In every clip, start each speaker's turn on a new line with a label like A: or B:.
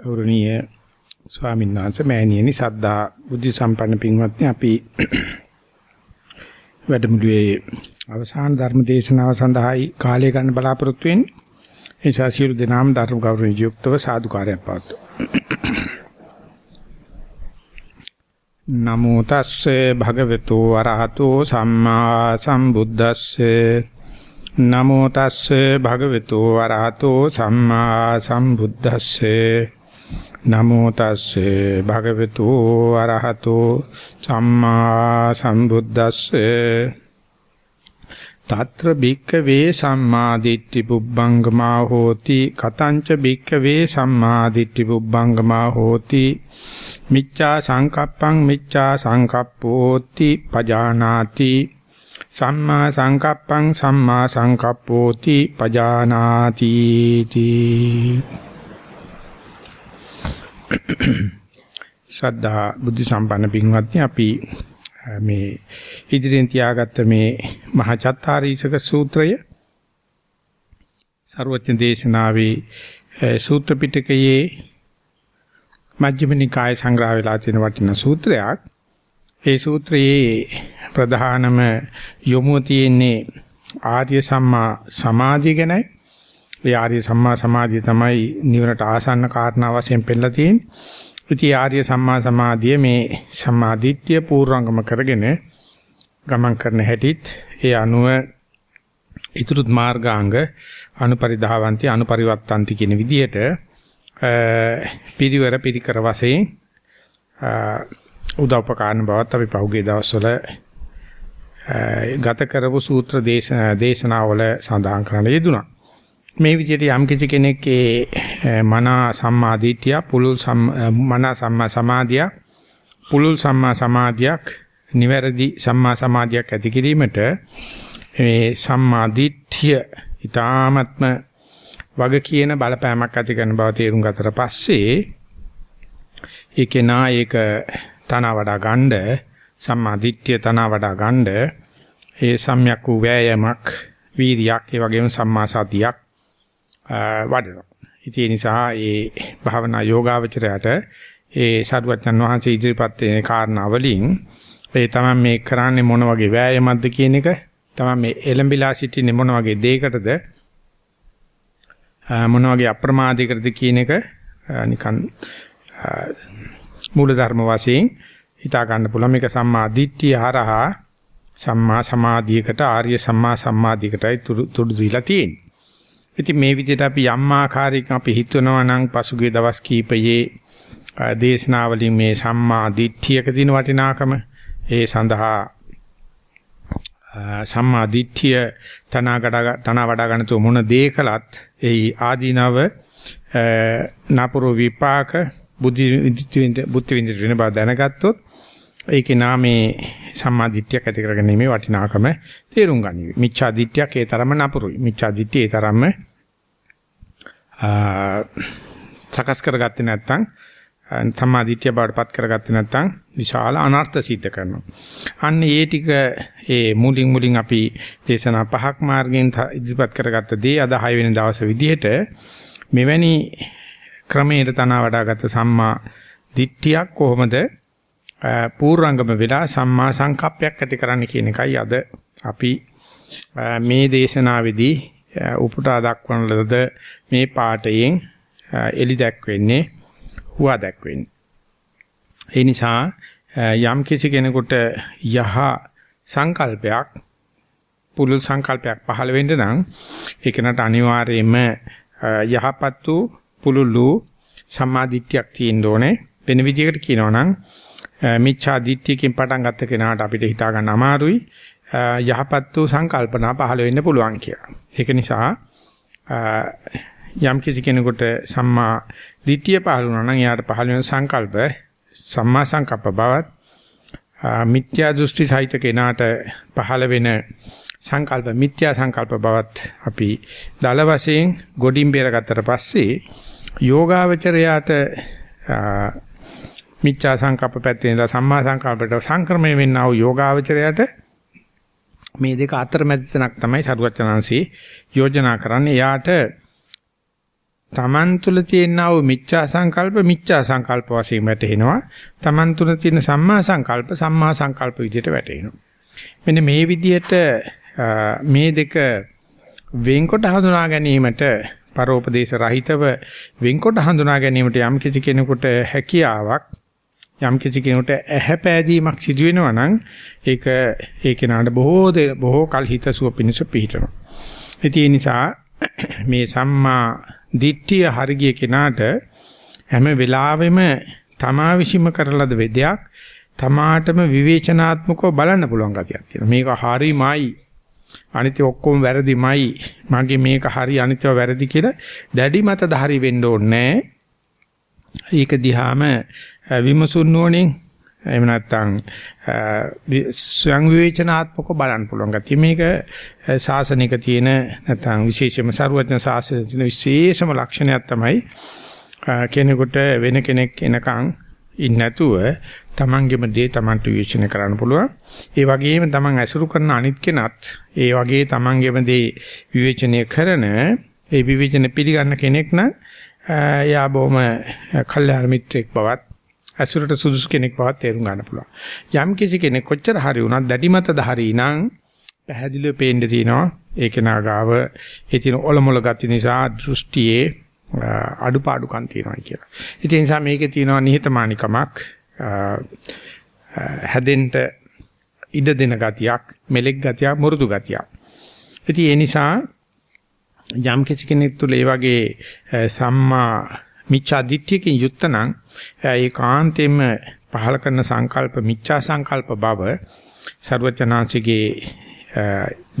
A: ගෞරවනීය ස්වාමීන් වහන්සේ මෑණියනි සද්ධා බුද්ධ සම්පන්න පින්වත්නි අපි වැඩමුළුවේ අවසාන ධර්ම දේශනාව සඳහායි කාලය ගන්න බලාපොරොත්තු වෙන්නේ. ඒ ශාසීරු දෙනාම ධර්ම ගෞරවයෙන් යුක්තව සාදුකාරයක් පවත්වමු. නමෝ තස්සේ භගවතු අරහතෝ සම්මා සම්බුද්දස්සේ නමෝ තස්සේ භගවතු වරහතෝ සම්මා සම්බුද්දස්සේ නමෝ තස්සේ භගවතු වරහතෝ සම්මා සම්බුද්දස්සේ. తත්‍ර භික්ඛවේ සම්මා දිට්ඨි පුබ්බංගමා හෝති. කතංච භික්ඛවේ සම්මා දිට්ඨි පුබ්බංගමා හෝති. මිච්ඡා සංකප්පං මිච්ඡා සංකප්පෝති. පජානාති. සම්මා සංකප්පං සම්මා සංකප්පෝති. පජානාති. තී ශ්‍රද්ධා බුද්ධ සම්පන්න පින්වත්නි අපි මේ ඉදිරියෙන් තියාගත්ත මේ මහා චත්තාරීසක සූත්‍රය ਸਰවඥ දේශනාවේ සූත්‍ර පිටකයේ මජ්ක්‍ධිම නිකාය සංග්‍රහ වෙලා තියෙන වටිනා සූත්‍රයක් ඒ සූත්‍රයේ ප්‍රධානම යොමුව තියෙන්නේ ආර්ය සම්මා සමාධිය ගැනයි. ඒ ආර්ය සම්මා සමාධිය තමයි නිවනට ආසන්න කාරණා වශයෙන් පෙන්නලා තියෙන්නේ. ඉතින් ආර්ය සම්මා සමාධිය මේ සමාධිත්‍ය පූර්වංගම කරගෙන ගමන් කරන හැටිත් ඒ අනුව ඊතුරුත් මාර්ගාංග අනුපරිධාවಂತಿ අනුපරිවත්තಂತಿ කියන විදිහට පිරිවර පිරිකර වශයෙන් උදව්පකාරන බවත් අපි පහුගිය දවස්වල ගත කරපු සූත්‍ර දේශනාවල සඳහන් කරන්න යෙදුනා. මේ විදිහට යම් කිසි කෙනෙක්ගේ මන සම්මාදිටිය පුලුල් මන සම්මා සමාධිය පුලුල් සම්මා සමාධියක් නිවැරදි සම්මා සමාධියක් ඇති කිරීමට මේ සම්මාදිට්ඨිය ඊ타ත්ම වග කියන බලපෑමක් ඇති කරන බව තේරුම් ගතට පස්සේ ඒකේ නා ඒක තන වඩා ගන්න සම්මා දිට්ඨිය තන වඩා ගන්න ඒ සම්‍යක් වූ වෑයමක් වීරියක් ඒ වගේම සම්මා සතියක් වඩනවා. ඉතින් ඒ නිසා ඒ භාවනා යෝගාවචරයට ඒ සරුවචන් වහන්සේ ඉදිරිපත් වෙන කාරණා වලින් ඒ තමයි මේ කරන්නේ මොන වගේ වෑයමක්ද කියන එක තමයි මේ එලඹිලා සිටින්නේ මොන වගේ දෙයකටද මොන වගේ අප්‍රමාදයකටද කියන එක නිකන් මූල ධර්ම වශයෙන් හිතා ගන්න පුළුවන් මේක සම්මා දිට්ඨිය හරහා සම්මා සමාධියකට ආර්ය සම්මා සම්මාධියකටයි තුඩු දීලා තියෙන්නේ. ඉතින් මේ විදිහට අපි යම් ආකාරයකින් අපි හිතනවා නම් පසුගිය දවස් කීපයේ දේශනාවලින් මේ සම්මා දිට්ඨියක දින වටිනාකම ඒ සඳහා සම්මා දිට්ඨිය තනාගඩ තන වඩා ගන්න මොන දේ කළත් ඒ ආදීනව නපුරු විපාක බුද්ධි විඳින්න බුද්ධ විඳින්න වෙන බව දැනගත්තොත් ඒකේ නාමේ සම්මාදිට්ඨියක් ඇති කරගැනීමේ වටිනාකම තේරුම් ගනිවි. මිච්ඡා දිට්ඨියක් ඒ තරම්ම නපුරුයි. මිච්ඡා දිට්ඨිය ඒ තරම්ම සකස් කරගත්තේ නැත්නම් සම්මාදිට්ඨිය බවටපත් කරගත්තේ නැත්නම් විශාල අනර්ථ සිද්ධ කරනවා. අන්න ඒ ටික ඒ මුලින් මුලින් අපි දේශනා පහක් මාර්ගයෙන් ඉදිරිපත් කරගත්ත දේ අද 6 වෙනි දවසේ විදිහට මෙවැනි ක්‍රමයට තන වඩාගත් සම්මා දිට්ඨියක් කොහොමද පූර්වංගම වෙලා සම්මා සංකප්පයක් ඇති කරන්න කියන එකයි අද අපි මේ දේශනාවේදී උපුටා දක්වන ලද මේ පාඩයෙන් එලි දැක්වෙන්නේ හුවා දැක්වෙන්නේ ඒ නිසා යම් කිසි කෙනෙකුට යහ සංකල්පයක් පුරුල් සංකල්පයක් පහළ වෙන්න නම් ඒකනට අනිවාර්යයෙන්ම යහපත් වූ පුළුල්ලු සම්මාදිට්ඨියක් තියෙන්න ඕනේ. වෙන විදිහකට කියනවා නම් මිච්ඡා දිට්ඨියකින් පටන් ගත්ත කෙනාට අපිට හිතා ගන්න අමාරුයි. යහපත් වූ සංකල්පනා පහළ වෙන්න පුළුවන් කියලා. ඒක නිසා යම් කිසි කෙනෙකුට සම්මා දිට්ඨිය පහළ වුණා නම් එයාට පහළ වෙන සංකල්ප සම්මා සංකප්ප බවත් මිත්‍යා දෘෂ්ටි සහිත කෙනාට පහළ වෙන සංකල්ප මිත්‍යා සංකල්ප බවත් අපි දල වශයෙන් ගොඩින් බේරගත්තට පස්සේ යෝගාවචරයාට මිච්ඡා සංකප්ප පැත්තේ ඉඳලා සම්මා සංකල්පයට සංක්‍රමණය වෙන්නා වූ යෝගාවචරයට මේ දෙක අතරමැද තැනක් තමයි සරුවචනංශී යෝජනා කරන්නේ. යාට තමන් තුල තියෙනා වූ මිච්ඡා සංකල්ප මිච්ඡා සංකල්ප වශයෙන් වැටෙනවා. තමන් තුල තියෙන සම්මා සංකල්ප සම්මා සංකල්ප විදිහට වැටෙනවා. මෙන්න මේ විදිහට මේ දෙක වෙන්කොට හඳුනා ගැනීමට පරෝපදේශ රහිතව වෙන්කොට හඳුනා ගැනීමට යම් කිසි කෙනෙකුට හැකියාවක් යම් කිසි කෙනෙකුට ඇහැ පෑදීමක් සිදු වෙනවා නම් ඒක ඒ කෙනාට බොහෝ බොහෝ කල හිතසුව පිණිස පිහිටනවා. ඒ නිසා මේ සම්මා දිට්ඨිය හරිය කෙනාට හැම වෙලාවෙම තමා විශ්ීම කරලද වෙදයක් තමාටම විවේචනාත්මකව බලන්න පුළුවන් ගතියක් තියෙනවා. මේක හරිමයි අනිත් ඔක්කොම වැරදිමයි මගේ මේක හරි අනිත්ව වැරදි කියලා දැඩි මත ධාරි වෙන්න ඕනේ ඒක දිහාම විමසුන් නොනින් එහෙම නැත්නම් ස්වයං විවේචනාත්මකව බලන්න පුළුවන් ගැතිය මේක සාසනික තියෙන නැත්නම් විශේෂම ਸਰවඥ සාසනයේ තියෙන විශේෂම ලක්ෂණයක් තමයි කෙනෙකුට වෙන කෙනෙක් එනකන් ඉන්නේ නැතුව තමන්ගේම දේ තමන්ට විශ්ලේෂණය කරන්න පුළුවන්. ඒ වගේම තමන් ඇසුරු කරන අනිත් කෙනත් ඒ වගේ තමන්ගේම දේ විවේචනය කරන ඒ විවේචන පිළිගන්න කෙනෙක් නම් එයා බොහොම කල්යාණ මිත්‍රෙක් බවත් ඇසුරට සුදුසු කෙනෙක් බවත් තේරුම් ගන්න පුළුවන්. යම් කිසි කෙනෙක් කොච්චර හරි වුණත් දැඩි මත දහරී නම් පැහැදිලිව පේන්න තියෙනවා ඒක නාගාව ඒ තියෙන ඔලොමොල ගති නිසා දෘෂ්ටියේ අඩුපාඩුකම් තියෙනවා කියලා. ඒ නිසා මේකේ තියෙනවා නිහතමානිකමක් හැදෙන්න ඉඩ දෙන ගතියක්, මෙලෙක් ගතියක්, මුරුදු ගතියක්. ඉතින් ඒ නිසා යම් කිසි කෙනෙක් තුළ ඒ වගේ සම්මා මිච්ඡා දිට්ඨියකින් යුක්ත නම් ඒකාන්තයෙන්ම පහල කරන සංකල්ප මිච්ඡා සංකල්ප බව ਸਰවචනාංශිකේ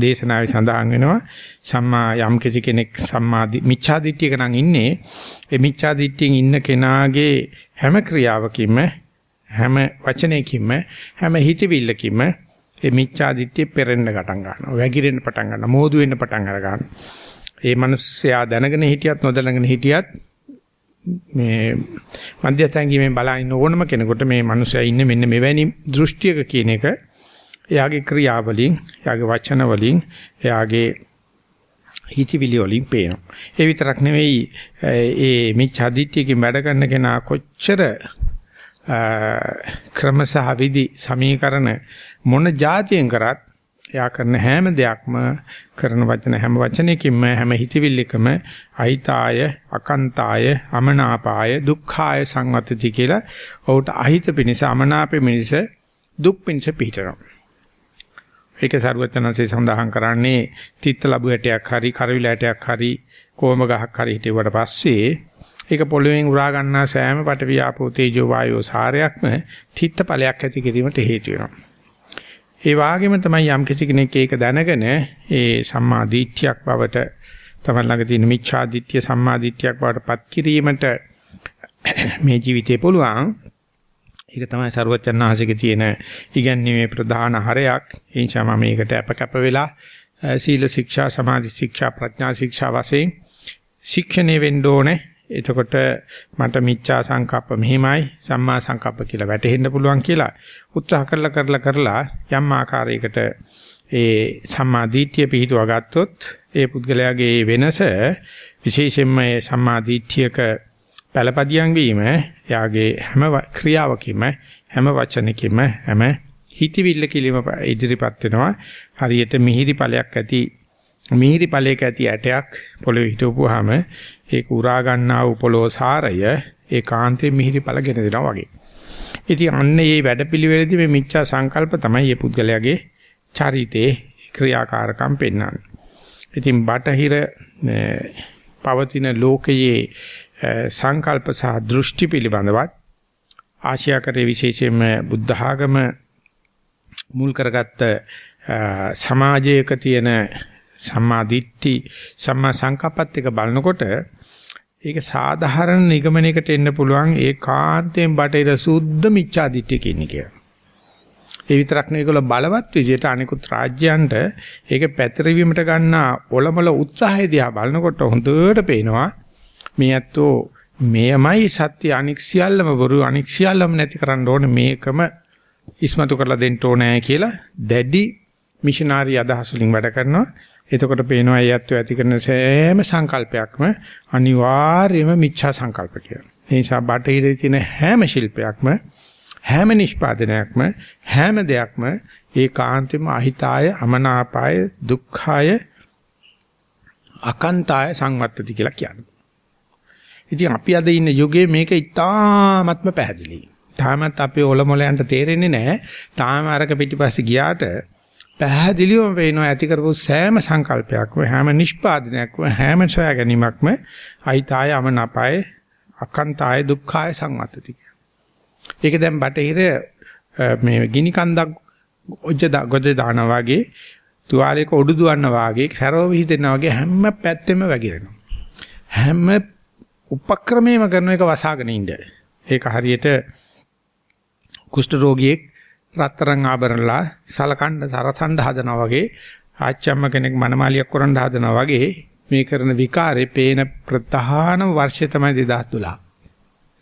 A: දේශනාවේ සඳහන් වෙනවා. සම්මා යම් කිසි කෙනෙක් සම්මා මිච්ඡා දිට්ඨියක නම් ඉන්නේ. ඒ මිච්ඡා දිට්ඨියෙන් ඉන්න කෙනාගේ හැම ක්‍රියාවකින්ම හැම වචනයකින්ම හැම හිතවිල්ලකින්ම ඒ මිච්ඡා දිට්ඨිය පෙරෙන්න පටන් ගන්නවා. වැగిරෙන්න පටන් ගන්නවා. මෝදු වෙන්න පටන් අර ගන්නවා ඒ මිනිස්සයා දැනගෙන හිටියත් නොදැනගෙන හිටියත් මේ මධ්‍යස්ථාංගීමේ බලන ඕනම කෙනෙකුට මේ මිනිස්සයා ඉන්නේ මෙන්න මෙවැනි දෘෂ්ටියක කියන එක එයාගේ ක්‍රියාවලින්, එයාගේ වචන වලින්, එයාගේ හිතවිලි වලින් පේනවා. ඒ විතරක් නෙවෙයි ඒ මිච්ඡාදිත්‍යකින් වැඩ කරන කෙනා කොච්චර ක්‍රමසහ විදි සමීකරණ මොන જાතියෙන් කරත් එයා කරන හැම දෙයක්ම කරන වචන හැම වචනයකින්ම හැම හිතවිල්ලකම අහිතාය අකන්තාය අමනාපාය දුක්ඛාය සංවතති කියලා ඔහුට අහිත පිණිස අමනාපෙ මිනිස දුක් පිණිස පිටරනවා ඒක සරුවචනන්සේ සඳහන් කරන්නේ තිත්ත ලැබු ඇටයක් හරි කරවිල ඇටයක් හරි කොම ගහක් හරි හිටුවට පස්සේ ඒක පොළවෙන් උරා ගන්නා සෑම පටවි ආපෝ තේජෝ වායෝ සාරයක්ම තිත්ත ඵලයක් ඇති කිරීමට හේතු වෙනවා. ඒ වාගේම තමයි යම් කිසි කෙනෙක් ඒක දැනගෙන ඒ සම්මා දිට්ඨියක් බවට තමයි ළඟ තියෙන මිච්ඡා දිට්ඨිය සම්මා දිට්ඨියක් බවට පත් කිරීමට මේ ජීවිතේ පුළුවන් ඒක තමයි සරුවචන් ආහසගේ තියෙන ඉගැන්වීමේ ප්‍රධාන හරයක්. ඒ නිසා මම මේකට අපකප වෙලා සීල ශික්ෂා, සමාධි ශික්ෂා, ප්‍රඥා ශික්ෂා වශයෙන් ශික්ෂණය වෙන්න ඕනේ. එතකොට මට මිච්ඡා සංකප්ප මෙහිමයි සම්මා සංකප්ප කියලා වැටහෙන්න පුළුවන් කියලා උත්සාහ කරලා කරලා කරලා යම් ආකාරයකට ඒ සම්මා දිට්ඨිය පිහිටුවා ගත්තොත් ඒ පුද්ගලයාගේ වෙනස විශේෂයෙන්ම සම්මා දිට්ඨියක පළපදියම් වීම යාගේ හැම ක්‍රියාවකම හැම වචනකම හැම හිතවිල්ල කිලිම ඉදිරිපත් වෙනවා. හරියට මිහිරි ඵලයක් ඇති මිහිරි ඵලයක ඇති ඇටයක් පොළොවේ හිටවුවාම ඒක උරා ගන්නා වූ පොළොව සාරය ඒකාන්තයෙන් මිහිරි ඵල ගෙන දෙනවා වගේ. ඉතින් අන්න මේ වැඩපිළිවෙලදී මේ මිච්ඡා සංකල්ප තමයි මේ පුද්ගලයාගේ චරිතේ ක්‍රියාකාරකම් පෙන්වන්නේ. ඉතින් බටහිර පවතින ලෝකයේ සංකල්ප සහ දෘෂ්ටි පිළිබඳවත් ආශ්‍යාකරයේ විශේෂයෙන්ම බුද්ධ ආගම මුල් කරගත්ත සමාජයක තියෙන සම්මා දිට්ඨි සම්මා සංකප්පත් එක බලනකොට ඒක සාධාරණ නිගමනයකට එන්න පුළුවන් ඒකාන්තයෙන් බටේර සුද්ධ මිච්ඡා දිට්ඨිය කියන්නේ කියලා. ඒ විතරක් නෙවෙයි ඒගොල්ලෝ බලවත් විදියට අනිකුත් රාජ්‍යයන්ට ඒක පැතිරවීමට ගන්නා ඔලමල උත්සාහය දිහා බලනකොට හොඳට පේනවා මේ ඇත්තෝ මෙයමයි සත්‍ය අනික් සියල්ලම බොරු අනික් සියල්ලම නැති කරන්න ඕනේ මේකම ඉස්මතු කරලා දෙන්න ඕනේ කියලා දැඩි මිෂනරි අදහස් වලින් වැඩ කරනවා එතකොට පේනවා යත්ව ඇති කරන සෑම සංකල්පයක්ම අනිවාර්යයෙන්ම මිච්ඡා සංකල්ප කියලා. ඒ නිසා බටහිරේ තියෙන හැම ශිල්පයක්ම හැම නිෂ්පාදනයක්ම හැම දෙයක්ම ඒකාන්තෙම අහිතාය අමනාපාය දුක්ඛාය අකන්තාය සංවත්තති කියලා කියනවා. ඉතින් අපි අද ඉන්න යුගයේ මේක ඉතාමත්ම පැහැදිලි. තාමත් අපේ ඔලොමලයන්ට තේරෙන්නේ නැහැ. තාම අරක පිටිපස්සේ ගියාට පැහැදිලිවම පේනවා ඇති කරපු සෑම සංකල්පයක්ම හැම නිෂ්පාදනයක්ම හැම සොයා ගැනීමක්ම අයිතාය අමනපාය අකන්තාය දුක්ඛාය සංවත්තති. ඒක දැන් බටහිර මේ ගිනි කන්දක් ඔජ්ජ ගොජ දානවා වගේ තුවාලයක ඔඩු දුවනවා වගේ සරව විහිදෙනවා වගේ හැම පැත්තෙම වැగిරෙනවා. හැම උපක්‍රමයක්ම කරන එක වසාගෙන ඉන්න. ඒක හරියට කුෂ්ඨ රෝගියෙක් රත්තරන් ආභරණලා සලකන්න සරසන්න හදනවා වගේ ආච්චම්ම කෙනෙක් මනමාලියක් කරන්න හදනවා වගේ මේ කරන විකාරේ පේන ප්‍රධාන වර්ෂය තමයි 2012.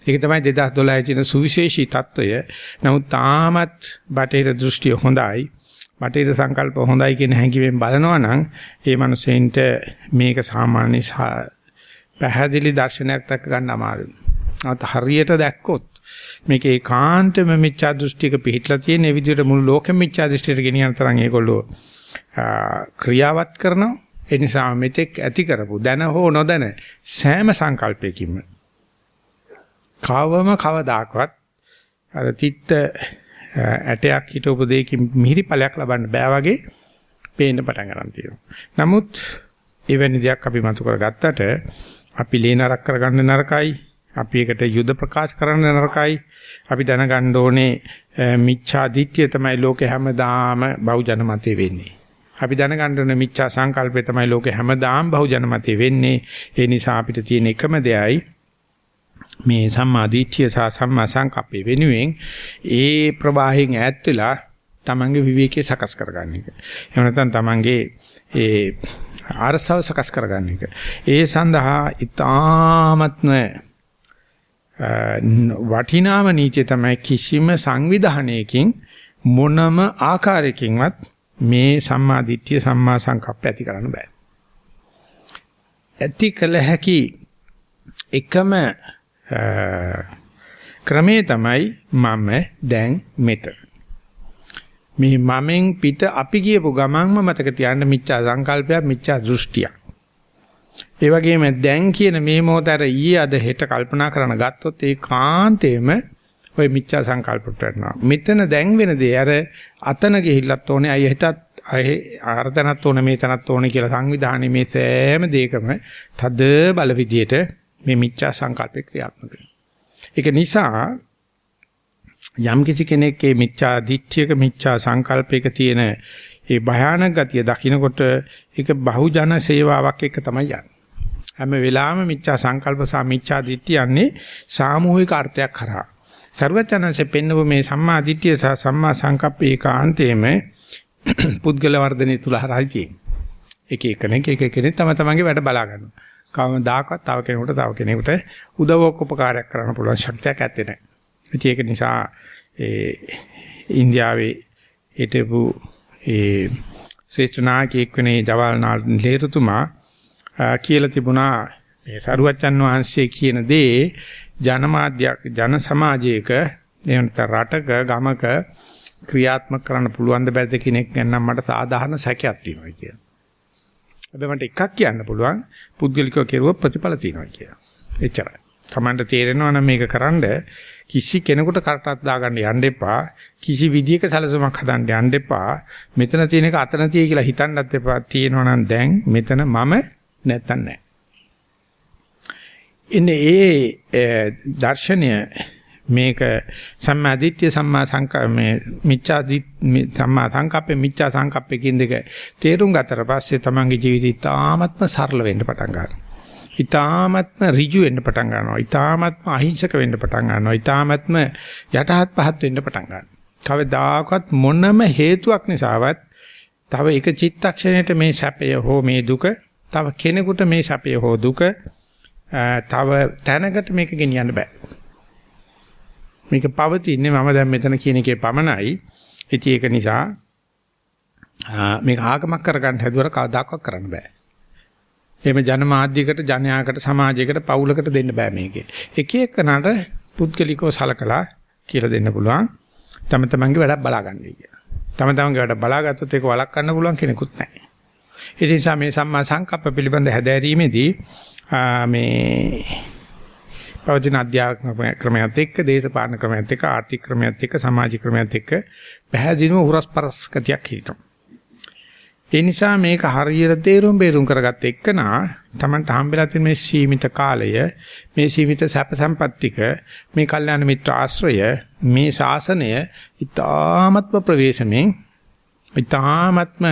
A: ඒක තමයි 2012 කියන සුවිශේෂී తত্ত্বය. නමුත් තාමත් බටේර දෘෂ්ටිය හොඳයි. බටේර සංකල්ප හොඳයි කියන හැඟීමෙන් බලනවා නම් ඒ මිනිසෙන්ට මේක සාමාන්‍ය පැහැදිලි දර්ශනයක් දක්ව ගන්න අමාරුයි. නමුත් හරියට දැක්කොත් මේක ඒකාන්තම මිච්ඡා දෘෂ්ටියක පිහිටලා තියෙන විදිහට මුළු ලෝකෙම මිච්ඡා දෘෂ්ටියට ගෙනියන තරම් ඒගොල්ලෝ ක්‍රියාවත් කරනවා ඒ නිසා මෙතෙක් ඇති කරපු දැන හෝ නොදැන සෑම සංකල්පයකින්ම කවම කවදාකවත් අර තිත්ත ඇටයක් හිටවපු දෙයකින් මිහිරි ඵලයක් ලබන්න බෑ වගේ පේන්න පටන් ගන්න තියෙනවා. නමුත් එවැනි දෙයක් අපි මතු කරගත්තට අපි ලේනරක් කරගන්න නරකයි අපි එකට යුද ප්‍රකාශ කරන්න නරකයි. අපි දැනගන්න ඕනේ මිච්ඡා දිට්ඨිය තමයි ලෝකේ හැමදාම බහුජන මතේ වෙන්නේ. අපි දැනගන්න ඕනේ මිච්ඡා සංකල්පය තමයි ලෝකේ හැමදාම බහුජන මතේ වෙන්නේ. ඒ නිසා අපිට තියෙන එකම දෙයයි මේ සම්මා දිට්ඨිය සහ සම්මා සංකප්පේ වෙනුවෙන් ඒ ප්‍රවාහයෙන් ඈත් වෙලා තමන්ගේ විවේකයේ සකස් කරගන්න එක. එහෙම නැත්නම් තමන්ගේ ඒ අරසව සකස් කරගන්න එක. ඒ සඳහා ඊ타ත්ම වටිනාම නීතිය තමයි කිසිම සංවිධානයකින් මොනම ආකාරයකින්වත් මේ සම්මා දිට්ඨිය සම්මා සංකප්ප ඇති කරන්න බෑ. ඇති කළ හැකි එකම ක්‍රමේ තමයි මම දැන් මෙතන. මේ මමෙන් පිට අපි කියපු ගමන්ම මතක තියාගන්න මිච්ඡා සංකල්පයක් මිච්ඡා දෘෂ්ටියක්. ඒ වගේම දැන් කියන මේ මොහොතර ඊයේ අද හෙට කල්පනා කරන ගත්තොත් ඒ කාන්තේම ওই මිච්ඡා සංකල්පට වෙනවා. මෙතන දැන් වෙන දේ අර අතන ගිහිල්ලත් ඕනේ අය හෙටත් අය අරතනත් ඕනේ මේ තනත් ඕනේ කියලා සංවිධානයේ මේ සෑම දෙයකම තද බල විදියට මේ මිච්ඡා සංකල්පේ ක්‍රියාත්මක ඒක නිසා යම් කිසි කෙනෙක් මේ මිච්ඡා දිට්ඨියක මිච්ඡා සංකල්පයක තියෙන ඒ භයානක ගතිය දකිනකොට ඒක බහුජන සේවාවක් එක තමයි යන්නේ. හැම වෙලාවෙම මිච්ඡා සංකල්ප සහ මිච්ඡා දිට්ඨිය යන්නේ සාමූහික අර්ථයක් කරා. ਸਰවචනanse පෙන්නව මේ සම්මා දිට්ඨිය සහ සම්මා සංකප්ප ඒකාන්තයේම පුද්ගල වර්ධනයේ තුල හරයි එක එකනෙක් එක එකනේ තම තමන්ගේ වැඩ බලා ගන්නවා. කවමදාකවත් තව කෙනෙකුට තව කෙනෙකුට උදව්වක් උපකාරයක් කරන්න පුළුවන් ශක්තියක් ඇත්තේ නැහැ. ඒක නිසා ඒ ඉන්දියාවේ හිටපු ඒ ශ්‍රේෂ්ඨ නායකයෙක් වෙනේ ජවහර්ලාල් නෙහ්රුතුමා කියලා තිබුණා මේ සරුවච්චන් වහන්සේ කියන දේ ජනමාධ්‍යයක් ජන සමාජයක එහෙම රටක ගමක ක්‍රියාත්මක කරන්න පුළුවන් ද බැද්ද කෙනෙක් ගැන නම් මට සාධාරණ සැකයක් තියෙනවා කියලා. හැබැයි මට එකක් කියන්න පුළුවන් පුද්ගලිකව කෙරුව ප්‍රතිඵල තියෙනවා කියලා. එච්චරයි. Tamanට තේරෙනවා නම් මේක කරන්ඩ කිසි කෙනෙකුට කරටක් දාගන්න යන්න එපා. කිසි විදියක සැලසුමක් හදන්න යන්න එපා. මෙතන තියෙන එක අතන තියෙයි කියලා හිතන්නත් එපා. තියෙනවා නම් දැන් මෙතන මම නැත්තම් නැහැ. ඉන්නේ ඒ දර්ශනය මේක සම්මා දිට්ඨිය සම්මා සංකප්ප මේ මිච්ඡා සම්මා සංකප්පේ මිච්ඡා සංකප්පේ කියන දෙක තේරුම් ගතට පස්සේ තමන්ගේ ජීවිතය ඉතාමත්ම සරල වෙන්න පටන් ගන්නවා. ඉතාමත්ම ඍජු වෙන්න පටන් ගන්නවා. ඉතාමත්ම අහිංසක වෙන්න පටන් ගන්නවා. ඉතාමත්ම යටහත් පහත් වෙන්න පටන් ගන්නවා. කවදාකවත් මොනම හේතුවක් නිසාවත් තව එක චිත්තක්ෂණයට මේ සැපය හෝ මේ දුක තව කෙනෙකුට මේ සැපය හෝ දුක තව තැනකට මේක ගෙනියන්න බෑ. මේක පවතින්නේ මම දැන් මෙතන කියන එකේ පමණයි. ඉතින් ඒක නිසා මේක ආගමක් කරගන්න හැදුවර කවදාකවත් කරන්න බෑ. එහෙම ජනමාධ්‍යයකට ජනයාකට සමාජයකට පවුලකට දෙන්න බෑ මේකේ. එක එකනට පුද්ගලිකව සලකලා කියලා දෙන්න පුළුවන්. තම තමන්ගේ වැඩක් බලාගන්නයි කියලා. තම තමන්ගේ වැඩ බලාගත්තොත් ඒක වළක්වන්න පුළුවන් කෙනෙකුත් නැහැ. ඒ නිසා මේ සම්මා සංකප්ප පිළිබඳ හැදෑරීමේදී මේ පවතින අධ්‍යාත්ම ක්‍රමයක් එක්ක දේශපාලන ක්‍රමයක් එක්ක ආර්ථික ක්‍රමයක් එක්ක සමාජ ක්‍රමයක් එක්ක පැහැදිලිව උරස්පරස් ගතියක් හිටිනවා. ඒ නිසා මේක හරියට තේරුම් බේරුම් කරගත්ත එක්කනා Tamanට හම්බෙලා තියෙන මේ සීමිත කාලය මේ සීමිත සැප සම්පත්තික මේ කල්යාණ මිත්‍ර ආශ්‍රය මේ ශාසනය ඊ타ත්ම ප්‍රවේශමෙන් ඊ타ත්ම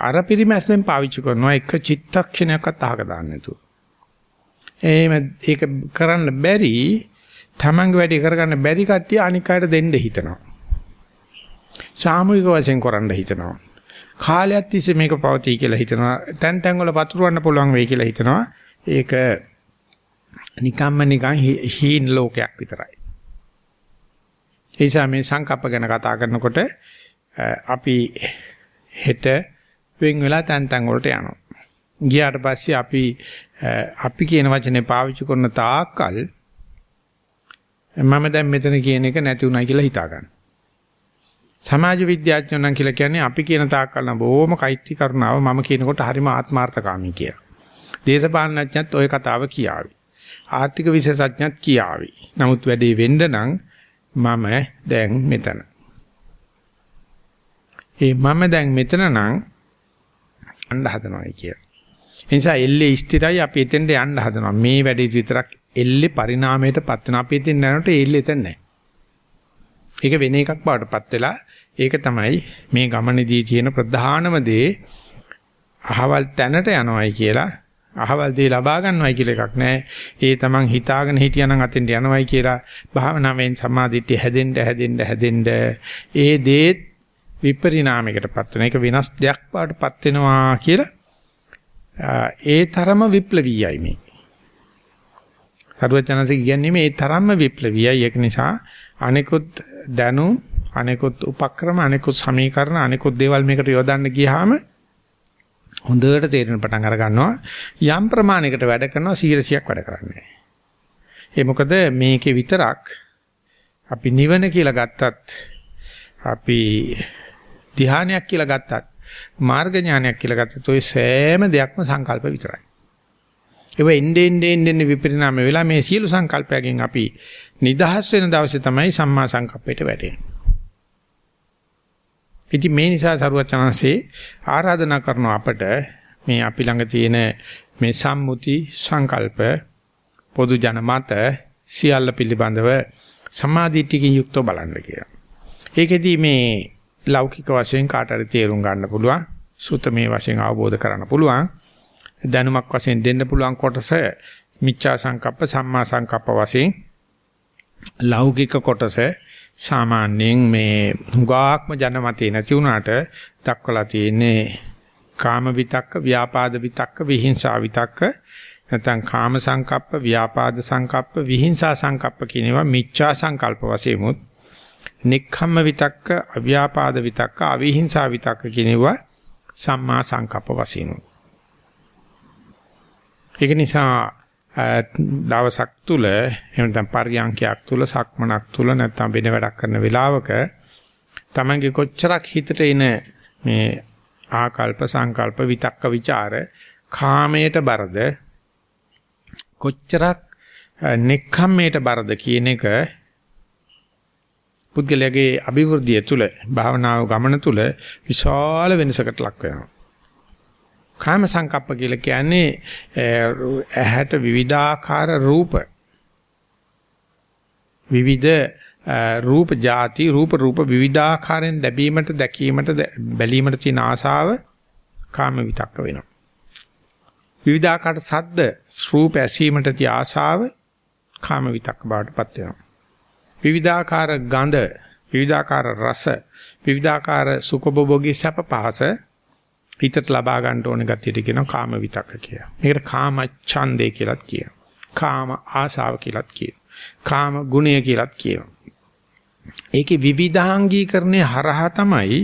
A: අර පිරිමැස්මෙන් පාවිච්චි කරනවා එක චිත්තක්ෂණයක්වත් අහක දාන්න නැතුව. එහෙම ඒක කරන්න බැරි තමන්ගේ වැඩි කරගන්න බැරි කට්ටිය අනික් අයට දෙන්න හිතනවා. සාමූහික වශයෙන් කරන්න හිතනවා. කාලයක් තිස්සේ මේක පවතී කියලා හිතනවා. තැන් තැන් වල පතුරවන්න පුළුවන් වෙයි කියලා හිතනවා. ඒක නිකම්ම නිකන් හීන ලෝකයක් විතරයි. ඒ නිසා මේ සංකප්ප ගැන කතා කරනකොට අපි හෙට වෙන් වෙලා තැන් තැන් වලට යනවා. ගියාට පස්සේ අපි අපි කියන වචනේ පාවිච්චි කරන තාක්කල් මම දැන් මෙතන කියන එක නැති උනායි කියලා හිතා ගන්න. සමාජ විද්‍යාඥයෝ නම් කියලා කියන්නේ අපි කියන තාක්කල් නම් බොහොම කයිති කරුණාව මම කියනකොට හරිම ආත්මార్థකාමී කියලා. දේශපාලනඥයත් ওই කතාව කියාවි. ආර්ථික විශේෂඥයත් කියාවි. නමුත් වැඩේ වෙන්න නම් මම දැන් මෙතන. ඒ මම දැන් මෙතන නම් අඬ හදනවායි කියලා. ඒ නිසා එල්ලේ ස්ථිරයි අපි එතෙන්ට යන්න හදනවා. මේ වැඩේ විතරක් එල්ලේ පරිණාමයටපත් වෙනවා. අපි එතෙන් යනකොට එල්ලේ එතන නැහැ. ඒක වෙන එකක් බවටපත් වෙලා ඒක තමයි මේ ගමනේදී තියෙන ප්‍රධානම දේ අහවල් තැනට යනවයි කියලා අහවල් දේ ලබා ගන්නවයි කියලා එකක් නැහැ. ඒ තමන් හිතාගෙන හිටියානම් අතෙන්ට යනවයි කියලා භාවනාවෙන් සමාධිත්‍ය හැදෙන්න හැදෙන්න හැදෙන්න ඒ දේ විපරිණාමයකටපත් වෙන එක වෙනස් දෙයක් බවටපත් වෙනවා කියලා ඒ තරම විප්ලවීයයි මේ. සරුවචනන්සේ කියන්නේ මේ තරම්ම විප්ලවීයයි ඒක නිසා අනිකුත් දැනුම් අනිකුත් උපක්‍රම අනිකුත් සමීකරණ අනිකුත් දේවල් මේකට යොදන්න ගියාම හොඳට තේරෙන පටන් අර ගන්නවා යම් ප්‍රමාණයකට වැඩ කරනවා 100ක් වැඩ කරන්නේ. ඒ මොකද මේකේ විතරක් අපි නිවන කියලා ගත්තත් අපි ධ්‍යානයක් කියලා ගත්තත් මාර්ග ඥානයක් කියලා ගත්තත් ඔය සෑම දෙයක්ම සංකල්ප විතරයි. ඒව එන්නේ එන්නේ එන්නේ විපරිණාම වෙලා මේ සියලු සංකල්පයකින් අපි නිදහස් වෙන දවසේ තමයි සම්මා සංකප්පයට වැටෙන්නේ. ඉතින් මේ නිසා සරුවචනanse ආරාධනා කරන අපට මේ අපි ළඟ තියෙන මේ සම්මුති සංකල්ප පොදු ජනමත සියල්ල පිළිබඳව සමාධිත්‍යකින් යුක්තව බලන්න කියලා. ඒකෙදි මේ ලෞකික වශයෙන් කාට හරි තේරුම් ගන්න පුළුවන්. සුතමේ වශයෙන් අවබෝධ කරගන්න පුළුවන්. දැනුමක් වශයෙන් දෙන්න පුළුවන් කොටස මිච්ඡා සංකප්ප සම්මා සංකප්ප වශයෙන්. ලෞකික කොටස සාමාන්‍යයෙන් මේ හුඟාක්ම ජනමතේ නැති වුණාට දක්වලා තියෙන්නේ කාම විතක්ක, ව්‍යාපාද විතක්ක, විහිංසා විතක්ක. නැත්නම් කාම සංකප්ප, ව්‍යාපාද සංකප්ප, විහිංසා සංකප්ප කියන ඒවා මිච්ඡා සංකල්ප වශයෙන්මුත් නික්ඛම්ම විතක්ක, අව්‍යාපාද විතක්ක, අවිහිංසා විතක්ක කියන ඒවා සම්මා සංකප්ප වශයෙන්. ඒක නිසා දවසක් තුල එහෙම නැත්නම් පරියන්කයක් තුල සක්මනක් තුල නැත්නම් වෙන වැඩක් කරන වෙලාවක තමන්ගේ කොච්චරක් හිතට එන මේ ආකල්ප සංකල්ප විතක්ක ਵਿਚාර කාමයට බරද කොච්චරක් නෙක්ඛම්මයට බරද කියන එක පුද්ගලයාගේ අභිවෘද්ධිය තුල භාවනාව ගමන තුල විශාල වෙනසකට ලක් වෙනවා. කාම සංකප්ප කියලා කියන්නේ ඇහැට විවිධාකාර රූප. විවිධ රූප ಜಾති රූප රූප විවිධාකාරයෙන් ලැබීමට දැකීමට බැලීමට තියෙන ආසාව කාම විතක්ක වෙනවා. විවිධාකාර සද්ද රූප ඇසීමට තියෙන ආසාව කාම විතක්ක බවටපත් වෙනවා. විවිධාකාර ගඳ විවිධාකාර රස විවිධාකාර සුඛභෝගී සැප පහස හිතට ලබා ගන්න ඕන ගතියට කියනවා කාම විතක්ක කියලා. මේකට කාම ඡන්දේ කියලාත් කියනවා. කාම ආසාව කියලාත් කියනවා. කාම ගුණය කියලාත් කියනවා. ඒකේ විවිධාංගීකරණය හරහා තමයි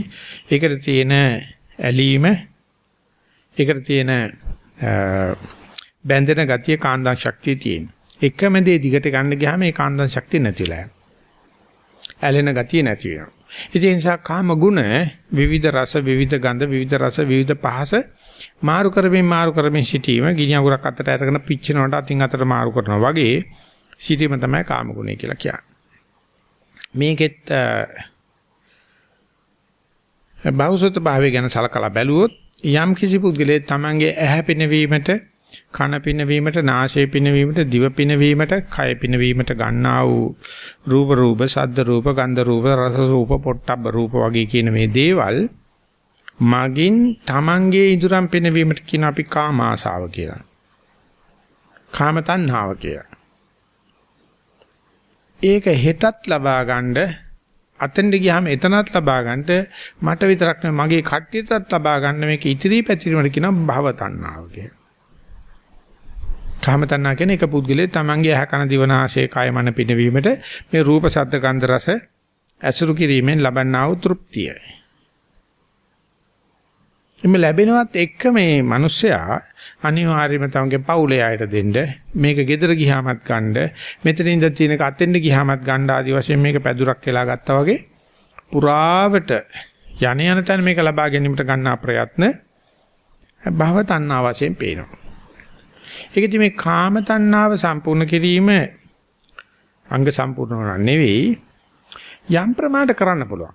A: ඒකට තියෙන ඇලීම ඒකට තියෙන බැඳෙන ගතිය කාන්දන් ශක්තිය තියෙන. එකම දේ දිගට ගන්න ගියාම ඒ කාන්දන් ශක්තිය නැතිලා යනවා. ඇලෙන ගතිය නැති වෙනවා. ඒ නිසා කාම ගුණ විවිධ රස විවිධ ගන්ධ විවිධ රස විවිධ පහස මාරු කරමින් මාරු කරමින් සිටීම ගිනි අඟුරක් අතට අරගෙන පිච්චෙනවට අතින් අතට මාරු කරනවා වගේ සිටීම තමයි කාම ගුණය කියලා කියන්නේ. මේකෙත් බෞසුත භාවය ගැන සලකලා බැලුවොත් යම් කිසි පුද්ගලයෙක් තමන්ගේ ඇහැ පිනවීමට කන පිනවීමට නාසය පිනවීමට දිව පිනවීමට කය පිනවීමට ගන්නා වූ රූප රූප සද්ද රූප ගන්ධ රූප රස රූප පොට්ටබ්බ රූප වගේ කියන මේ දේවල් මගින් තමන්ගේ ඉදurang පිනවීමට කියන අපි කාම ආසාව කියලා. කාම තණ්හාව කියලා. ඒක හෙටත් ලබා ගන්න අතෙන්ද ගියාම එතනත් ලබා ගන්නට මට විතරක් නෙවෙයි මගේ කට්ටියටත් ලබා ගන්න මේක ඉතිරි පැතිරීමට කියනවා භව තණ්හාව කියලා. කාම තණ්හා කියන්නේ එක පුද්ගලයා තමන්ගේ ඇහ කන දිව නාසය කය මන පිනවීමට මේ රූප ශබ්ද ගන්ධ රස ඇසුරු කිරීමෙන් ලබන්නා වූ තෘප්තිය. එimhe ලැබෙනවත් එක්ක මේ මිනිස්සයා අනිවාර්යයෙන්ම තමන්ගේ පවුලේ අයට දෙන්න මේක ගෙදර ගියාමත් ගන්න මෙතන ඉඳන් තියෙන එක අතෙන්ද ගියාමත් ගන්න ආදි වශයෙන් මේක පැදුරක් වෙලා ගත්තා වගේ පුරාවට යණ යන තැන මේක ලබා ගැනීමට ගන්නා ප්‍රයත්න භව තණ්හා වශයෙන් පේනවා. ඒකදී මේ කාම තණ්හාව සම්පූර්ණ කිරීම අංග සම්පූර්ණ නෙවෙයි යම් ප්‍රමාණයට කරන්න පුළුවන්.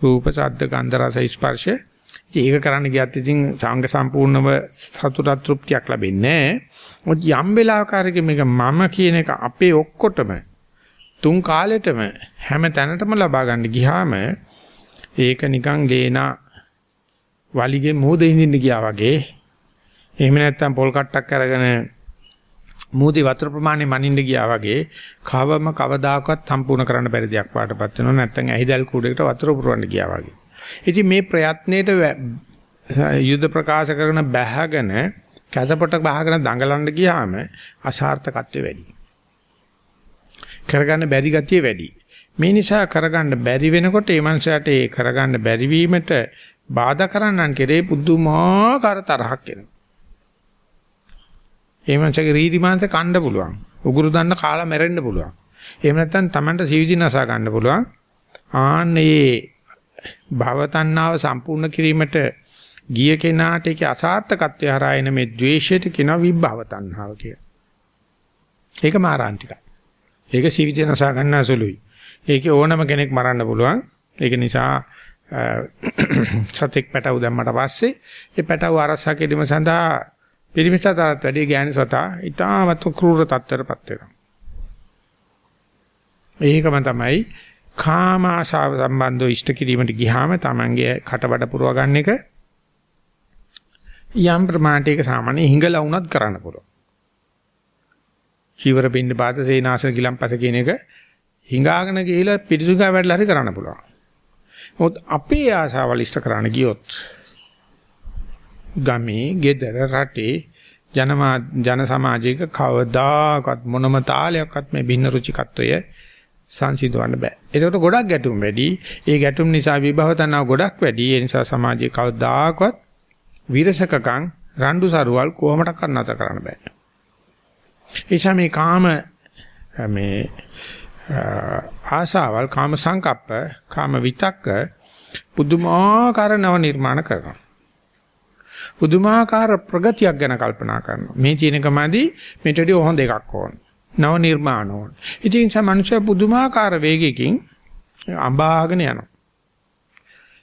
A: රූප, ශබ්ද, ගන්ධ, රස, ස්පර්ශ ඒක කරන්න ගියත් ඉතින් සංඝ සම්පූර්ණව සතුටක් තෘප්තියක් ලැබෙන්නේ නැහැ. යම් වෙලාවකරක මේක මම කියන එක අපේ ඔක්කොටම තුන් කාලෙටම හැම තැනටම ලබා ගන්න ගියාම ඒක නිකන් ලේනා වලිගේ මොහොත ඉඳින්න ගියා වගේ එහෙම නැත්නම් පොල් කට්ටක් අරගෙන මූදි වතුර ප්‍රමාණය මනින්න ගියා වගේ කවම කවදාකවත් සම්පූර්ණ කරන්න බැරි දෙයක් වාටපත් වෙනවා නැත්නම් ඇහිදල් කූඩේකට වතුර පුරවන්න ගියා වගේ. ඉතින් මේ ප්‍රයත්නයේට යුද ප්‍රකාශ කරන බැහැගෙන කැසපොට බහගෙන දඟලන්න ගියාම අසාර්ථකත්වය වැඩි. කරගන්න බැරි ගතිය වැඩි. මේ නිසා කරගන්න බැරි වෙනකොට ඒ මනුස්සයාට ඒ කරගන්න බැරි වීමට බාධා කරන්නන් කෙරේ පුදුමාකාර තරහක් එනවා. ඒ මනසගේ රීදි මාංශ කන්න පුළුවන්. උගුරු දන්න කාලා මැරෙන්න පුළුවන්. එහෙම නැත්නම් Tamanට සිවිසි නසා ගන්න පුළුවන්. ආන්නේ භව තණ්හාව සම්පූර්ණ කිරීමට ගිය කෙනාට ඒකේ අසාර්ථකත්වය හරහා එන මේ द्वේෂයට කියනවා විභව තණ්හාව කියලා. ඒක මාරාන්තිකයි. ඒක සිවිසි නසා ගන්න අසලුයි. ඒකේ ඕනම කෙනෙක් මරන්න පුළුවන්. ඒක නිසා සතෙක් පැටව දැම්මට පස්සේ ඒ පැටව අරසා කිරීම සඳහා පිරිමිසතරත් වැඩි ගෑණි සතා ඊටාමත් ක්‍රූර තත්ත්වයටපත් වෙනවා. ඒකම තමයි කාම ආශාව සම්බන්ධව ඉෂ්ට කිරීමට ගියාම Tamange කටබඩ පුරව ගන්න එක යම් ප්‍රමාණයක සාමාන්‍ය හිඟලා වුණත් කරන්න පුළුවන්. චීවර බින්ද පාත සේනාසන ගිලම්පස කියන එක හිඟාගෙන ගිහිලා පිරිසුගා වැඩලා හරි කරන්න පුළුවන්. මොකද අපේ ආශාවල් ඉෂ්ට කරන්න ගියොත් ගමේ, ගෙදර, රටේ ජනමා ජන සමාජයක කවදාකවත් මොනම තාලයක්වත් මේ භින්න රුචිකත්වය සංසිඳවන්න බෑ. ඒකට ගොඩක් ගැටුම් වැඩි. ඒ ගැටුම් නිසා විභව තනාව ගොඩක් වැඩි. ඒ නිසා සමාජයේ කවදාකවත් විරසකකම් රණ්ඩු සරුවල් කොහොමඩක් කරන්නත කරන්න බෑ. එيشා මේ කාම මේ ආසාවල් කාම සංකප්ප කාම විතක්ක පුදුමාකාර නව නිර්මාණ කරනවා. පුදුමාකාර ප්‍රගතියක් ගැන කල්පනා කරනවා. මේ චීනකමදී මේට වඩා හොඳ එකක් ඕන. නව නිර්මාණ ඕන. ඉතින් සමනුෂ්‍ය පුදුමාකාර වේගයකින් අඹාගෙන යනවා.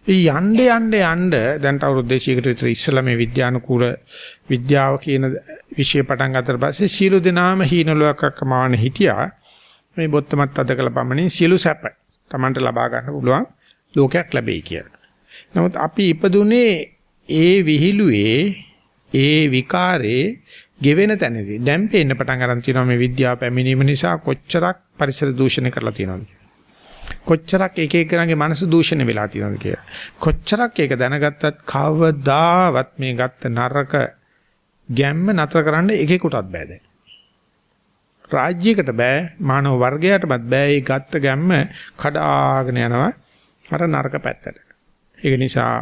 A: යන්න යන්න යන්න දැන් අවුරුදු 200කට විතර ඉස්සලා මේ විද්‍යානුකූල විද්‍යාව කියන විෂය පටන් ගත්තට පස්සේ සියලු දෙනාම හීනලුවක් මාන හිටියා මේ බොත්තමත් අදකලා පමණින් සියලු සැප Tamanට ලබා ගන්න පුළුවන් ලෝකයක් ලැබෙයි කියලා. නමුත් අපි ඉපදුනේ ඒ විහිළුවේ ඒ විකාරේ ගෙවෙන තැනදී. දැන් පේන්න පටන් ගන්න තියෙනවා මේ විද්‍යාව පැමිණීම නිසා කොච්චරක් පරිසර දූෂණය කරලා තියෙනවද කොච්චරක් එක එකනගේ මනස දූෂණය වෙලා තියෙනවද කියලා. කොච්චරක් ඒක දැනගත්තත් කවදාවත් මේ ගත්ත නරක ගැම්ම නතර කරන්න එකෙකුටත් බෑ දැන්. රාජ්‍යයකට බෑ මානව වර්ගයටවත් බෑ ඒ ගත්ත ගැම්ම කඩාගෙන යනවා අර නරක පැත්තට. ඒක නිසා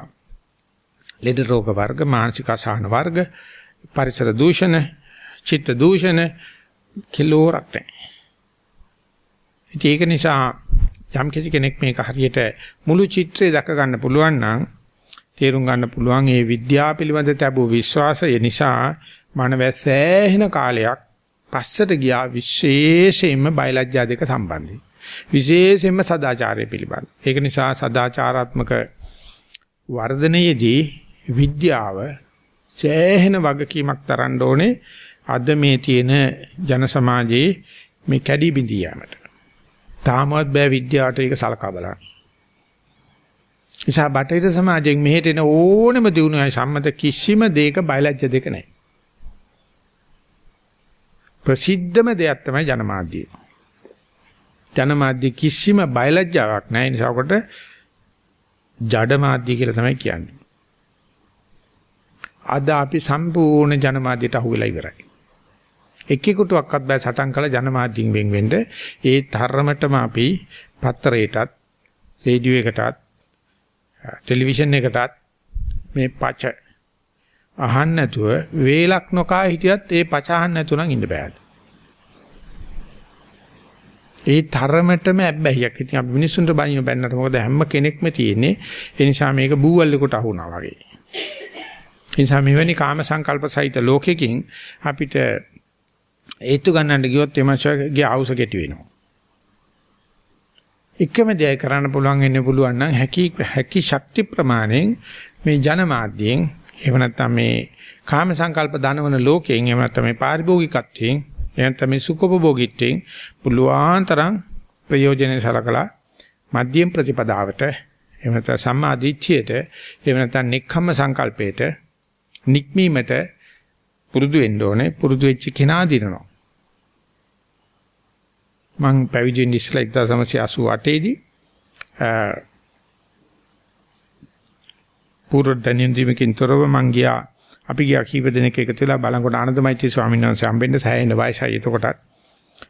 A: ලෙඩ රෝග වර්ග, මානසික අසහන වර්ග, පරිසර දූෂණ, චිත්ත දූෂණ කිලෝරක් නැහැ. ඒක නිසා යම් කිසි කෙනෙක් මේක හරියට මුළු චිත්‍රය දැක ගන්න පුළුවන් නම් තේරුම් ගන්න පුළුවන් මේ විද්‍යාව පිළිබඳ තිබූ විශ්වාසය නිසා මනවැසෑහෙන කාලයක් පස්සට ගියා විශේෂයෙන්ම බයලජ්ජා දෙක සම්බන්ධයි. විශේෂයෙන්ම සදාචාරය පිළිබඳ. ඒක නිසා සදාචාරාත්මක වර්ධනයේදී විද්‍යාව සෑහෙන වගකීමක් දරන්න ඕනේ අද මේ තියෙන ජන සමාජයේ මේ කැඩි බිඳී යාමට. තාමවත් බෑ විද්‍යාවට ඒක සලකා බලන්න. නිසා බටහිර සමාජයෙන් මෙහෙට එන ඕනෙම දිනුවයි සම්මත කිසිම දෙයක බයලජ්‍ය දෙක නැහැ. ප්‍රසිද්ධම දෙයක් තමයි ජනමාධ්‍යය. ජනමාධ්‍ය කිසිම බයලජ්‍යාවක් නැහැ නිසා කොට ජඩ මාධ්‍ය කියලා තමයි කියන්නේ. අද අපි සම්පූර්ණ ජනමාධ්‍යයට අහු වෙලා ඉවරයි. එක්කෙකුටවත් බෑ සටන් කළ ජනමාධ්‍යින් වෙන් වෙන්න. ඒ තරමටම අපි පත්තරයටත් රේඩියෝ එකටත් ටෙලිවිෂන් එකටත් මේ පච අහන්න නැතුව වේලක් නොකා හිටියත් ඒ පච අහන්න නැතුව නම් ඉන්න බෑ. ඒ තරමටම ඇබ්බැහියක්. ඉතින් අපි මිනිස්සුන්ට බනින බැන්නට මොකද හැම කෙනෙක්ම තියෙන්නේ. ඒ නිසා මේක බූවල්ලෙකුට අහුණා වගේ. ඒ නිසා මෙවැනි කාම සංකල්ප සහිත ලෝකෙකින් අපිට ඒත්තු ගන්නට ගියොත් එමන්සගේ ආවුස කෙටි වෙනවා. එකම දේ කරන්න පුළුවන් වෙන්න පුළුවන් නම් හැකි හැකි ශක්ති ප්‍රමාණයෙන් මේ ජනමාධ්‍යයෙන් එහෙම නැත්නම් මේ කාම සංකල්ප දනවන ලෝකයෙන් එහෙම නැත්නම් මේ පාරිභෝගිකත්වයෙන් එහෙම නැත්නම් මේ සුඛෝපභෝගීත්වයෙන් පුළුවන් තරම් ප්‍රයෝජනෙ සලකලා මධ්‍යම ප්‍රතිපදාවට එහෙම නැත්නම් සම්මා දිට්ඨියට එහෙම නැත්නම් නික්ඛම්ම සංකල්පයට නික්මීමට පුරුදු වෙන්න ඕනේ පුරුදු වෙච්ච කෙනා දිනනවා. මං පැවිදි වෙන්න ඉස්සලා 1988 දී පූර්ව දැනියන්දීමකින් තොරව මං ගියා. අපි ගියා කීප දෙනෙක් එකතු වෙලා බලංගොඩ ආනන්දමෛත්‍රී ස්වාමීන් වහන්සේ හම්බෙන්න සෑහෙන වයසයි එතකොටත්.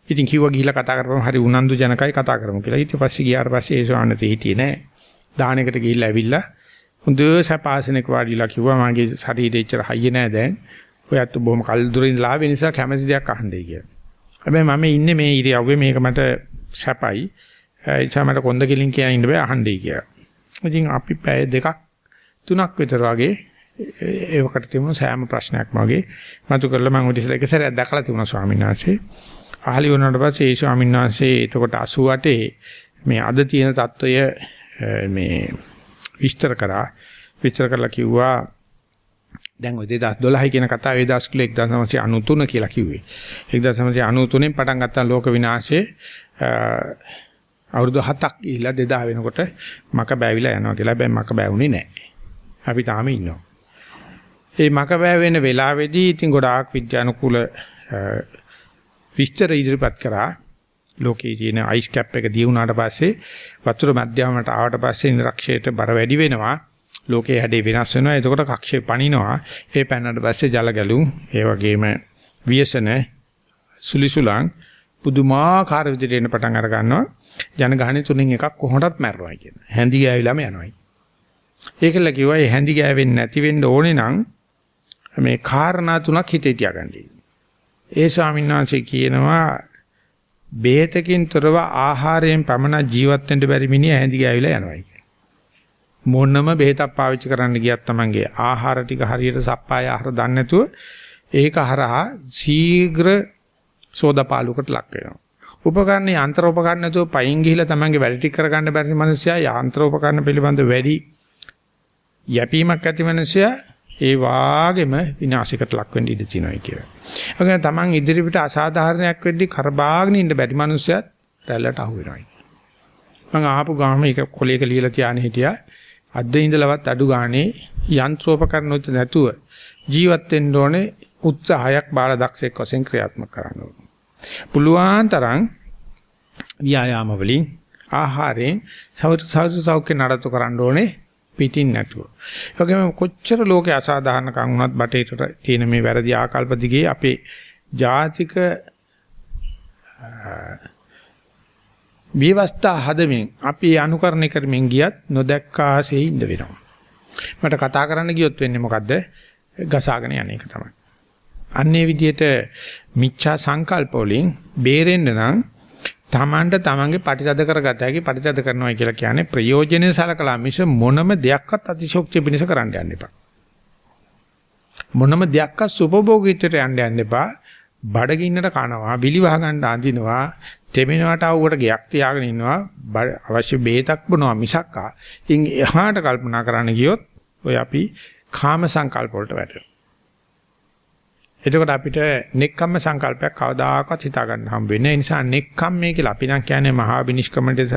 A: ඉතින් කිව්වා ගිහිල්ලා කතා කරපුවම හරි උනන්දු ජනකයි කතා කරමු කියලා. ඊට පස්සේ ගියාට පස්සේ ඒ ස්වාමීන් වහන්සේ හිටියේ නෑ. දාහනකට ගිහිල්ලා ඇවිල්ලා හොඳ සපාසනෙක් වාඩිලා කිව්වා මගේ ශරීරය ඉච්චර හයිය නෑ දැන්. ඔයත් බොහොම කල් දුරින් ලාභ නිසා කැමති දෙයක් අහන්නේ කියලා. හැබැයි මම ඉන්නේ මේ ඉරියව්වේ මේක මට සැපයි. ඒ නිසා මට කොන්ද කිලින් කියන ඉන්න බෑ අහන්නේ කියලා. ඉතින් අපි පැය දෙකක් තුනක් විතර වගේ ඒවකට තිබුණු සෑම ප්‍රශ්නයක් වගේ මතු කරලා මම උදේසර එක සැරයක් දැකලා තිබුණා ස්වාමීන් වහන්සේ. අහලි වුණාට පස්සේ ඒ ස්වාමීන් වහන්සේ එතකොට 88 මේ අද තියෙන தত্ত্বය මේ විස්තර කරා විස්තර කරලා කිව්වා දැන් ওই 2012 කියන කතාවේ 1993 කියලා කිව්වේ. 1993 න් පටන් ගත්තා ලෝක විනාශයේ අවුරුදු 7ක් ගිහිලා 2000 වෙනකොට මක බෑවිලා යනවා කියලා. හැබැයි මක බෑවුනේ නැහැ. අපි තාම ඉන්නවා. ඒ මක බෑ වෙන වෙලාවේදී ඉතින් ගොඩාක් විද්‍යානුකූල විස්තර ඉදිරිපත් කරා. ලෝකයේ තියෙන අයිස් කැප් එක දිය වුණාට පස්සේ වතුර මැදයන්ට ආවට පස්සේ නිරක්ෂයට බර වැඩි වෙනවා. ලෝකයේ හැඩේ වෙනස් වෙනවා. එතකොට කක්ෂේ පනිනවා. ඒ පැනනට පස්සේ ජල ගැලුම්, ඒ වගේම ව්‍යසන සුලිසුලං පුදුමාකාර විදිහට එන්න පටන් අර ගන්නවා. ජනගහනේ තුනෙන් එකක් කොහොමදත් මැරනවා කියන. හැඳි ගෑවිලාම යනවා. ඒකල කිව්වා මේ හැඳි ගෑවෙන්නේ නැති වෙන්න ඕනේ නම් මේ කාරණා තුනක් හිතේ තියාගන්න. ඒ ස්වාමීන් වහන්සේ කියනවා බේතකින් තොරව ආහාරයෙන් පමණ ජීවත් වෙන්න බැරි මිනිහ හැඳි ගෑවිලා යනවා. මොනම බෙහෙතක් පාවිච්චි කරන්න ගියත් Tamange ආහාර ටික හරියට සප්පාය ආහාර දන්නේ නැතුව ඒක හරහා ශීඝ්‍ර සෝදාපාලුකට ලක් වෙනවා. උපකරණ යන්ත්‍ර උපකරණ නැතුව පයින් ගිහිලා Tamange වැඩ ටික කරගන්න බැරි මිනිස්සයා යන්ත්‍ර උපකරණ පිළිබඳ වැඩි යැපීමක් ඇති මිනිස්සයා ඒ වාගෙම විනාශයකට ලක් වෙන්න ඉඩ තියෙනවා කියලා. ඒ කියන්නේ Taman ඉදිරියට අසාධාරණයක් වෙද්දී කරබාගෙන ඉන්න බැරි මිනිස්සයාත් රැල්ලට අහු වෙනවා. මම ආපු ගාම එක කොලයක ලියලා තියානේ හිටියා අද්ද ඉඳලවත් අඩු ගානේ යන්ත්‍රෝපකරණ උත් නැතුව ජීවත් වෙන්න ඕනේ උත්සාහයක් බාල දක්ෂයෙක් වශයෙන් ක්‍රියාත්මක කරන්න ඕනේ. පුළුවන් තරම් ව්‍යායාම වලින් ආහාරයෙන් සෞඛ්‍ය සෞඛ්‍ය නඩත්තු කරන්න ඕනේ පිටින් නැතුව. ඒ වගේම කොච්චර ලෝකේ අසාධාරණකම් වුණත් බටේට තියෙන මේ වැරදි ආකල්ප දිගේ අපේ ජාතික විවස්ථා හදමින් අපි අනුකරණය කරමින් ගියත් නොදැක්කාසේ ඉඳ වෙනවා. මට කතා කරන්න ගියොත් වෙන්නේ මොකද්ද? ගසාගෙන යන එක තමයි. අන්නේ විදිහට මිච්ඡා සංකල්ප වලින් බේරෙන්න නම් තමන්ට තමන්ගේ ප්‍රතිසද කරගත හැකි ප්‍රතිසද කරනවා කියලා කියන්නේ ප්‍රයෝජනෙ සලකලා මිස මොනම දෙයක්වත් අතිශෝක්තිය පිණිස කරන්න යන්න එපා. මොනම දෙයක්වත් සුපභෝගීත්වයට යන්න යන්න එපා. බඩගින්නට කනවා, බිලි වහ ගන්න අඳිනවා, තෙමෙනවට අවුවට ගයක් තියාගෙන ඉන්නවා, අවශ්‍ය බේතක් බොනවා මිසක්කා. ඉන් එහාට කල්පනා කරන්න ගියොත් ඔය අපි කාම සංකල්ප වලට වැටෙනවා. එතකොට අපිට නෙක්ඛම්ම සංකල්පයක් කවදාකවත් හිතා ගන්න හම්බ වෙන්නේ නැහැ. ඒ නිසා නෙක්ඛම්මේ කියලා අපි නම් කියන්නේ මහා විනිශ්කමණයට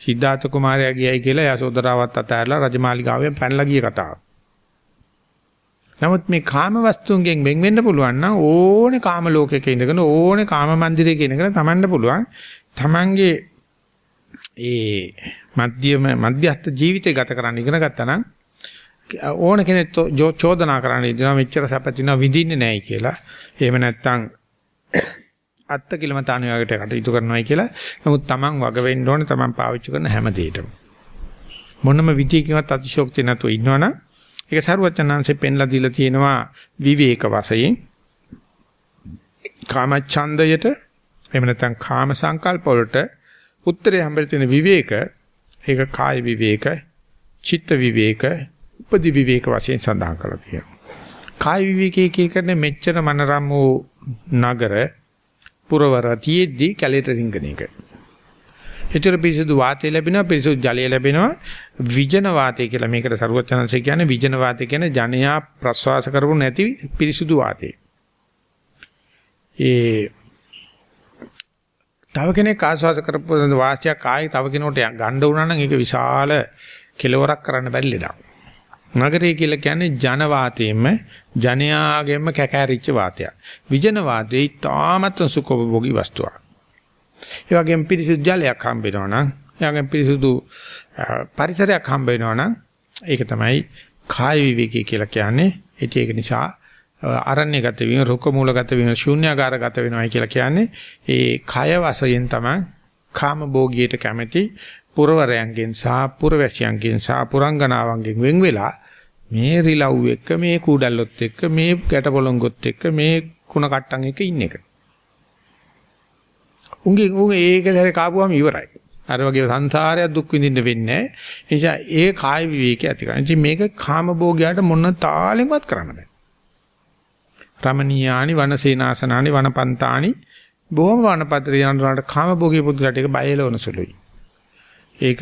A: සිද්ධාර්ථ කුමාරයා ගියයි කියලා යසෝදරාවත් අතහැරලා රජමාලිගාවෙන් පැනලා ගිය කතාව. නමුත් මේ කාම වස්තුන්ගෙන් වෙන් වෙන්න පුළුවන් නම් ඕනේ කාම ලෝකයක ඉඳගෙන ඕනේ කාම මන්දිරයක ඉඳගෙන තමන්ට පුළුවන් තමන්ගේ ඒ මධ්‍යම මධ්‍යස්ථ ජීවිතය ගත කරන්න ඉගෙන ගත්තා නම් ඕන කෙනෙක් චෝදනා කරන්න ඉදනවා මෙච්චර සැපතිනවා විඳින්නේ නැහැ කියලා. එහෙම නැත්නම් අත්ත කිලමතාණුවකට කටයුතු කරනවායි කියලා. නමුත් Taman වග වෙන්න ඕනේ Taman පාවිච්චි කරන හැම දෙයකම. මොනම විදියකින්වත් අතිශෝක්ති නැතුව ඉන්නවනම් ඒක සරුවචනාංශයෙන් පෙන්ලා දීලා තියෙනවා විවේක වශයෙන්. කාම ඡන්දයට එහෙම නැත්නම් කාම සංකල්ප වලට උත්තරේ හම්බෙලා තියෙන විවේක ඒක කාය විවේක, චිත්ත විවේක, උපදි විවේක වශයෙන් සඳහන් කරලා තියෙනවා. කාය විවේකයේ කියන්නේ මෙච්චර මනරම් වූ නගර පුරවර තියෙද්දි කැලේට රිංගන එක. ඒතර පිරිසුදු වාතය ලැබෙනවා පිරිසුදු ජලය ලැබෙනවා විජන වාතය කියලා මේකට සරුවචනන්සේ කියන්නේ විජන වාතය කියන්නේ ජනයා ප්‍රස්වාස කරපු නැති පිරිසුදු වාතය. ඒ තව කෙනෙක් ආස්වාස කරපු වාසියක් ආයි තව කෙනෙකුට ගන්න උනා නම් ඒක විශාල කෙලවරක් කරන්න බැරි ලෙඩක්. නගරය කියලා කියන්නේ ජන වාතයෙන්ම ජනයාගෙන්ම කැකෑරිච්ච වාතයක්. විජන වාතේ තාමත් සුඛෝපභෝගී වස්තුවක්. ඒ වගේම පිරිසිදු ජලයක් හම්බ වෙනවා නම්, ඒ වගේම පිරිසිදු පරිසරයක් හම්බ වෙනවා නම් ඒක තමයි කාය විවේකී කියලා කියන්නේ. ඉතින් ඒක නිසා අරණ්‍යගත වීම, රුක්ක මූලගත වීම, ශූන්‍යාකාරගත වෙනවා කියලා කියන්නේ ඒ කය වශයෙන් තමයි කාම භෝගියට කැමැති පුරවරයන්ගෙන් සහ පුරවැසියන්ගෙන් සහ පුරංගනාවන්ගෙන් වෙන් වෙලා මේ රිලව් එක්ක මේ කූඩල්ලොත් එක්ක මේ ගැටපොළොංගොත් එක්ක මේ කුණ කට්ටන් එක්ක ඉන්න එක. උන්ගේ උන් ඒක දැර කාපුවම ඉවරයි. අර වගේ සංසාරයක් දුක් විඳින්න වෙන්නේ නැහැ. ඒ නිසා ඒ කාය විවේකී ඇති කරගන්න. ඉතින් මේක කාම භෝගයට මොන තාලෙන්වත් කරන්න බෑ. රමණීයානි වනසේනාසනානි වනපන්තානි බොහොම වනපත්‍ර යනරට කාම භෝගී පුදුලට ඒක බයලවන සුළුයි. ඒක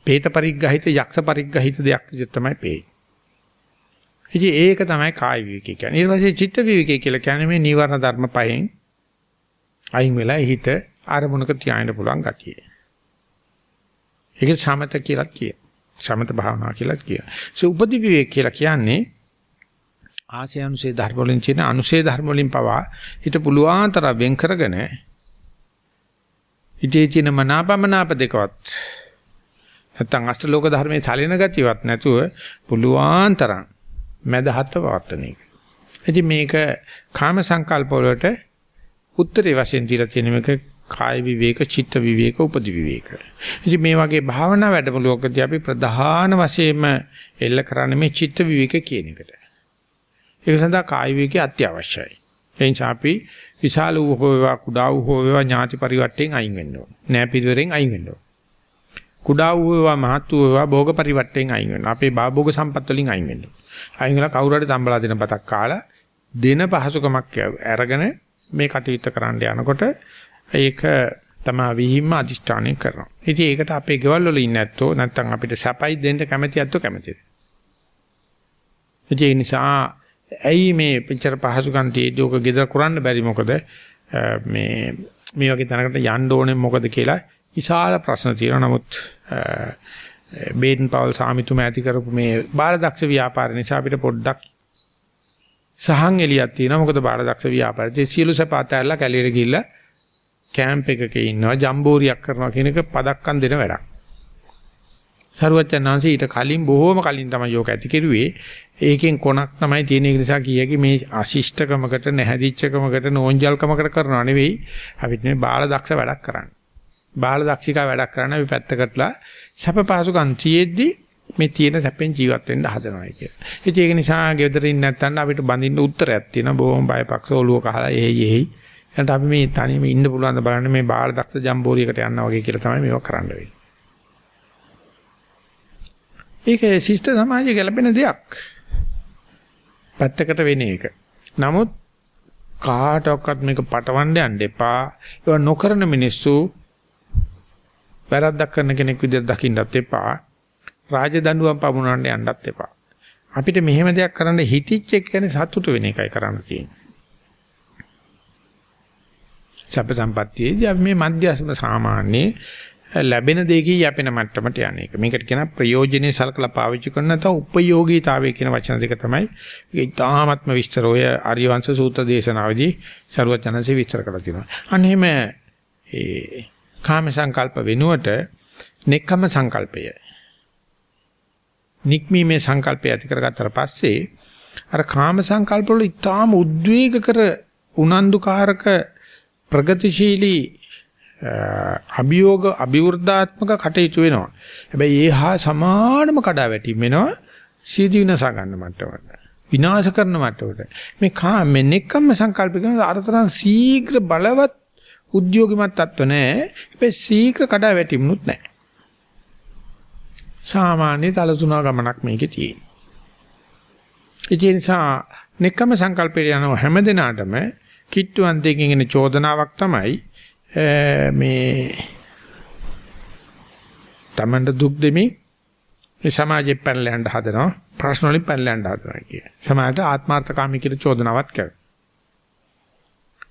A: പ്രേත පරිග්‍රහිත යක්ෂ පරිග්‍රහිත දෙයක් විදිහට තමයි පේන්නේ. ඉතින් ඒක තමයි කාය විවේකී කියන්නේ. ඊට පස්සේ චිත්ත විවේකී කියලා කියන්නේ මේ නීවරණ ධර්ම පහෙන් අයින් වෙලා හිත ආරමුණක තියාගෙන පුළුවන් ගතිය. ඒක සමත කියලා කිය. සමත භාවනා කියලා කිය. ඒ උපදි විවේක කියලා කියන්නේ ආසය අනුසේ ධර්ම වලින් කියන අනුසේ ධර්ම වලින් පවා හිත පුළුවන් තරම් වෙන් කරගෙන ඉතේ තියෙන මනාපමනාප දෙකවත් නැත්තම් අෂ්ටලෝක ධර්මයේ සැලෙන ගතියවත් නැතුව පුළුවන් තරම් මදහත් පවත්තන එක. ඉතින් මේක කාම සංකල්ප වලට උත්තරේ වශයෙන් දීලා තියෙන මේක කාය විවේක, චිත්ත විවේක, උපදි විවේක. ඉතින් මේ වගේ භාවනා වැඩමුළුවකදී අපි ප්‍රධාන වශයෙන්ම එල්ල කරන්නේ මේ චිත්ත විවේක කියන එකට. ඒක සඳහා කාය විවේකය අත්‍යවශ්‍යයි. ඒ නිසා අපි විශාල වූ හෝ වේවා කුඩා වූ හෝ වේවා ඥාති පරිවර්තයෙන් අයින් වෙන්න ඕන. නෑ පිළිවෙරෙන් අයින් වෙන්න ඕන. කුඩා වූ වේවා මහත් වූ වේවා භෝග පරිවර්තයෙන් අයින් වෙන්න. අපේ භාභෝග සම්පත් වලින් අයින් වෙන්න. අයින් වෙලා කවුරු හරි තම්බලා දෙන බතක් කාලා දෙන පහසුකමක් අරගෙන මේ කටයුත්ත කරන්න යනකොට ඒක තමයි විහිම්ම අදිෂ්ඨානය කරනවා. ඉතින් ඒකට අපේ ගෙවල් වල ඉන්නේ නැත්තෝ නැත්තම් අපිට සැපයි දෙන්න කැමැති ඇත්තෝ කැමැතිද? ඒ නිසා ඇයි මේ පිටර පහසුකම් තියදී ඔක ගෙදර කරන්න බැරි මොකද මේ මේ වගේ තැනකට යන්න ඕනේ මොකද කියලා විශාල ප්‍රශ්න තියෙනවා නමුත් බේඩන් පවල් සාමිතුමා ඇති කරපු මේ බාලදක්ෂ ව්‍යාපාර නිසා අපිට පොඩ්ඩක් සහන් එලියක් තියෙනවා මොකද බාලදක්ෂ ව්‍යාපාරයේ සියලු සපාතැල්ලා කැලියට ගිහිල්ලා කැම්ප් එකක ඉන්නවා ජම්බෝරියක් කරනවා කියන එක පදක්කම් දෙන වැඩක්. සරුවච්චන්හන්සේ ඊට කලින් බොහෝම කලින් තමයි යෝක ඇති කෙරුවේ. ඒකෙන් කොනක් තමයි තියෙන ඒ නිසා කියකි මේ අශිෂ්ටකමකට නැහැදිච්චකමකට නෝන්ජල්කමකට කරනව නෙවෙයි අපිට මේ බාල දක්ෂ වැඩක් කරන්නේ. බාල දක්ෂිකා වැඩක් කරන්න අපි පැත්තකටලා සැප පහසුකම් තියෙද්දි මේ තියෙන සැපෙන් ජීවත් වෙන්න හදනවායි කියලා. ඉතින් ඒක නිසා ගෙදරින් නැත්තම් අපිට බඳින්න උත්තරයක් තියෙනවා. බොහොම බයපක්ෂ ඔලුව කහලා එහෙයි එහෙයි. එතන අපි මේ තනියම ඉන්න පුළුවන් ද බලන්න මේ බාල දක්ෂ ජම්බෝරියකට යනවා වගේ කියලා තමයි මේක කරන්න වෙන්නේ. ඒක ශිෂ්ට සමාජයේ ගැලපෙන දෙයක්. පැත්තකට වෙන එක. නමුත් කාටවත් මේක පටවන්න යන්න එපා. ඒක නොකරන මිනිස්සු වැරද්දක් කරන කෙනෙක් විදිහට දකින්නත් එපා. රාජදඬුවම් පමුණවන්න යන්නත් එපා. අපිට මෙහෙම දෙයක් කරන්න හිතිච්ච එක කියන්නේ සතුට වෙන එකයි කරන්න තියෙන්නේ. සබ්බ සම්පත්තියේදී අපි මේ මධ්‍යස්ම සාමාන්‍ය ලැබෙන දෙයකින් යැපෙන මට්ටමට යන එක. මේකට කියන ප්‍රයෝජනේ සලකලා පාවිච්චි කරන නැත්නම් උපයෝගීතාවය කියන වචන දෙක තමයි ඒක ඉතාමත්ම විස්තර ඔය ආර්යවංශ සූත්‍ර දේශනාවේදී සරුවත් ජනසේ විස්තර කරලා තියෙනවා. අන්න එහෙම ඒ කාම සංකල්ප වෙනුවට නෙක්ඛම් සංකල්පය නික්මීමේ සංකල්පය ඇති කරගත්තට පස්සේ අර කාම සංකල්ප වල ඊටාම උද්වේග කර උනන්දුකාරක ප්‍රගතිශීලී අභියෝග අභිවෘද්ධාත්මක කටයුතු වෙනවා. හැබැයි ඒ හා සමානම කඩාවැටීම් වෙනවා සීදී විනාශ ගන්න මට්ටමට. විනාශ කරන මට්ටමට. මේ කාම මේ නෙක්කම්ම සංකල්ප කරන අරතරන් ශීඝ්‍ර බලවත් උද්‍යෝගිමත් තත්ත්ව නැහැ. හැබැයි ශීඝ්‍ර කඩාවැටීම්නුත් නැහැ. සාමාන්‍ය තලතුණා ගමනක් මේකේ තියෙන්නේ. ඒ නිසා නෙක්කම සංකල්පයට යන හැම දිනාටම කිට්ටුවන්තයෙන් එන චෝදනාවක් තමයි මේ තමන්ට දුක් දෙමි මේ සමාජෙ පැනලා යන්න හදනවා ප්‍රශ්න වලින් පැනලා යන්න හදනවා කිය. සමාජයට ආත්මార్థකාමී කියලා චෝදනාවක් කරනවා.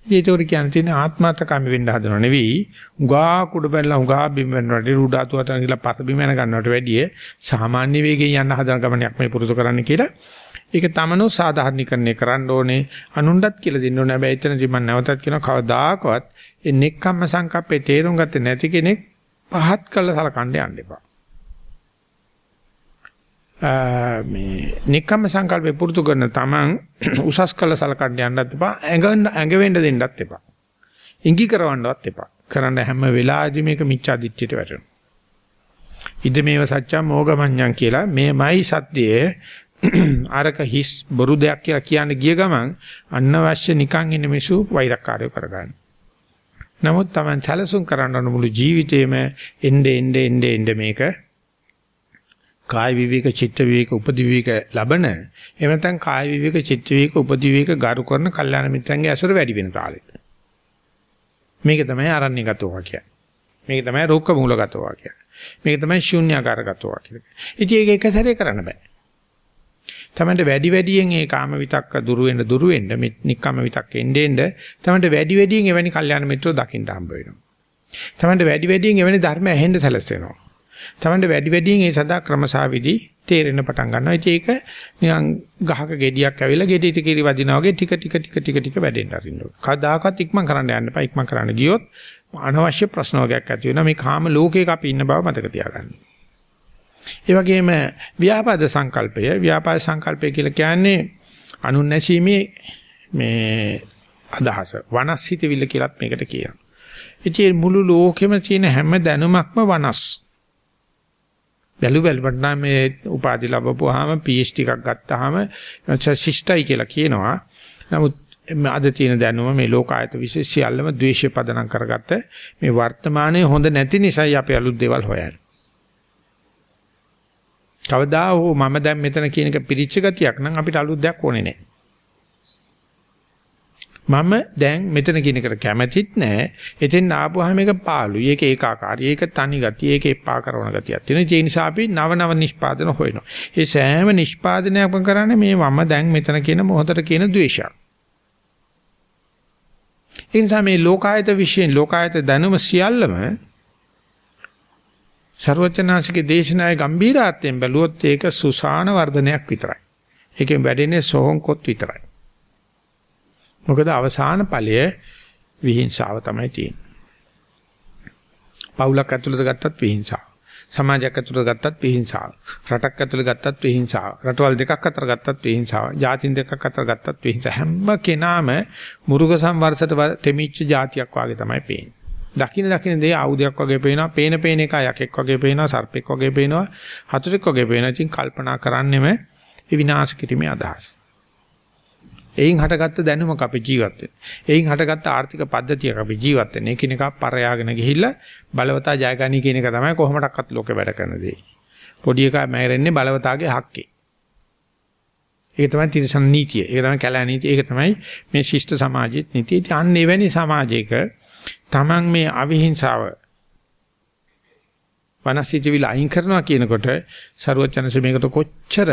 A: ඒතකොට කියන්නේ තියෙන ආත්මార్థකාමී වෙන්න හදනව නෙවෙයි. උගා කුඩ බැලලා උගා බිම් වෙනවට රුඩාතු අතන කියලා පත බිම යන ගන්නවට වැඩිය සාමාන්‍ය වේගයෙන් යන්න හදන ගමනක් මේ පුරුදු කරන්න කියලා. ඒක තමනෝ සාධාරණීකරණය කරන්න ඕනේ. අනුන්ටත් කියලා දෙන්න ඕනේ. හැබැයි එතනදී මම නැවතත් කියනවා කවදාකවත් ඒ නෙක්ඛම්ම සංකප්පේ තේරුම් ගත්තේ නැති කෙනෙක් පහත් කළ සලකන්න යන්න එපා. මේ නික්කම් සංකල්පේ පුරුදු කරන තමන් උසස් කළ සලකන්න යන්නත් එපා ඇඟ ඇඟ වෙන්න දෙන්නත් එපා. ඉඟි කරවන්නවත් එපා. කරන්න හැම වෙලාවෙදි මේක මිච්ඡා දිට්ඨියට වැටෙනවා. ඉද මේව සත්‍යම් මොගමඤ්ඤං කියලා මේමයි සත්‍යයේ. අරක හිස් බොරු දෙයක් කියලා කියන්න ගිය ගමන් අනවශ්‍ය නිකන් ඉන්න මිසු වෛරක්කාරය කරගන්න. නමුත් Taman සැලසුම් කරන්න මුළු ජීවිතේම එnde ende ende ende මේක කාය විවේක චිත්ත විවේක උපදි විවේක ලබන එහෙම නැත්නම් කාය විවේක චිත්ත විවේක උපදි විවේක ගරු කරන කල්යාණ මිත්‍රන්ගේ ඇසුර වැඩි වෙන තාලෙට. මේක තමයි ආරණ්‍යගතෝ කියන්නේ. මේක තමයි රෝක්ක මූලගතෝ කියන්නේ. මේක තමයි ශූන්‍යාකාරගතෝ කියන්නේ. ඉතින් ඒක එක සැරේ කරන්න බෑ. තමන්ට වැඩි වැඩියෙන් ඒ කාම විතක්ක දුරු වෙන්න දුරු වෙන්න නික්කම විතක්ක එන්නේ එන්න තමන්ට වැඩි වැඩියෙන් එවැනි කල්යාණ මිත්‍රෝ දකින්න හම්බ වෙනවා. තමන්ට වැඩි වැඩියෙන් එවැනි ධර්ම ඇහෙන්න සැලසෙනවා. තමන්ට වැඩි වැඩියෙන් ඒ සදා ක්‍රමසාවිදි තේරෙන්න පටන් ගන්නවා. ඉතින් ඒක නිකන් ගහක ගෙඩියක් ඇවිල්ලා ගෙඩියට කිරි වදිනා වගේ ටික ටික ටික ටික ටික වැඩෙන්න අරින්න ඕන. කවදාකවත් ඉක්මන් කරන්න යන්න එපා. ඉක්මන් කරන්න ගියොත් අනවශ්‍ය ප්‍රශ්න වර්ගයක් ඇති වෙනවා. මේ කාම ලෝකයක අපි ඉන්න බව මතක තියාගන්න. ඒ වගේම ව්‍යාපාද සංකල්පය, ව්‍යාපාද සංකල්පය කියලා කියන්නේ අනුන් නැසීමේ මේ අදහස. වනස්හිතවිල්ල කියලත් මේකට කියනවා. ඉතින් මුළු ලෝකෙම තියෙන හැම දැනුමක්ම වනස්. බැලු බැලුවට නම් මේ උපාධි ලැබපුවාම PhD එකක් ගත්තාම ශිෂ්ටයි කියලා කියනවා. නමුත් අද තියෙන දැනුම මේ ලෝකායත විශේෂ සියල්ලම ද්වේෂය පදනම් කරගත්ත මේ වර්තමානයේ හොඳ නැති නිසායි අපි අලුත් දේවල් හොයන්නේ. කවදා හෝ මම දැන් මෙතන කියන එක පිරිච්ච ගතියක් නම් අපිට අලුත් දෙයක් ඕනේ නැහැ. මම දැන් මෙතන කියන එකට කැමැතිත් නැහැ. එතෙන් ආපුවාම මේක පාළුයි. ඒක ඒකාකාරයි. ඒක තනි ගතිය. ඒක එපා කරන ගතියක් තියෙනවා. ඒ නිසා අපි නව නව නිෂ්පාදන හොයනවා. ඒ සෑම නිෂ්පාදනයක්ම කරන්නේ මේ මම දැන් මෙතන කියන මොහොතට කියන ද්වේෂයක්. ඒ නිසා මේ ලෝකායත විශ්යෙන් ලෝකායත දැනුම සියල්ලම ਸਰවචනාසිකේ දේශනාවේ ගම්බීරාර්ථයෙන් බැලුවොත් ඒක සුසාන වර්ධනයක් විතරයි. ඒකෙන් වැඩෙන්නේ සෝහොන්කොත් විතරයි. මොකද අවසාන ඵලය විහිංසාව තමයි තියෙන්නේ. පවුලක් ඇතුළත ගත්තත් විහිංසාව. සමාජයක් ඇතුළත ගත්තත් විහිංසාව. රටක් ඇතුළත ගත්තත් විහිංසාව. රටවල් දෙකක් අතර ගත්තත් විහිංසාව. ජාතින් දෙකක් අතර ගත්තත් විහිංසාව. හැම කෙනාම මුරුක සංවර්ෂයට තෙමිච්ච જાතියක් වාගේ තමයි පේන්නේ. දකින දකින දේ ආයුධයක් වගේ පේනවා, පේන පේන එක යකෙක් වගේ පේනවා, සර්පෙක් වගේ පේනවා, හතුරෙක් වගේ පේනවා. ඉතින් කල්පනා කරන්නෙම ඒ විනාශ කිරීමේ අදහස. එයින් හටගත්ත දැනුමක් අපි ජීවත් වෙන්නේ. එයින් හටගත්ත ආර්ථික පද්ධතියක් අපි ජීවත් වෙන්නේ. එකිනෙකා පරයාගෙන ගිහිල්ලා බලවතා ජයගනි කියන එක තමයි කොහොමඩක්වත් ලෝකේ වැඩ කරන දේ. පොඩි එකා මැරෙන්නේ බලවතාගේ හක්කේ. ඒක තමයි තිරසන නීතිය. ඒක තමයි කැලෑ නීතිය. ඒක තමයි මේ ශිෂ්ට සමාජයේ නීතිය. අන්න එවැනි සමාජයක Taman මේ අවිහිංසාව වනසිතවිල අයින් කරනවා කියනකොට ਸਰුවචනස මේකට කොච්චර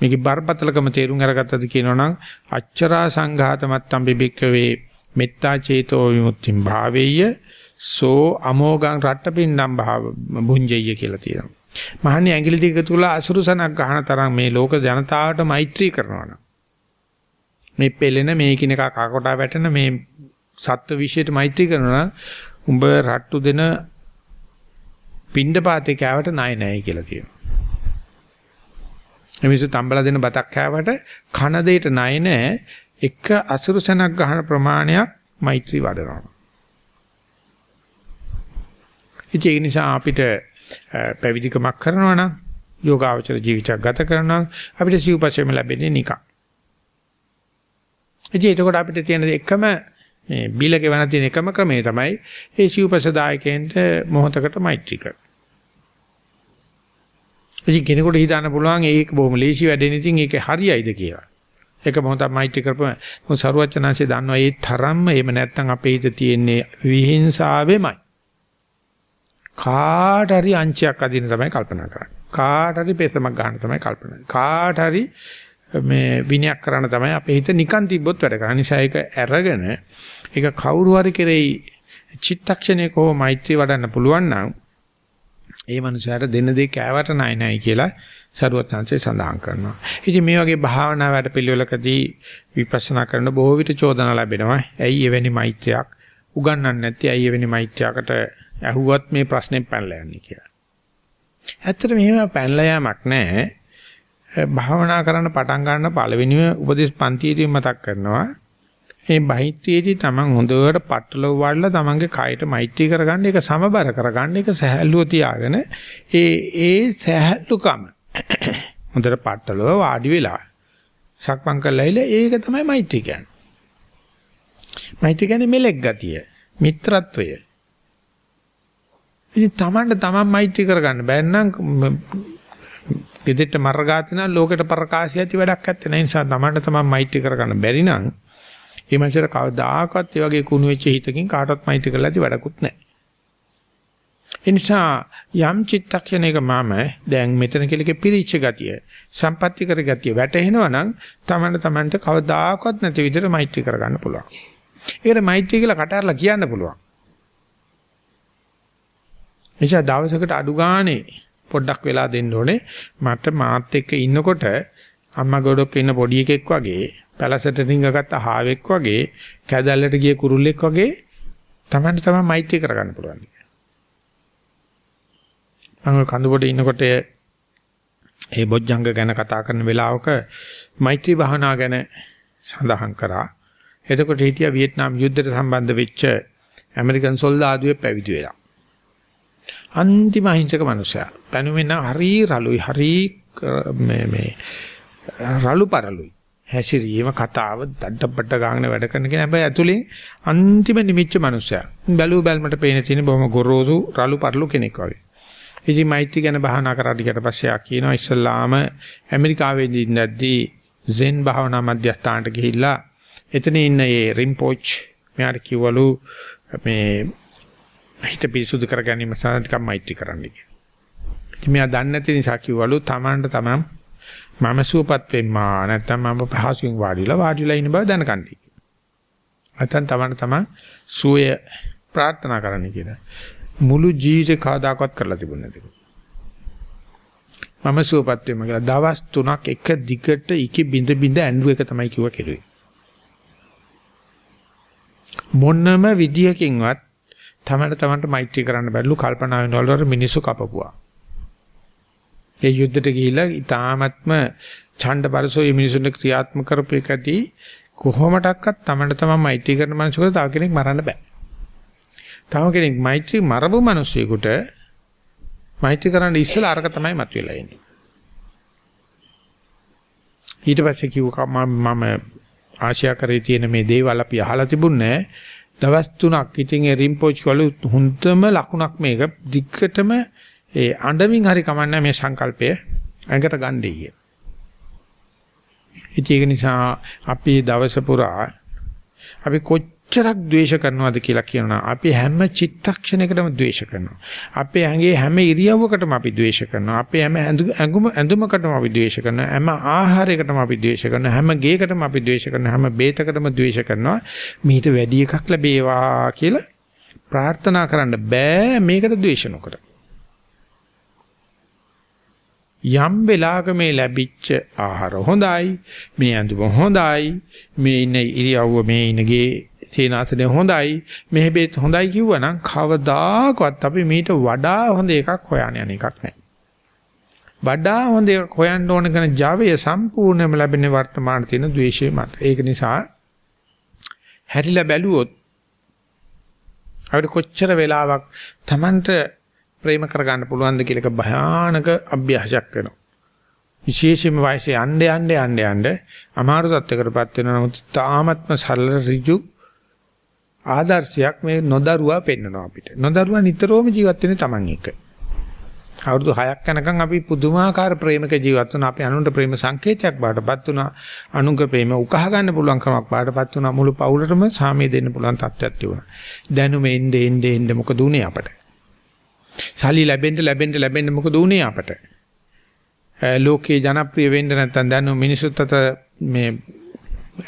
A: මේකේ බරපතලකම තේරුම් අරගත්තද කියනවනම් අච්චරා සංඝාත මත්තම් බිබික්කවේ මෙත්තා චේතෝ විමුක්තිම් භාවේය සෝ අමෝගං රට්ටපින්නම් භාව බුඤ්ජෙය කියලා තියෙනවා. මහන්නේ ඇඟිලි දිග තුල අසුරුසනක් ගන්න තරම් මේ ලෝක ජනතාවට මෛත්‍රී කරනවා මේ පෙළෙන මේ කිනක කකොටා වැටෙන මේ සත්ව විශේෂයට මෛත්‍රී කරනවා උඹ රට්ටු දෙන පිණ්ඩපාතේ කෑවට ණය නැහැ කියලා කියනවා. එමිසු තම්බලා දෙන බතක් කෑවට කන දෙයට ණය නැහැ. එක අසුරුසනක් ගන්න ප්‍රමාණයක් මෛත්‍රී වඩනවා. ඒ නිසා අපිට පැවිදිකමක් කරනවා නම් යෝගාවචර ජීවිතයක් ගත කරනවා අපිට සිව්පසෙම ලැබෙන්නේ නිකන්. ඉතින් එතකොට අපිට තියෙන එකම මේ බිල ගෙවන තියෙන එකම ක්‍රමය තමයි ඒ සිව්පසදායකයන්ට මොහොතකට මෛත්‍රී කර. ඉතින් කෙනෙකුට හිතන්න පුළුවන් ඒක බොහොම ලේසි වැඩෙන ඉතින් ඒක හරියයිද කියලා. ඒක මොහොතක් මෛත්‍රී කරපම මොකද සරුවචනanse දන්නවා ඒ තරම්ම එහෙම නැත්නම් අපේ හිත තියෙන්නේ විහිංසාවෙමයි. කාට හරි අංශයක් අදින්න තමයි කල්පනා කරන්නේ. කාට හරි පෙසමක් ගන්න තමයි කල්පනා. කාට හරි මේ විනයක් කරන්න තමයි අපේ හිත නිකන් තිබ්බොත් වැඩ කරන්නේ. නිසා ඒක අරගෙන ඒක කවුරු හරි කෙරෙහි චිත්තක්ෂණයක හෝ මෛත්‍රී වඩන්න පුළුවන් නම් ඒ මනුස්සයාට දෙන්න දෙයක් කෑවට නයි නයි කියලා සරුවත්ංශය සඳහන් කරනවා. ඉතින් මේ වගේ භාවනා වැඩ පිළිවෙලකදී විපස්සනා කරන බොහෝ විට චෝදනා ලැබෙනවා. ඇයි එවැනි මෛත්‍රියක් උගන්වන්නේ නැත්තේ? ඇයි එවැනි මෛත්‍රියකට ඇහුවත් මේ ප්‍රශ්නේ පැනලා යන්නේ කියලා. ඇත්තට මෙහෙම පැනලා යamak නැහැ. භාවනා කරන්න පටන් ගන්න පළවෙනිම උපදේශ පන්තියේදී මතක් කරනවා. මේ මෛත්‍රියේදී තමන් හොඳට පටලව වඩලා තමන්ගේ කයට මෛත්‍රී කරගන්න ඒක සමබර කරගන්න ඒක සහැල්ලුව තියාගෙන ඒ ඒ සහැල්ලුකම හොඳට පටලව වාඩි වෙලා සක්මන් කරලා ඉල ඒක තමයි මෛත්‍රී කියන්නේ. මෛත්‍රී කියන්නේ මෙලෙක් ගතිය, මිත්‍රත්වය. ඉතින් තමන්ට තමන් මෛත්‍රී කරගන්න බැන්නම් ගෙදෙට්ට මරගාතින ලෝකෙට ප්‍රකාශය ඇති වැඩක් නැත්තේ. ඒ නිසා තමන්ට තමන් මෛත්‍රී කරගන්න බැරි නම් ඒ මනසට කවදාකවත් ඒ වගේ කුණු වෙච්ච හිතකින් කාටවත් මෛත්‍රී කරලා ඇති වැඩකුත් නැහැ. ඒ නිසා යම් චිත්තක්ෂණයක මම දැන් මෙතන කෙලකේ පිරිච්ච ගතිය, සම්පත්‍ති කර ගතිය වැටහෙනවා නම් තමන්ට තමන්ට කවදාකවත් නැති විදිහට මෛත්‍රී කරගන්න පුළුවන්. ඒකට මෛත්‍රී කියලා කටහරලා කියන්න පුළුවන්. නිසා දවසකට අඩු ගානේ පොඩ්ඩක් වෙලා දෙන්න ඕනේ. මට මාත් එක්ක ඉන්නකොට අම්මා ගොඩක් ඉන්න පොඩි එකෙක් වගේ, පැලසට රිංගගත්ත හාවෙක් වගේ, කැදැල්ලට ගිය කුරුල්ලෙක් වගේ Tamanට තමයි මෛත්‍රී කරගන්න පුළුවන්. මම කඳුබොඩ ඉන්නකොට ඒ බොජ්ජංග ගැන කතා කරන වෙලාවක මෛත්‍රී භාවනා ගැන සඳහන් කරා. එතකොට හිටියා වියට්නාම් යුද්ධයට සම්බන්ධ වෙච්ච ඇමරිකන් සොල්දාදුවෙක් පැවිදි වෙලා. අන්තිම අහිංසක මනුස්සයා. පැනුමෙන් හරි රළුයි හරි මේ මේ රළු පරළුයි. හැසිරීම කතාව දඩබඩ ගාගෙන වැඩ කරන කෙනා හැබැයි ඇතුලේ අන්තිම නිමිච්ච මනුස්සයා. බැලුව බැලමට පේන තියෙන බොහොම ගොරෝසු රළු පරළු කෙනෙක් වගේ. ඉතින් මෛත්‍රී ගැන භාවනා කරලා ඊට පස්සේ ආ කියනවා ඉස්සල්ලාම ඇමරිකාවේදී ඉඳද්දී සෙන් භාවනා මධ්‍යස්ථානට ගිහිල්ලා එතන ඉන්න ඒ රිම්පෝච් මෙයාට කිව්වලු මේ හිත පිරිසුදු කර ගැනීම සඳහා ටිකක් මෛත්‍රී කරන්න කියලා. ඉතින් මෙයා දන්නේ නැති නිසා කිව්වලු තමන්ට තමන් මම සුවපත් වෙම්මා නැත්නම් මම පහසුවෙන් වාඩිලා වාඩිලා ඉන්න බව දැනගන්නයි. නැත්නම් තමන්ට තමන් සුවය ප්‍රාර්ථනා කරන්න කියලා. මුළු ජීවිතේ කවදාකවත් කරලා තිබුණේ නැතික. මම සුවපත් වෙම්ම කියලා දවස් 3ක් එක දිගට ඉකි බිඳ බිඳ ඇඬු එක තමයි කිව්ව කෙරුවේ. මොනම විදියකින්වත් තමන්ට තමන්ට මෛත්‍රී කරන්න බැරිලු කල්පනා වෙනවලු මිනිස්සු කපපුවා. ඒ යුද්ධයට ගිහිලා ඊ타ත්ම ඡණ්ඩ පරසෝ මේ මිනිසුන්ට ක්‍රියාත්මක කරපු එකදී කොහොමඩක්වත් තමන්ට තමන් මෛත්‍රී කරන මනුස්සයෙකුට තව කෙනෙක් මරන්න බෑ. තව කෙනෙක් මෛත්‍රී මරපු මිනිස්සෙකුට මෛත්‍රී කරන්න ඉස්සලා අරක තමයි මතුවෙලා එන්නේ. ඊට පස්සේ කිව්වා මම ආශියා කරේ තියෙන මේ දේවල් අපි අහලා තිබුණේ දවස් 3ක් ඉතින් ඒ රිම්පෝච් වල හුඳම ලකුණක් මේක දිග්ගටම ඒ අඬමින් හරි කමන්නේ මේ සංකල්පය ඇඟට ගන්නේ කිය. ඒක නිසා අපි දවස පුරා අපි කොච්චරක් ද්වේෂ කරනවද කියලා කියනවා. අපි හැම චිත්තක්ෂණයකටම ද්වේෂ කරනවා. අපේ ඇඟේ හැම ඉරියව්වකටම අපි ද්වේෂ කරනවා. අපේ හැම ඇඟුම ඇඳුමකටම අපි ද්වේෂ කරනවා. හැම ආහාරයකටම අපි ද්වේෂ කරනවා. හැම ගේකටම අපි ද්වේෂ කරනවා. හැම බේතකටම ද්වේෂ කරනවා. මීට වැඩි එකක් ලැබේවා කියලා ප්‍රාර්ථනා කරන්න බෑ මේකට ද්වේෂ නොකර. යම් වෙලාවක මේ ලැබිච්ච ආහාර හොඳයි මේ ඇඳුම හොඳයි මේ ඉන්න ඉරියව්ව මේ ඉන්නගේ සේනාසනේ හොඳයි මෙහෙ බෙත් හොඳයි කිව්වනම් කවදාකවත් අපි මීට වඩා හොඳ එකක් හොයන්න යන එකක් නැහැ. වඩා හොඳ එකක් හොයන්න ඕන කරන Java සම්පූර්ණයෙන්ම ලැබෙන වර්තමාන තියෙන ද්වේෂය මත. ඒක නිසා හැරිලා බැලුවොත් අපිට කොච්චර වෙලාවක් Tamanට ප්‍රේම කරගන්න පුළුවන්ද කියලා එක භයානක අභ්‍යාසයක් වෙනවා. විශේෂයෙන්ම වයසේ යන්න යන්න යන්න යන්න අමාරු තත්යකටපත් වෙනවා. නමුත් තාමත්ම සරල ඍජු ආදර්ශයක් මේ නොදරුවා පෙන්වනවා අපිට. නොදරුවා නිතරම ජීවත් වෙන්නේ Taman එක. අවුරුදු 6ක් යනකම් අපි පුදුමාකාර ප්‍රේමක ජීවත් වුණා. අපි අනුන්ට ප්‍රේම සංකේතයක් බාටපත් වුණා. අනුන්ගේ ප්‍රේම උකහා ගන්න පුළුවන් කමක් බාටපත් වුණා. මුළු පවුලටම සාමය දෙන්න පුළුවන් තත්ත්වයක් තිබුණා. දැනුම එන්නේ එන්නේ එන්නේ මොකද උනේ අපට? සල්ලි ලැබෙන්න ලැබෙන්න ලැබෙන්න මොකද උනේ අපට? ලෝකේ ජනප්‍රිය වෙන්න නැත්නම් දැන් මිනිසුත් අත මේ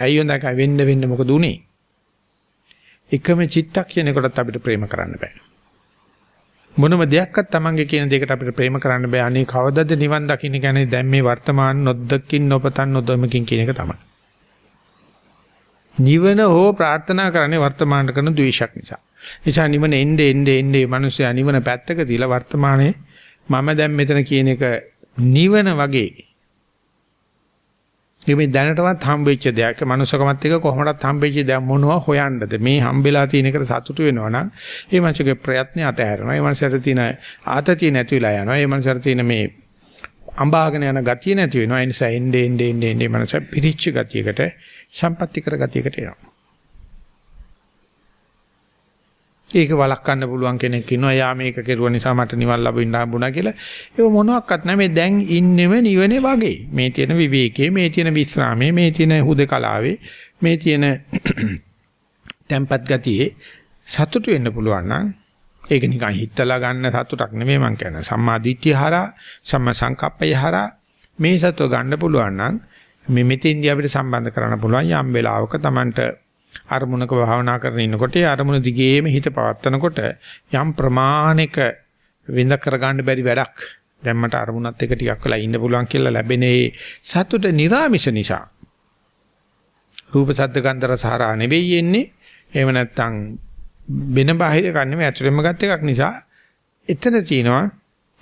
A: ඇයි හොඳයි වෙන්න වෙන්න මොකද උනේ? එකම චිත්තක්ෂණයකටත් අපිට ප්‍රේම කරන්න බෑ. මොනම දෙයක්වත් Tamange කියන දෙයකට අපිට ප්‍රේම කරන්න බෑ. අනේ කවදද නිවන් දකින්න කියන්නේ දැන් මේ වර්තමාන නොදකින් නොපතන් නොදොමකින් කියන එක තමයි. නිවන හෝ ප්‍රාර්ථනා කරන්නේ වර්තමානට කරන ද්වේෂයක් නිසා. නිසා නිවන එnde එnde එnde මිනිස්සයා නිවන පැත්තක තියලා වර්තමානයේ මම දැන් මෙතන කියන එක නිවන වගේ. මේ දැනටවත් හම්බෙච්ච දෙයක් මනුස්සකමත් එක්ක කොහොමදත් හම්බෙච්ච දෙයක් මොනවා හොයන්නද? මේ හම්බෙලා තියෙන එකට සතුටු වෙනවා නම් ඒ මනුස්සගේ ප්‍රයත්නය අතහැරෙනවා. ඒ මනුස්සයාට තියෙන ආතතිය නැති වෙලා යනවා. ඒ මනුස්සයාට තියෙන මේ අඹාගෙන යන ගතිය නැති වෙනවා. ඒ නිසා එnde ende ende ende මනුස්ස පිරිච්ච ගතියකට සම්පත්‍ති කර ගතියකට එනවා. ඒක වළක්වන්න පුළුවන් කෙනෙක් ඉන්නවා. යා මේක කෙරුව නිසා මට නිවන් ලැබෙන්න හම්බුණා කියලා. ඒක මොනවත් නැහැ. මේ දැන් ඉන්නෙම නිවනේ වගේ. මේ තියෙන විවේකයේ, මේ තියෙන විස්රාමයේ, මේ තියෙන හුදකලාවේ, මේ තියෙන tempat ගතියේ සතුටු වෙන්න පුළුවන් නම් ඒක නිකන් හිතලා ගන්න සතුටක් නෙමෙයි මං කියන්නේ. සම්මා දිට්ඨිය හරහා, සම්මා සංකප්පය හරහා මේ සතුට ගන්න පුළුවන් නම් මේ මෙතෙන්දී අපිට සම්බන්ධ කරන්න පුළුවන් යම් වෙලාවක Tamanට අරමුණක භාවනා කරගෙන ඉන්නකොට ඒ අරමුණ දිගේම හිත පවත්නකොට යම් ප්‍රමාණික විඳ කරගන්න බැරි වැඩක් දැන් මට අරමුණත් එක ටිකක් වෙලා ඉන්න පුළුවන් කියලා ලැබෙන ඒ සතුට නිර්ාමිෂ නිසා. රූප සද්ද ගන්ධ රස හරහා නෙවෙයි එන්නේ. එහෙම නැත්නම් වෙන බාහිර කන්නේ මේ ඇතුළෙම ගත් එකක් නිසා එතන තියෙනවා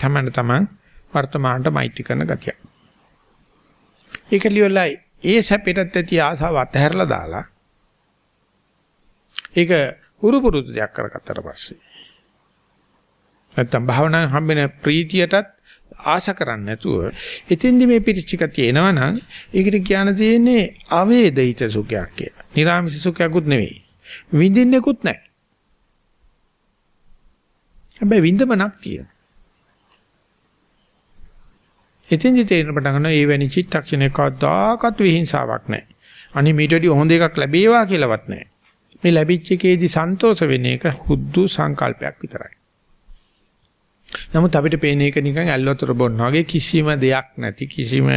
A: තමන්න තමන් වර්තමානට මෛත්‍රී කරන ගතිය. ඒක ලියලා ඒ සැපෙටත් ඇති ආසාව අතහැරලා දාලා ඒක හුරු පුරුදු දෙයක් කරගත්තට පස්සේ නැත්තම් භාවනාවෙන් හම්බෙන ප්‍රීතියටත් ආශ කරන්නේ නැතුව එතෙන්දි මේ පිරිචිකතිය එනවනම් ඒකට කියන්න තියෙන්නේ අවේදිත සුඛයක් කියලා. නිරාමිස සුඛයක්ුත් නෙවෙයි. විඳින්නෙකුත් නැහැ. හැබැයි විඳමනක් තියෙනවා. එතෙන්දි තේරෙන පටන් ගන්නවා මේ වැනි චිත්තක්ෂණයක කවදාකවත් විහිංසාවක් නැහැ. අනේ මීට වඩා හොඳ එකක් ලැබේවා කියලාවත් නැහැ. මේ ලැබිච්ච එකේදී සන්තෝෂ වෙන එක හුදු සංකල්පයක් විතරයි. නමුත් අපිට පේන එක නිකන් ඇල්වතර බොන්න වගේ කිසිම දෙයක් නැති කිසිම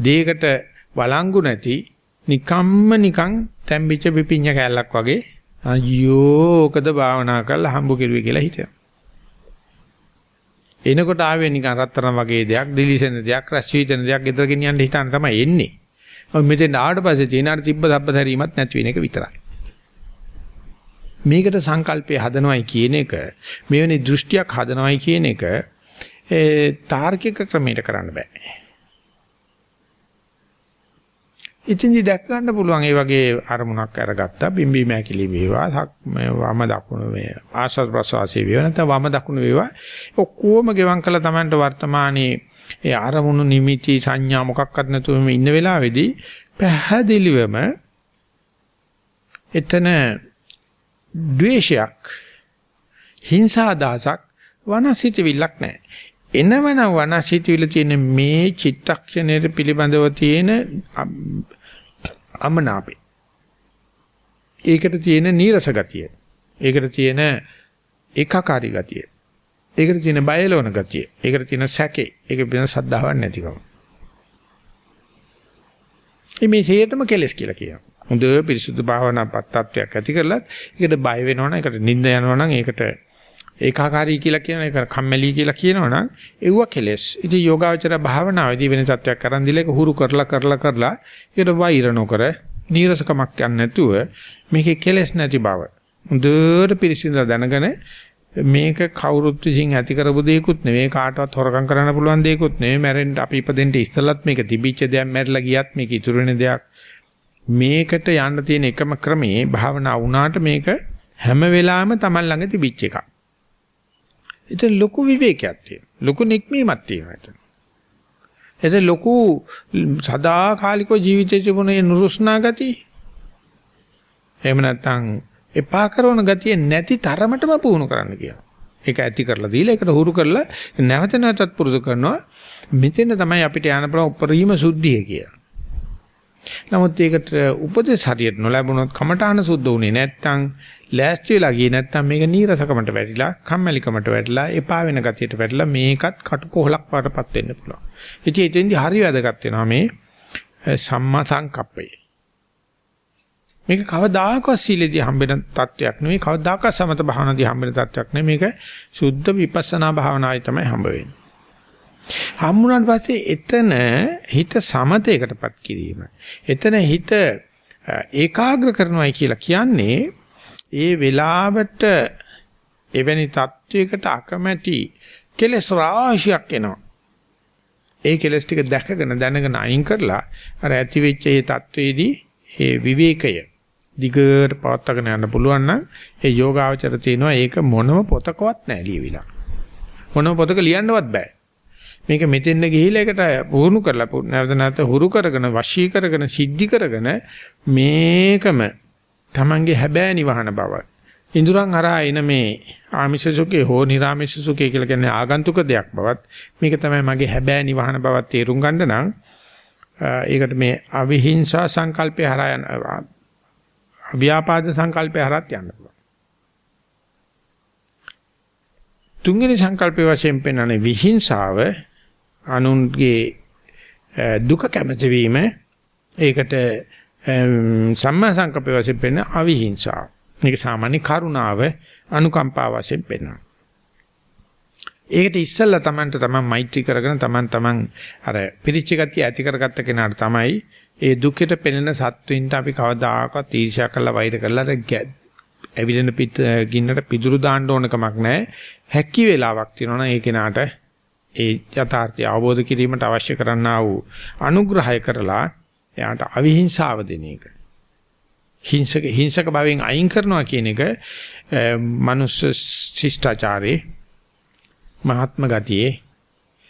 A: දෙයකට වළංගු නැති නිකම්ම නිකන් තැම්බිච්ච පිපිඤ්ඤ කැලක් වගේ අයියෝ ඔකද භාවනා කරලා හම්බු කෙරුවේ කියලා හිතනවා. එනකොට ආවේ නිකන් රත්තරන් වගේ දෙයක්, දිලිසෙන දෙයක්, රශ්චීතන දෙයක් ගෙදර ගෙනියන්න හිතාන තමයි එන්නේ. ඔය මෙතෙන් ආවට පස්සේ තියෙන අර තිබ්බ සබ්බ දැරීමක් නැති වෙන එක විතරයි. මේකට සංකල්පය හදනවයි කියන එක මෙවැනි දෘෂ්ටියක් හදනවයි කියන එක ඒ තාර්කික ක්‍රමයට කරන්න බෑ. ඉතින්දි දැක් ගන්න පුළුවන් ඒ වගේ අරමුණක් අරගත්තා බිම්බි මෑකිලි වේවා වම දකුණු මේ ආස්වාද ප්‍රසවාසී වේවා නැත්නම් වම දකුණු වේවා ඔක්කොම ගෙවම් කළා Tamanට වර්තමානයේ ඒ අරමුණු නිමිති සංඥා මොකක්වත් නැතුව ඉන්න වෙලාවේදී පැහැදිලිවම එතන ද්වේෂයක් හිංසා දාසක් වනසිතවිල්ලක් නැහැ. එනවන වනසිතවිල්ල තියෙන මේ චිත්තක්ෂණයට පිළිබඳව තියෙන අමනාපේ. ඒකට තියෙන නීරස ගතිය. ඒකට තියෙන ඒකාකාරී ගතිය. ඒකට තියෙන බයලවන ගතිය. ඒකට තියෙන සැකේ. ඒක පිළිබඳ සද්ධාවක් නැතිකම. මේ හේතම කෙලස් කියලා කියනවා. හොඳ පිරිසුදු භාවනා පත්තත්වයක් ඇති කරලත් ඒකට බය වෙනවනම් ඒකට නිින්ද යනවනම් ඒකට ඒකාකාරී කියලා කියන එක කම්මැලි කියලා කියනවනම් ඒව කෙලස්. ඉතින් යෝගාවචර භාවනාවේදී වෙන සත්‍යයක් කරන් දිලා ඒක හුරු කරලා කරලා කරලා ඒකට වෛර නොකර නීරසකමක් යන්නේ නැතුව මේකේ කෙලස් නැති බව. හොඳට පිරිසිදුලා දැනගෙන මේක කවුරුත් විසින් ඇති කරපු දෙයක්ුත් නෙවෙයි කාටවත් හොරකම් කරන්න පුළුවන් දෙයක්ුත් නෙවෙයි මැරෙන්න අපි ඉපදෙන්න ඉස්සෙල්ලත් මේක තිබිච්ච දෙයක් මැරිලා ගියත් මේක ඉතුරු වෙන දෙයක් මේකට යන්න තියෙන එකම ක්‍රමේ භාවනා වුණාට මේක හැම වෙලාවෙම Taman ළඟ තිබිච්ච එකක්. එතන ලොකු විවේකයක් තියෙනවා. ලොකු නික්මීමක් තියෙනවා එතන. එතන ලොකු සදාකාලිකව ජීවිතයේ තිබුණේ නුරුස්නා ගතිය. එහෙම නැත්නම් එපා කරන ගතිය නැති තරමටම පුහුණු කරන්න කියනවා. ඒක ඇති කරලා දීලා ඒකට හුරු කරලා නැවත නැවතත් පුරුදු කරනවා. මෙතන තමයි අපිට යන බල උපරිම සුද්ධිය කියලා. නමුත් ඒකට උපදේශ හරියට නොලැබුණොත් කමඨාන සුද්ධ වුණේ නැත්නම් ලෑස්ති වෙලා ගියේ නැත්නම් මේක නීරසකමට වැටිලා කම්මැලිකමට වැටිලා එපා වෙන ගතියට වැටිලා මේකත් කටුකොහලක් වඩපත් වෙන්න පුළුවන්. ඉතින් එතෙන්දි හරි වැදගත් වෙනවා මේ සම්මා සංකප්පය. මේක කවදාකවත් සීලෙදී හම්බෙන තත්වයක් නෙවෙයි කවදාකවත් සමත භාවනාදී හම්බෙන තත්වයක් නෙවෙයි මේක සුද්ධ විපස්සනා භාවනාවේ තමයි හම්බ වෙන්නේ. හම්බුනාට පස්සේ එතන හිත සමතේකටපත් කිරීම. එතන හිත ඒකාග්‍ර කරනවායි කියලා කියන්නේ ඒ වෙලාවට එවැනි தத்துவයකට අකමැති කෙලස් රාශියක් එනවා. ඒ කෙලස් ටික දැකගෙන දැනගෙන අයින් කරලා අර ඇති වෙච්ච ඒ தத்துவෙදී ඒ විවේකය දිගට පවත්වාගෙන යන්න පුළුවන් නම් ඒ යෝගාවචර තියෙනවා ඒක මොනම පොතකවත් නැහැ ලියවිලා. මොනම පොතක ලියන්නවත් බෑ. මේක මෙතෙන්ද ගිහිලා ඒකට පුහුණු කරලා නැවත නැවත හුරු කරගෙන වශී කරගෙන සිද්ධි කරගෙන මේකම Tamange හැබෑ නිවහන බව. ඉඳුරන් හරහා එන මේ ආමිෂ සුඛේ හෝ නිර්ආමිෂ සුඛේ කියලා කියන්නේ ආගන්තුක දෙයක් බවත් මේක තමයි මගේ හැබෑ නිවහන බවත් තේරුම් ගන්න නම් ඒකට මේ අවිහිංසා සංකල්පය හරහා යන අව්‍යාපාද සංකල්පය හරහාත් යන්න පුළුවන්. තුන්වෙනි සංකල්පය වශයෙන් පෙන්වන්නේ විහිංසාව අනුන්ගේ දුක කැමති වීම ඒකට සම්මා සංකප්ප වශයෙන් පෙන්න අවිහිංසාව. මේක සාමාන්‍ය කරුණාව අනුකම්පාව වශයෙන් පෙන්වනවා. ඒකට ඉස්සෙල්ලා Tamanට Taman මෛත්‍රී කරගෙන Taman Taman අර පිරිච්ච ගතිය ඇති කරගත්ත කෙනාට තමයි ඒ දුකෙට පෙළෙන සත්වින්ට අපි කවදාකවත් ඊර්ෂ්‍යා කරලා වෛර කරලා ඇවිලෙන පිට ගින්නට පිදුරු දාන්න ඕන කමක් නැහැ. හැකි වෙලාවක් තියෙනවා ඒ කෙනාට ඒ යථාර්ථය අවබෝධ කිරීමට අවශ්‍ය කරන්නා වූ අනුග්‍රහය කරලා එයාට අවිහිංසාව දෙන එක. හිංසක හිංසක භාවයෙන් අයින් කරනවා කියන එක මනුස්ස ශිෂ්ටාචාරයේ මහත්ම ගතියේ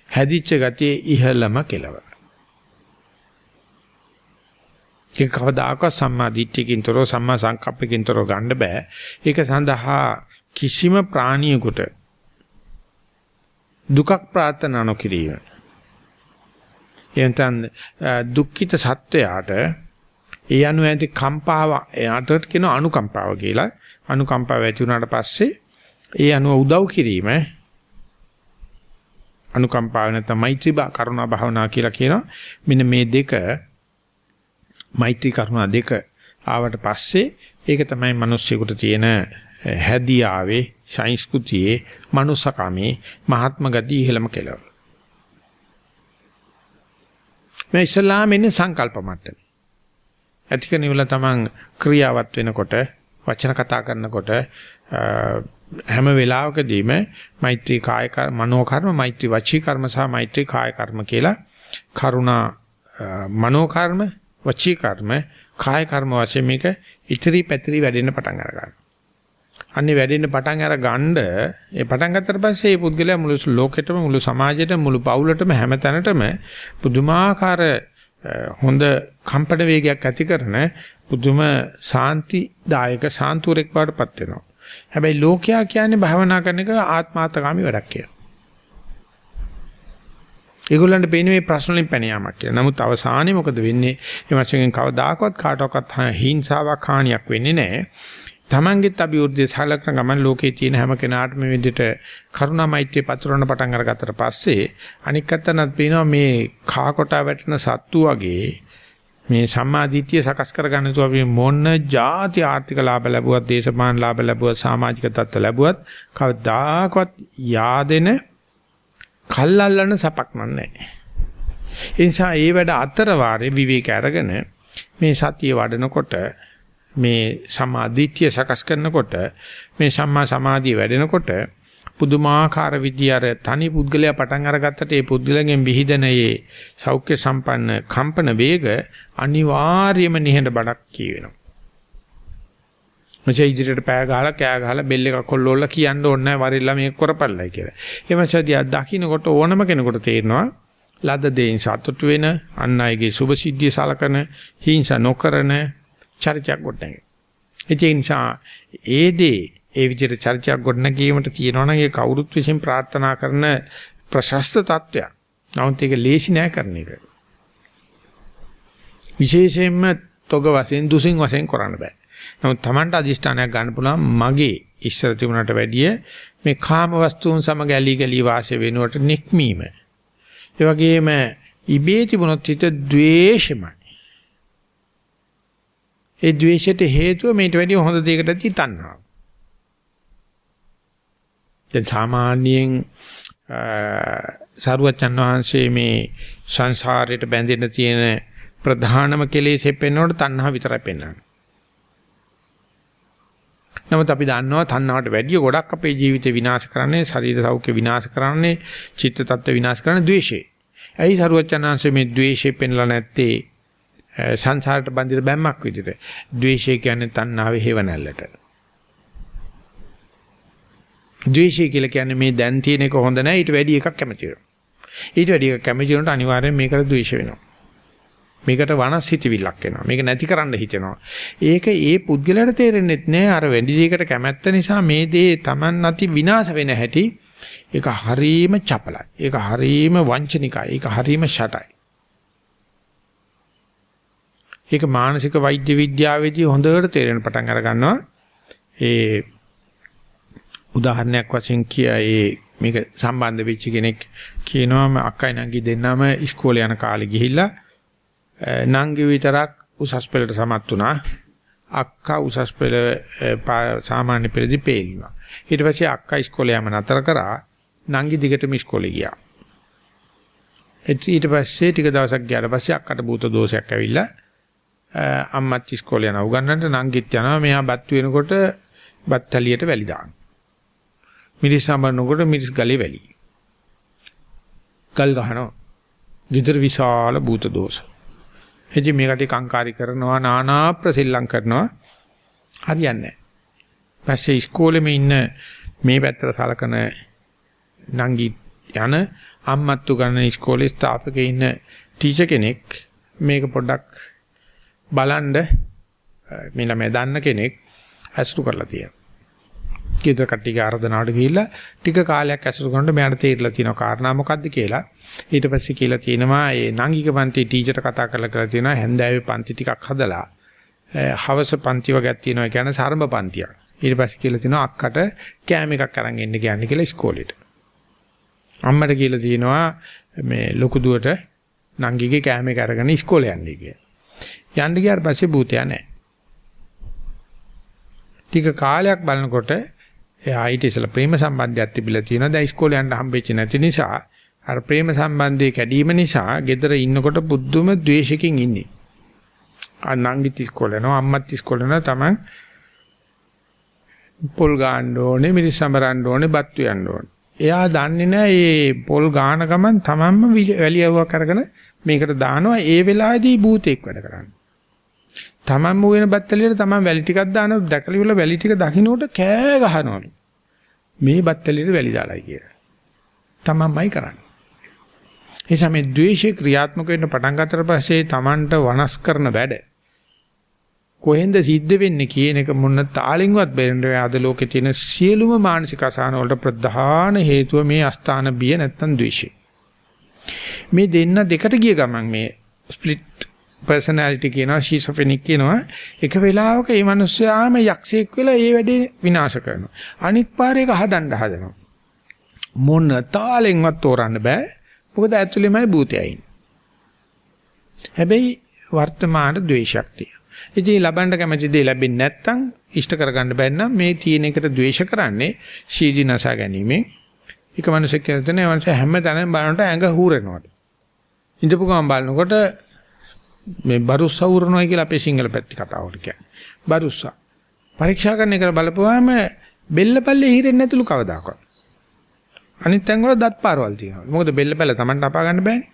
A: හැදිච්ච ගතියේ ඉහළම කෙලවර. ඒක කවදාකවත් සම්මා දිට්ඨියකින්තරෝ සම්මා සංකප්පකින්තරෝ ගන්න බෑ. ඒක සඳහා කිසිම ප්‍රාණියෙකුට දුකක් ප්‍රාර්ථනා නොකිරීම. එතන දුක්ඛිත සත්වයාට ඒ අනු ඇති කම්පාව එයාට කියන අනුකම්පාව කියලා. අනුකම්පාව ඇති වුණාට පස්සේ ඒ අනුව උදව් කිරීම අනුකම්පාව නැත්නම් මෛත්‍රී කරුණා භාවනා කියලා කියනවා. මෙන්න මේ දෙක මෛත්‍රී කරුණා දෙක ආවට පස්සේ ඒක තමයි මිනිස්සුෙකුට තියෙන හැදියාවේ සංස්කෘතියේ මනුසකමේ මහත්ම ගති ඉහෙළම කෙලවර. මේ ඉස්ලාම ඉන්නේ සංකල්ප මට්ටමේ. ඇතිකන ඉවල තමන් ක්‍රියාවත් වෙනකොට වචන කතා කරනකොට හැම වෙලාවකදීම මෛත්‍රී කාය කර්ම මනෝ කර්ම මෛත්‍රී වචී කර්ම සහ මෛත්‍රී කාය කර්ම කියලා කරුණා මනෝ කර්ම වචී කර්ම, කාය කර්ම වශයෙන් මේක ඉතිරි පැතිරි වැඩෙන්න පටන් අරගන්නවා. අන්නේ වැඩෙන්න පටන් අර ගන්න ඒ පටන් ගත්තට පස්සේ මේ පුද්ගලයා මුළු ලෝකෙටම මුළු සමාජෙටම මුළු පවුලටම හැමතැනටම පුදුමාකාර හොඳ කම්පන වේගයක් ඇති කරන පුදුම සාන්තිදායක සාන්තුරෙක් වඩපත් වෙනවා. හැබැයි ලෝකයා කියන්නේ භවනා කරන එක ආත්මාර්ථකාමී වැඩක් කියලා. ඒගොල්ලන්ට පේන්නේ මේ ප්‍රශ්න වලින් පැන යාමක් කියලා. නමුත් අවසානයේ මොකද වෙන්නේ? මේ වචනෙන් කවදාකවත් කාටවත් හිංසාවක් හානියක් වෙන්නේ නැහැ. තමන්ගෙත් අභිවෘද්ධිය සලකන ගමන් ලෝකේ තියෙන හැම කෙනාටම මේ විදිහට කරුණා මෛත්‍රිය පතුරවන්න පටන් අරගත්තට පස්සේ අනික් අතනත් පේනවා මේ කා කොටා වැටෙන සත්තු වගේ මේ සම්මාදිට්ඨිය සකස් කරගන්න තු අපි මොන જાති ආර්ථික ලාභ ලැබුවත් දේශපාලන ලාභ ලැබුවත් සමාජික තත්ත්ව ලැබුවත් කවදාකවත් yaadෙන කල්ලල්ලන සපක් නන්නේ. ඒ නිසා ඒ වැඩ අතර වාරේ විවේක අරගෙන මේ සතිය වඩනකොට මේ සමාධිත්‍ය සකස් කරනකොට මේ සම්මා සමාධිය වැඩෙනකොට පුදුමාකාර විදියට තනි පුද්ගලයා පටන් අරගත්තට ඒ පුද්ගලගෙන් විහිදෙන ඒ සෞඛ්‍ය සම්පන්න කම්පන වේග අනිවාර්යයෙන්ම නිහඬ බඩක් කියවෙනවා. මෙසේ ඉදිරියට පය ගහලා කෑ ගහලා බෙල් එකක් කොල්ලෝල්ලා කියන්න ඕනේ නැහැ වරිල්ලා මේක කරපල්ලයි කියලා. ඒ මාසදී අත් දකින්නකොට ඕනම කෙනෙකුට තේරෙනවා ලද දෙයින් සතුටු වෙන අන් අයගේ සුභ සිද්ධිය සලකන හිංසා නොකරන චරිතයක් ගොඩනැගෙයි. ඒ නිසා ඒ දේ ඒ විදිහට චරිතයක් ගොඩනැගීමට තියෙනවා නම් ඒ කවුරුත් විසින් ප්‍රාර්ථනා කරන ප්‍රශස්ත තත්වයක්. නමුත් ඒක ලේසි නෑ කරන එක. විශේෂයෙන්ම තොග වශයෙන් දුසින් වශයෙන් කරන්න බෑ. නමුත් Tamanට අදිෂ්ඨානයක් ගන්න පුළුවන් මගේ ඉස්සර තිබුණට වැඩිය මේ කාම වස්තුන් සමග ඇලි ගලි වාසය වෙනුවට නික්මීම. ඒ වගේම ඉබේ තිබුණොත් හිත ද්වේෂමයි. ඒ ද්වේෂයට හේතුව මේට වැඩිය හොඳ දෙයකට ඇති තණ්හාව. දැන් සාමාන්‍යයෙන් සරුවචන් වහන්සේ මේ සංසාරයට බැඳෙන්න තියෙන ප්‍රධානම කෙලෙස් හැපෙනකොට තණ්හා විතරයි පෙන්වන්නේ. නමුත් අපි දන්නවා තණ්හාවට වැඩිය ගොඩක් අපේ ජීවිතේ විනාශ කරන්නේ ශරීර සෞඛ්‍ය විනාශ කරන්නේ චිත්ත tattwa විනාශ කරන්නේ ද්වේෂය. ඇයි සරුවචනාංශ මේ ද්වේෂය පෙන්ලා නැත්තේ සංසාරට බඳින බැම්මක් විදිහට. ද්වේෂය කියන්නේ තණ්හාවේ හේවණල්ලට. ද්වේෂය කියලා කියන්නේ මේ දැන් තියෙන එක හොඳ නැහැ ඊට වැඩි එකක් කැමති වෙනවා. ඊට වැඩි එකක් කැමති වෙනකොට අනිවාර්යෙන් මේකට ද්වේෂ වෙනවා. මේකට වනස් හිතවිල්ලක් එනවා. මේක නැති කරන්න හිතෙනවා. ඒක ඒ පුද්ගලයාට තේරෙන්නේ නැහැ. අර වැඩි දෙයකට කැමැත්ත නිසා මේ දේ Taman නැති විනාශ වෙන හැටි ඒක හරීම චපලයි. ඒක හරීම වංචනිකයි. ඒක හරීම ෂටයි. ඒක මානසික වෛද්‍ය විද්‍යාවේදී හොඳට තේරෙන පටන් අර ගන්නවා. ඒ උදාහරණයක් වශයෙන් කියා ඒ මේක සම්බන්ධ වෙච්ච කෙනෙක් කියනවා අක්කයි නංගි දෙන්නම ඉස්කෝලේ යන කාලේ ගිහිල්ලා නංගි විතරක් උසස් පෙළට සමත් වුණා. අක්කා උසස් පෙළ සාමාන්‍ය පෙළදී පෙළුණා. ඊට පස්සේ අක්කා ඉස්කෝලේ යම නතර කරා නංගි දිගටම ඉස්කෝලේ ගියා. ඊට පස්සේ ටික දවසක් ගියාට පස්සේ අක්කට භූත දෝෂයක් ඇවිල්ලා අම්මත් ඉස්කෝලේ යනවා. උගන්නන්න නංගිත් යනවා. මෙහා බත් වෙනකොට බත් තලියට වැලි දානවා මිරිස් සම්බරනකොට මිරිස් ගලේ වැලි. ගල් ගහනවා. ගිදර විශාල භූත දෝෂ. එදි මේකට කංකාරී කරනවා නානා ප්‍රසිල්ලම් කරනවා. හරියන්නේ නැහැ. පස්සේ ඉස්කෝලේම ඉන්න මේ පැත්තට සලකන නංගි යන අම්මත් උගන්න ඉස්කෝලේ ස්ථාපකේ ඉන්න ටීචර් කෙනෙක් මේක පොඩ්ඩක් බලන්න මේ ළමයා දන්න කෙනෙක් ඇසුරු කරලා තියෙනවා. ගෙදර කට්ටියගේ ආර්දනාවට ගිහිල්ලා ටික කාලයක් ඇසුරු කරනකොට මෙයාට තේරිලා තියෙනවා කාරණා මොකද්ද කියලා. ඊට පස්සේ කියලා තියෙනවා ඒ නංගික පන්ති ටීචර්ට කතා කරලා කරලා තියෙනවා හැන්දෑවේ පන්ති ටිකක් හදලා හවස පන්ති වගේක් තියෙනවා කියන්නේ සරඹ පන්තියක්. ඊට පස්සේ කියලා තියෙනවා අක්කට කෑම එකක් අරන් එන්න කියන්නේ කියලා ඉස්කෝලේට. අම්මට කියලා තියෙනවා මේ ලොකු දුවට නංගිගේ කෑම එක අරගෙන ඉස්කෝලේ යන්නේ කියලා. යන්න ගියාට පස්සේ භූතයා නැහැ. ටික කාලයක් බලනකොට එයා ඊට ඉස්සෙල්ලා ප්‍රේම සම්බන්ධයක් තිබිලා තියෙනවා. දැන් ඉස්කෝලේ යන්න හම්බෙච්ච නැති නිසා අර ප්‍රේම සම්බන්ධයේ කැඩීම නිසා ගෙදර ඉන්නකොට බුද්ධුම ද්වේෂකින් ඉන්නේ. අනංගිත් ඉස්කෝලේ යනවා අම්මත් ඉස්කෝලේ යනවා තමන් පොල් ගන්න ඕනේ මිරිස් සමරන්න ඕනේ බත් යන්න ඕනේ. එයා දන්නේ නැහැ මේ පොල් ගාන ගමන් තමන්ම වැලියවක් අරගෙන මේකට දානවා ඒ වෙලාවේදී භූතෙක් වැඩ කරන්නේ. තමන් මු වෙන බත්තලියට තමන් වැලි ටිකක් දානවා දැකලා ඉවල වැලි ටික දකින්නට කෑ ගහනවලු. මේ බත්තලියට වැලි දාලායි කියලා. තමන්මයි කරන්නේ. එනිසා මේ ද්වේෂය ක්‍රියාත්මක වෙන්න පටන් ගන්නතර පස්සේ තමන්ට වනස් කරන වැඩ කොහෙන්ද සිද්ධ වෙන්නේ කියන එක මොන තාලින්වත් බැරෙන්නේ අද ලෝකේ තියෙන සියලුම මානසික අසහන වලට ප්‍රධාන හේතුව මේ අස්ථාන බිය නැත්තම් ද්වේෂය. මේ දෙන්න දෙකට ගිය ගමන් මේ ස්ප්ලිට් personality කියනවා schizophrenic කියනවා එක වෙලාවක මේ මිනිස්යාම යක්ෂයෙක් වෙලා ඒ වැඩේ විනාශ කරනවා. අනිත් පාරේ එක හදන්න හදනවා. මොන තාලෙන්වත් තෝරන්න බෑ. මොකද ඇතුළේමයි භූතයයි. හැබැයි වර්තමාන ද්වේෂයක් තියෙනවා. ඉතින් ලබන්න කැමති දේ ලැබෙන්නේ නැත්නම් ඉෂ්ට කරගන්න බැන්න නම් මේ තියෙන එකට ද්වේෂ කරන්නේ සීදීනසා ගැනීම. එක මිනිසෙක් කියනතන ඒ මිනිස හැම තැනම බලනකොට ඇඟ හූරෙනවට. ඉඳපු ගමන් බලනකොට මේ බරුස්සා උරනවා කියලා අපේ සිංහල පැත්තේ කතාවට කියන්නේ. බරුස්සා. පරීක්ෂා කරන එක බලපුවාම බෙල්ලපල්ලේ හිරෙන්නේ නැතුළු කවදාකවත්. අනිත් තැන් වල දත් පාරවල් තියෙනවා. මොකද බෙල්ලපල්ල Tamanට අපා ගන්න බෑනේ.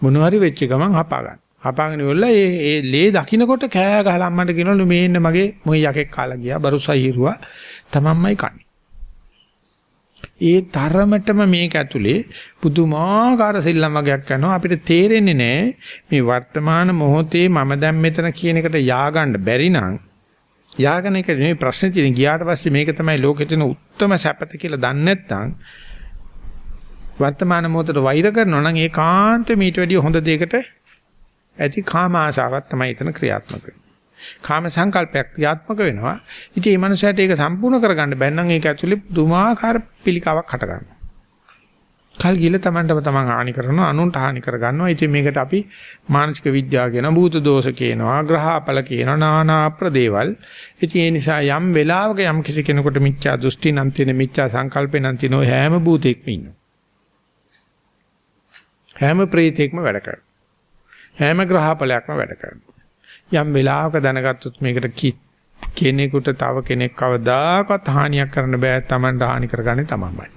A: මොනවාරි වෙච්ච ගමන් හපා ගන්න. හපාගෙන ඉවරලා ඒ ඒ ලේ දකින්නකොට කෑ ගහලා අම්මට කියනවලු මේ ඉන්න මගේ මොයි යකෙක් කාලා ගියා බරුසයි හිරුවා තමන්මයි කන්නේ. ඒ තරමටම මේක ඇතුලේ පුදුමාකාර සෙල්ලම් වගේක් කරනවා අපිට තේරෙන්නේ නැහැ මේ වර්තමාන මොහොතේ මම දැන් මෙතන කියන එකට යආගන්න බැරි නම් යආගන එක නෙමෙයි ප්‍රශ්නේ තියෙන ගියාට පස්සේ මේක තමයි ලෝකෙට තියෙන උත්තරම සැපත කියලා දන්නේ නැත්නම් වර්තමාන මොහොතට වෛර කරනවා නම් ඒකාන්ත මීට වැඩිය හොඳ දෙයකට ඇති කාම ආසාවක් තමයි එතන ක්‍රියාත්මක වෙන්නේ. කාම සංකල්පයක් ක්‍රියාත්මක වෙනවා. ඉතින් මේ මනුස්සයාට ඒක සම්පූර්ණ කරගන්න බැන්නම් ඒක ඇතුලේ දුමාකාර පිළිකාවක් හට ගන්නවා. කල් ගිල තමන්ටම තමන් හානි කරනවා අනුන්ට හානි කර ගන්නවා. ඉතින් මේකට අපි මානසික විද්‍යාව කියන භූත දෝෂ කියනවා, ග්‍රහපල කියනවා, නානා ප්‍රදේවල්. ඉතින් ඒ නිසා යම් වෙලාවක යම් කිසි කෙනෙකුට මිච්ඡා දෘෂ්ටි නම් තියෙන මිච්ඡා සංකල්පේ නම් තියෙන හැම භූතෙක්ම ඉන්නවා. හැම ප්‍රේතෙක්ම වැඩ කරනවා. හැම ග්‍රහපලයක්ම වැඩ කරනවා. යම් වෙලාවක දැනගත්තොත් මේකට කෙනෙකුට තව කෙනෙක් කවදාකවත් හානියක් කරන්න බෑ Tamanට හානි කරගන්නේ Tamanමයි.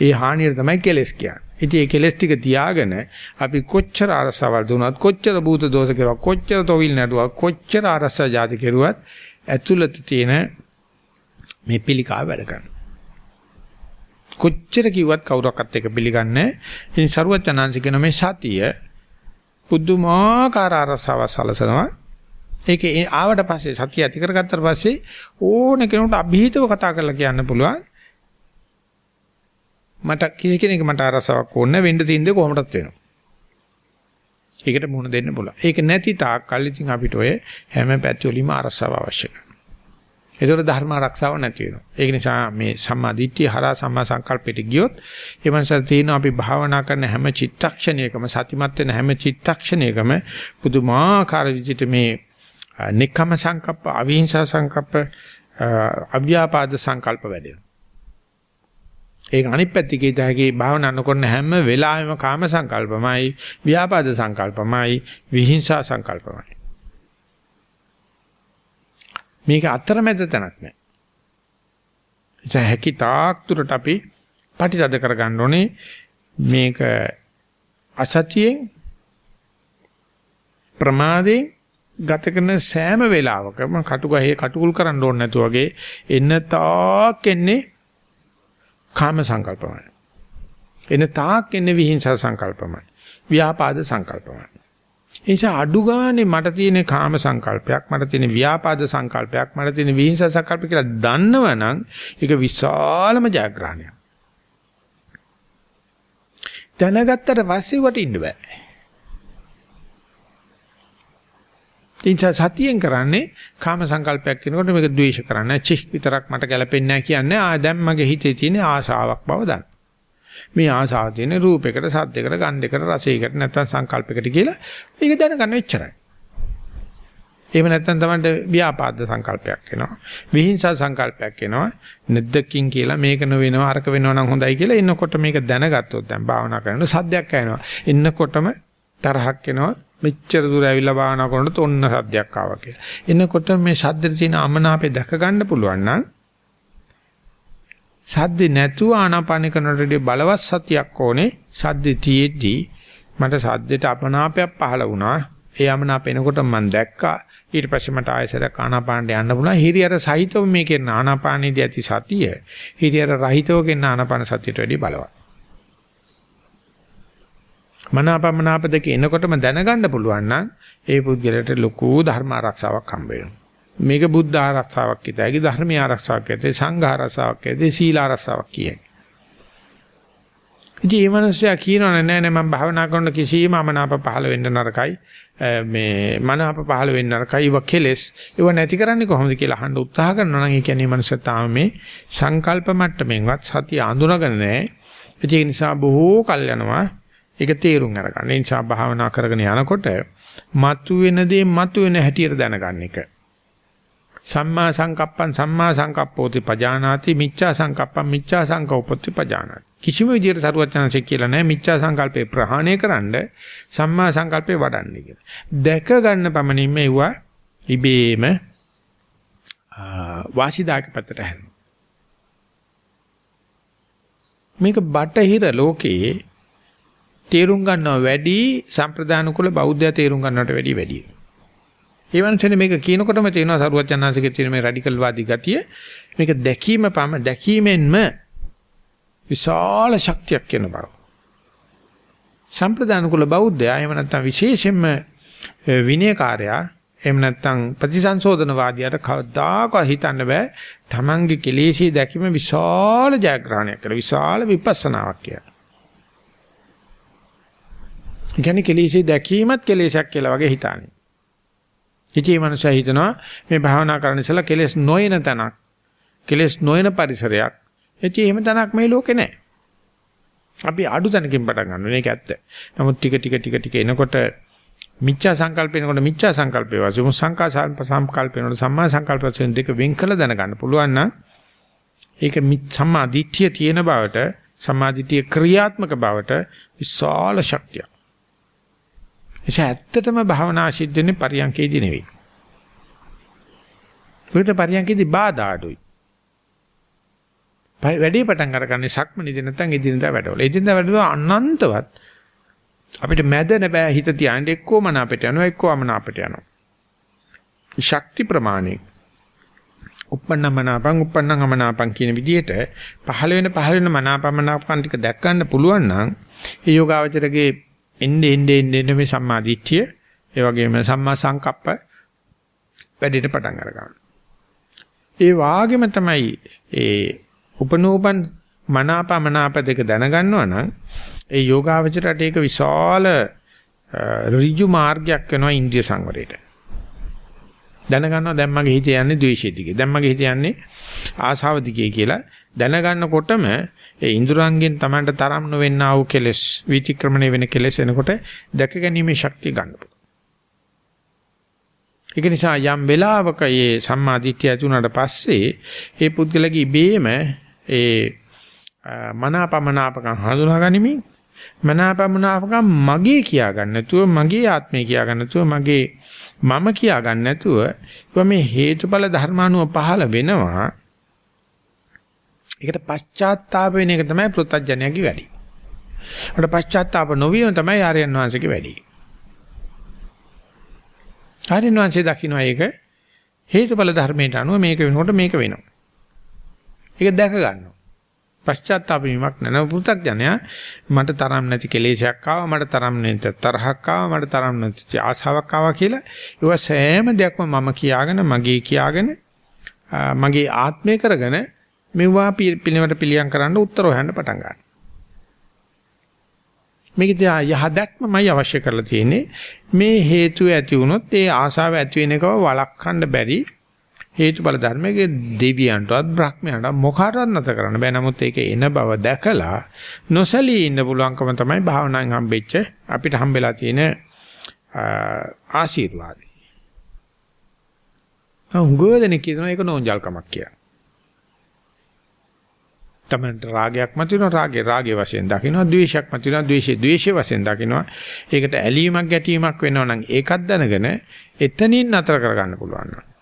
A: ඒ හානිය තමයි කෙලස් කියන්නේ. ඉතින් මේ කෙලස් ටික තියාගෙන අපි කොච්චර අරසවල් දුනත් කොච්චර භූත දෝෂ කෙරුවා කොච්චර තොවිල් නැඩුවා කොච්චර අරස જાති කෙරුවත් ඇතුළත තියෙන මේ පිළිකාව වැඩ කරනවා. කොච්චර කිව්වත් කවුරක්වත් එක පිළිගන්නේ නැහැ. ඉතින් සරුවචනාංශ කියන මේ සතිය පුදුමාකාර අරසව සලසනවා. ඒකේ ආවට පස්සේ සතිය ඇති කරගත්තට පස්සේ ඕන කෙනෙකුට અભීතව කතා කරලා කියන්න පුළුවන්. මට කිසි කෙනෙක් මට අරසාවක් ඕන වෙන්න තින්ද කොහොමදත් වෙනවා. ඒකට මුහුණ දෙන්න පුළුවන්. ඒක නැති තාක් කල් ඉතින් අපිට ඔය හැම පැති වලින්ම අරසාව අවශ්‍යයි. ඒතකොට ධර්ම ආරක්ෂාව නැති වෙනවා. ඒක නිසා මේ සම්මා දිට්ඨිය හරහා සම්මා සංකල්පයට ගියොත් ඒ මනසට තියෙනවා අපි භාවනා කරන හැම චිත්තක්ෂණයකම සතිමත් වෙන හැම චිත්තක්ෂණයකම පුදුමාකාර විදිහට මේ නික්කම සංකප්ප, අවිහිංසා සංකප්ප, අව්‍යාපාද සංකල්ප වැඩෙනවා. ඒක අනිත් පැත්තේ කීතහගේ භාවනා කරන හැම වෙලාවෙම කාම සංකල්පමයි, ව්‍යාපාද සංකල්පමයි, විහිංසා සංකල්පමයි. මේක අතරමැද තැනක් නෑ. ඒ හැකි තාක් දුරට අපි පටිසද කරගන්න ඕනේ මේක අසතියෙන් ප්‍රමාදයෙන් ගත කරන සෑම වෙලාවකම කටුගහේ කටුකුල් කරන්න ඕනේ නැතු වගේ එන්න තාක් එන්නේ කාම සංකල්පමයි. එන තාක් එන්නේ විහිංසා සංකල්පමයි. ව්‍යාපාද සංකල්පමයි. ඒ නිසා අඩු ගානේ මට තියෙන කාම සංකල්පයක් මට තියෙන ව්‍යාපාද සංකල්පයක් මට තියෙන විහිංසා සංකල්ප කියලා දන්නවනම් ඒක විශාලම ජයග්‍රහණයක්. දැනගත්තට පස්සේ වටින්න බෑ. ඉන්සා සතියෙන් කරන්නේ කාම සංකල්පයක් කියනකොට මේක ද්වේෂ කරන්නේ චි විතරක් මට ගැලපෙන්නේ නැහැ කියන්නේ ආ දැන් මගේ හිතේ තියෙන ආසාවක් බව දන්න. මේ ආසාව තියෙන රූපයකට, සද්දයකට, ගන්ධයකට, රසයකට නැත්නම් සංකල්පයකට කියලා ඒක දැනගන්න එච්චරයි. එහෙම නැත්නම් තමයි ව්‍යාපාද සංකල්පයක් එනවා. විහිංසා සංකල්පයක් එනවා. නැද්දකින් කියලා මේක නොවෙනවා අරක වෙනවා නම් හොඳයි කියලා එන්නකොට මේක දැනගත්තොත් දැන් භාවනා කරනකොට සද්දයක් ඇහෙනවා. එන්නකොටම තරහක් එනවා. මෙච්චර දුර ඇවිල්ලා භාවනා කරනකොට ඔන්න සද්දයක් ආවා කියලා. එන්නකොට මේ සද්දේ තියෙන අමනාපේ දැක ගන්න පුළුවන් නම් සද්ද නැතුව ආනාපාන කරනකොට බලවත් සතියක් ඕනේ. සද්ද තියෙද්දි මට සද්දෙට අපනාපයක් පහළ වුණා. ඒ යමනාප එනකොට මම දැක්කා. ඊට පස්සේ මට ආයසරයක් ආනාපානට යන්න පුළුවන්. හිරියර සහිතව මේ කියන ආනාපානයේදී ඇති සතිය හිරියර රහිතව කියන ආනාපාන සතියට වැඩිය බලවත්. මනාපමනාප දෙක එනකොටම දැනගන්න පුළුවන් නම් ඒ පුද්ගලයාට ලොකු ධර්ම ආරක්ෂාවක් හම්බ වෙනවා. මේක බුද්ධ ආරක්ෂාවක් කියතයි ධර්මීය ආරක්ෂාවක් කියතයි සංඝ ආරක්ෂාවක් කියතයි සීල ආරක්ෂාවක් කියයි. ඉතින් මේ මිනිස්සයා කියනවනේ නෑ නෑ මම භාවනා කරන කිසිම අමනාප පහළ වෙන්න නරකයි මේ මනාප පහළ වෙන්න නරකයි ඒව කෙලස් ඒව නැති කරන්නේ කොහොමද කියලා අහන්න උත්සාහ කරනවා නම් ඒ කියන්නේ මිනිස්සු තාම මේ සංකල්ප මට්ටමින්වත් සතිය අඳුනගෙන නෑ ඒ නිසා බොහෝ කල් යනවා ඒක තේරුම් අරගන්න. ඒ නිසා භාවනා කරගෙන යනකොට මතුවෙන දේ මතුවෙන හැටියට දැනගන්න එක. සම්මා සංකප්පං සම්මා සංකප්පෝති පජානාති මිච්ඡා සංකප්පං මිච්ඡා සංකප්පෝති පජානාති කිසිම විදියට සරුවචනanse කියලා නැහැ මිච්ඡා සංකල්පේ ප්‍රහාණය කරන්න සම්මා සංකල්පේ වඩන්න කියලා. දැක ගන්න පමණින් මේවා ඉබේම වාසිදායක පැත්තට හැරෙනවා. මේක බටහිර ලෝකයේ තේරුම් ගන්නව වැඩි සම්ප්‍රදාන කුල බෞද්ධය තේරුම් ගන්නවට වැඩි වැඩි. ඒ වන්සනේ මේක කියනකොටම තේනවා සරුවචනාංශගේ තියෙන මේ රැඩිකල් වාදී ගතිය මේක දැකීම පම දැකීමෙන්ම විශාල ශක්තියක් කියන බව. සම්ප්‍රදාන කුල බෞද්ධයා එහෙම නැත්නම් විශේෂයෙන්ම විනයකාරයා එහෙම නැත්නම් ප්‍රතිසංශෝධනවාදියාට කවදාකවත් හිතන්න බෑ තමන්ගේ කෙලෙසි දැකීම විශාල ජයග්‍රහණයක් කියලා විශාල විපස්සනාවක් කියලා. කියන්නේ කෙලෙසි දැකීමත් කෙලෙසක් කියලා වගේ හිතන්නේ. ඉතින් මේ මනුස්සයා හිතනවා මේ භාවනා කරන ඉස්සලා කෙලෙස් නොයන තැනක් කෙලෙස් නොයන පරිසරයක් එච්චි එහෙම තැනක් මේ ලෝකේ නැහැ. අපි අඩු තැනකින් පටන් ගන්නවා මේක ඇත්ත. නමුත් ටික ටික ටික ටික එනකොට මිච්ඡා සංකල්පේනකොට මිච්ඡා සංකල්පේ වාසිය සංකා සංකල්පේනකොට සම්මා සංකල්පයෙන් දෙක වෙන් කළ දැනගන්න පුළුවන් නම් ඒක සම්මා දිට්ඨිය තියෙන බවට සම්මා දිට්ඨිය ක්‍රියාත්මක බවට විශාල ශක්තියක්. එස ඇත්තටම භවනා සිද්ධ වෙන්නේ පරියන්කේදී නෙවෙයි. මොකද පරියන්කේදී බාධා අඩුයි. වැඩේ පටන් අරගන්නේ සක්මනේදී නැත්නම් එදිනදා වැඩවල. එදිනදා වැඩවල අනන්තවත් අපිට මැදන බෑ හිත තියන්න එක්කෝම නාපෙට යනවා එක්කෝම නාපෙට යනවා. ශක්ති ප්‍රමාණය uppannamanapan uppannamanapan කියන විදිහට පහළ වෙන පහළ වෙන මනාපමනාපන් ටික දැක් ගන්න පුළුවන් නම් ඒ යෝගාවචරගේ එන්නේ එන්නේ එන්නේ මේ සම්මා දිට්ඨිය ඒ වගේම සම්මා සංකප්ප වැඩිට පටන් අර ගන්නවා. ඒ වාගෙම තමයි ඒ උපනෝපන් මනාපමනාප දෙක දැනගන්නවා නම් ඒ යෝගාවචරයට ඒක විශාල ඍජු මාර්ගයක් වෙනවා ඉන්ද්‍රිය සංවරයට. දැනගන්නවා දැන් මගේ හිතේ යන්නේ ද්වේෂය දිගේ. දැන් මගේ හිතේ යන්නේ ආශාව දිගේ කියලා දැනගන්නකොටම ඒ ඉන්ද්‍රයන්ගෙන් Tamanට තරම් නොවෙන්නා වූ කෙලෙස් විතික්‍රමණය වෙන කෙලෙස් එනකොට දැක ගැනීමේ ශක්තිය ගන්න පුළුවන්. ඒක නිසා යම් වෙලාවක මේ සම්මා දිට්ඨිය ඇති වුණාට පස්සේ ඒ පුද්ගලගේ ඉබේම ඒ මනාපමනාපකම් හඳුනා ගනිමින් මනාපමනාපකම් මගේ කියා ගන්න නැතුව මගේ ආත්මය කියා ගන්න නැතුව මගේ මම කියා ගන්න නැතුව මේ හේතුඵල ධර්මානුව පහළ වෙනවා ඒකට පශ්චාත්තාප වෙන එක තමයි පෘථජ්ජනයාගේ වැඩි. අර පශ්චාත්තාප නොවීම තමයි ආර්යයන් වහන්සේගේ වැඩි. ආර්යයන් වහන්සේ දකින්න ඒක හේතුඵල ධර්මයට අනුව මේක වෙනකොට මේක වෙනවා. ඒක දැක ගන්නවා. පශ්චාත්තාප වීමක් නැන පෘථග්ජනයා මට තරම් නැති කෙලෙසයක් ආවා මට තරම් නැති තරහක් ආවා මට තරම් නැති ආසාවක් ආවා කියලා ඒවා සෑම දෙයක්ම මම කියාගෙන මගේ කියාගෙන මගේ ආත්මය කරගෙන මෙවුවා පිළිවෙලට පිළියම් කරන්න උත්තර හොයන්න පටන් ගන්නවා. මේක යහ දැක්මමයි අවශ්‍ය කරලා තියෙන්නේ. මේ හේතුව ඇති වුණොත් ඒ ආශාව ඇති වෙන එකව වළක්වන්න බැරි හේතුඵල ධර්මයේ දෙවියන්ටවත් බ්‍රහ්මයන්ට මොකටවත් නැත කරන්න බෑ. නමුත් ඒක එන බව දැකලා නොසලී ඉන්න පුළුවන්කම තමයි භාවනාවෙන් හම්බෙච්ච අපිට හම්බෙලා තියෙන ආශිර්වාදය. හුඟවදෙනෙක් කියනවා ඒක නෝන්ජල්කමක් කියලා. තමන්ට රාගයක් මතුවෙනවා රාගේ රාගේ වශයෙන් දකිනවා ද්වේෂයක් මතුවෙනවා ද්වේෂේ ද්වේෂේ වශයෙන් දකිනවා. ඒකට ඇලීමක් ගැටීමක් වෙනවා නම් ඒකත් දැනගෙන එතනින් නතර කරගන්න පුළුවන්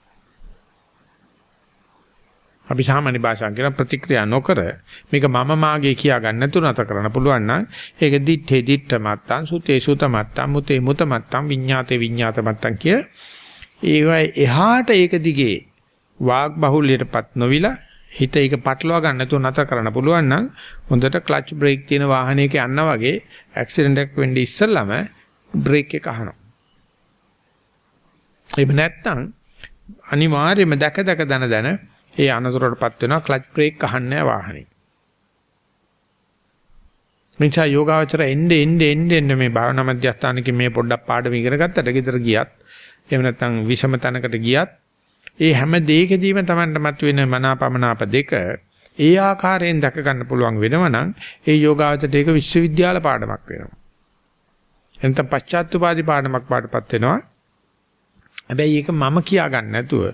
A: අපි සාමාන්‍ය භාෂාවෙන් කියන ප්‍රතික්‍රියා නොකර මේක මම මාගේ කියා ගන්න නැතුව නැත කරන්න පුළුවන් නම් ඒක දිත්තේ දිත්ත මත්තං සුතේ සුත මත්තං මුතේ මුත මත්තං විඤ්ඤාතේ විඤ්ඤාත මත්තං කිය. ඒවයි එහාට ඒක දිගේ වාග් බහුල්‍යයටපත් නොවිලා හිත ඒක පටලවා ගන්න නැතුව නැතර කරන්න පුළුවන් නම් හොඳට ක්ලච් බ්‍රේක් තියෙන වාහනයක යන්න වගේ ඇක්සිඩන්ට් එකක් වෙන්නේ ඉස්සෙල්ලම බ්‍රේක් එක අහනවා. එහෙම නැත්නම් අනිවාර්යයෙන්ම දැක දැක දන දන ඒ අනතුරටපත් වෙනවා ක්ලච් බ්‍රේක් අහන්නේ වාහනේ. මිනිසා යෝගාවචර එnde එnde එnde එnde මේ භාවනා මධ්‍යස්ථානකේ මේ පොඩ්ඩක් පාඩම ඉගෙන ගත්තට ගෙදර ගියත් එහෙම නැත්නම් විෂම තැනකට ගියත් ඒ හැම දෙයකදීම Tamanට මතුවෙන මනාපමනාප දෙක ඒ ආකාරයෙන් දැක ගන්න පුළුවන් වෙනවනම් ඒ යෝගාවචරයට ඒක විශ්වවිද්‍යාල පාඩමක් වෙනවා. එතන පශ්චාත්තුපාදී පාඩමක් පාඩපත් වෙනවා. හැබැයි ඒක මම කියා ගන්න නැතුව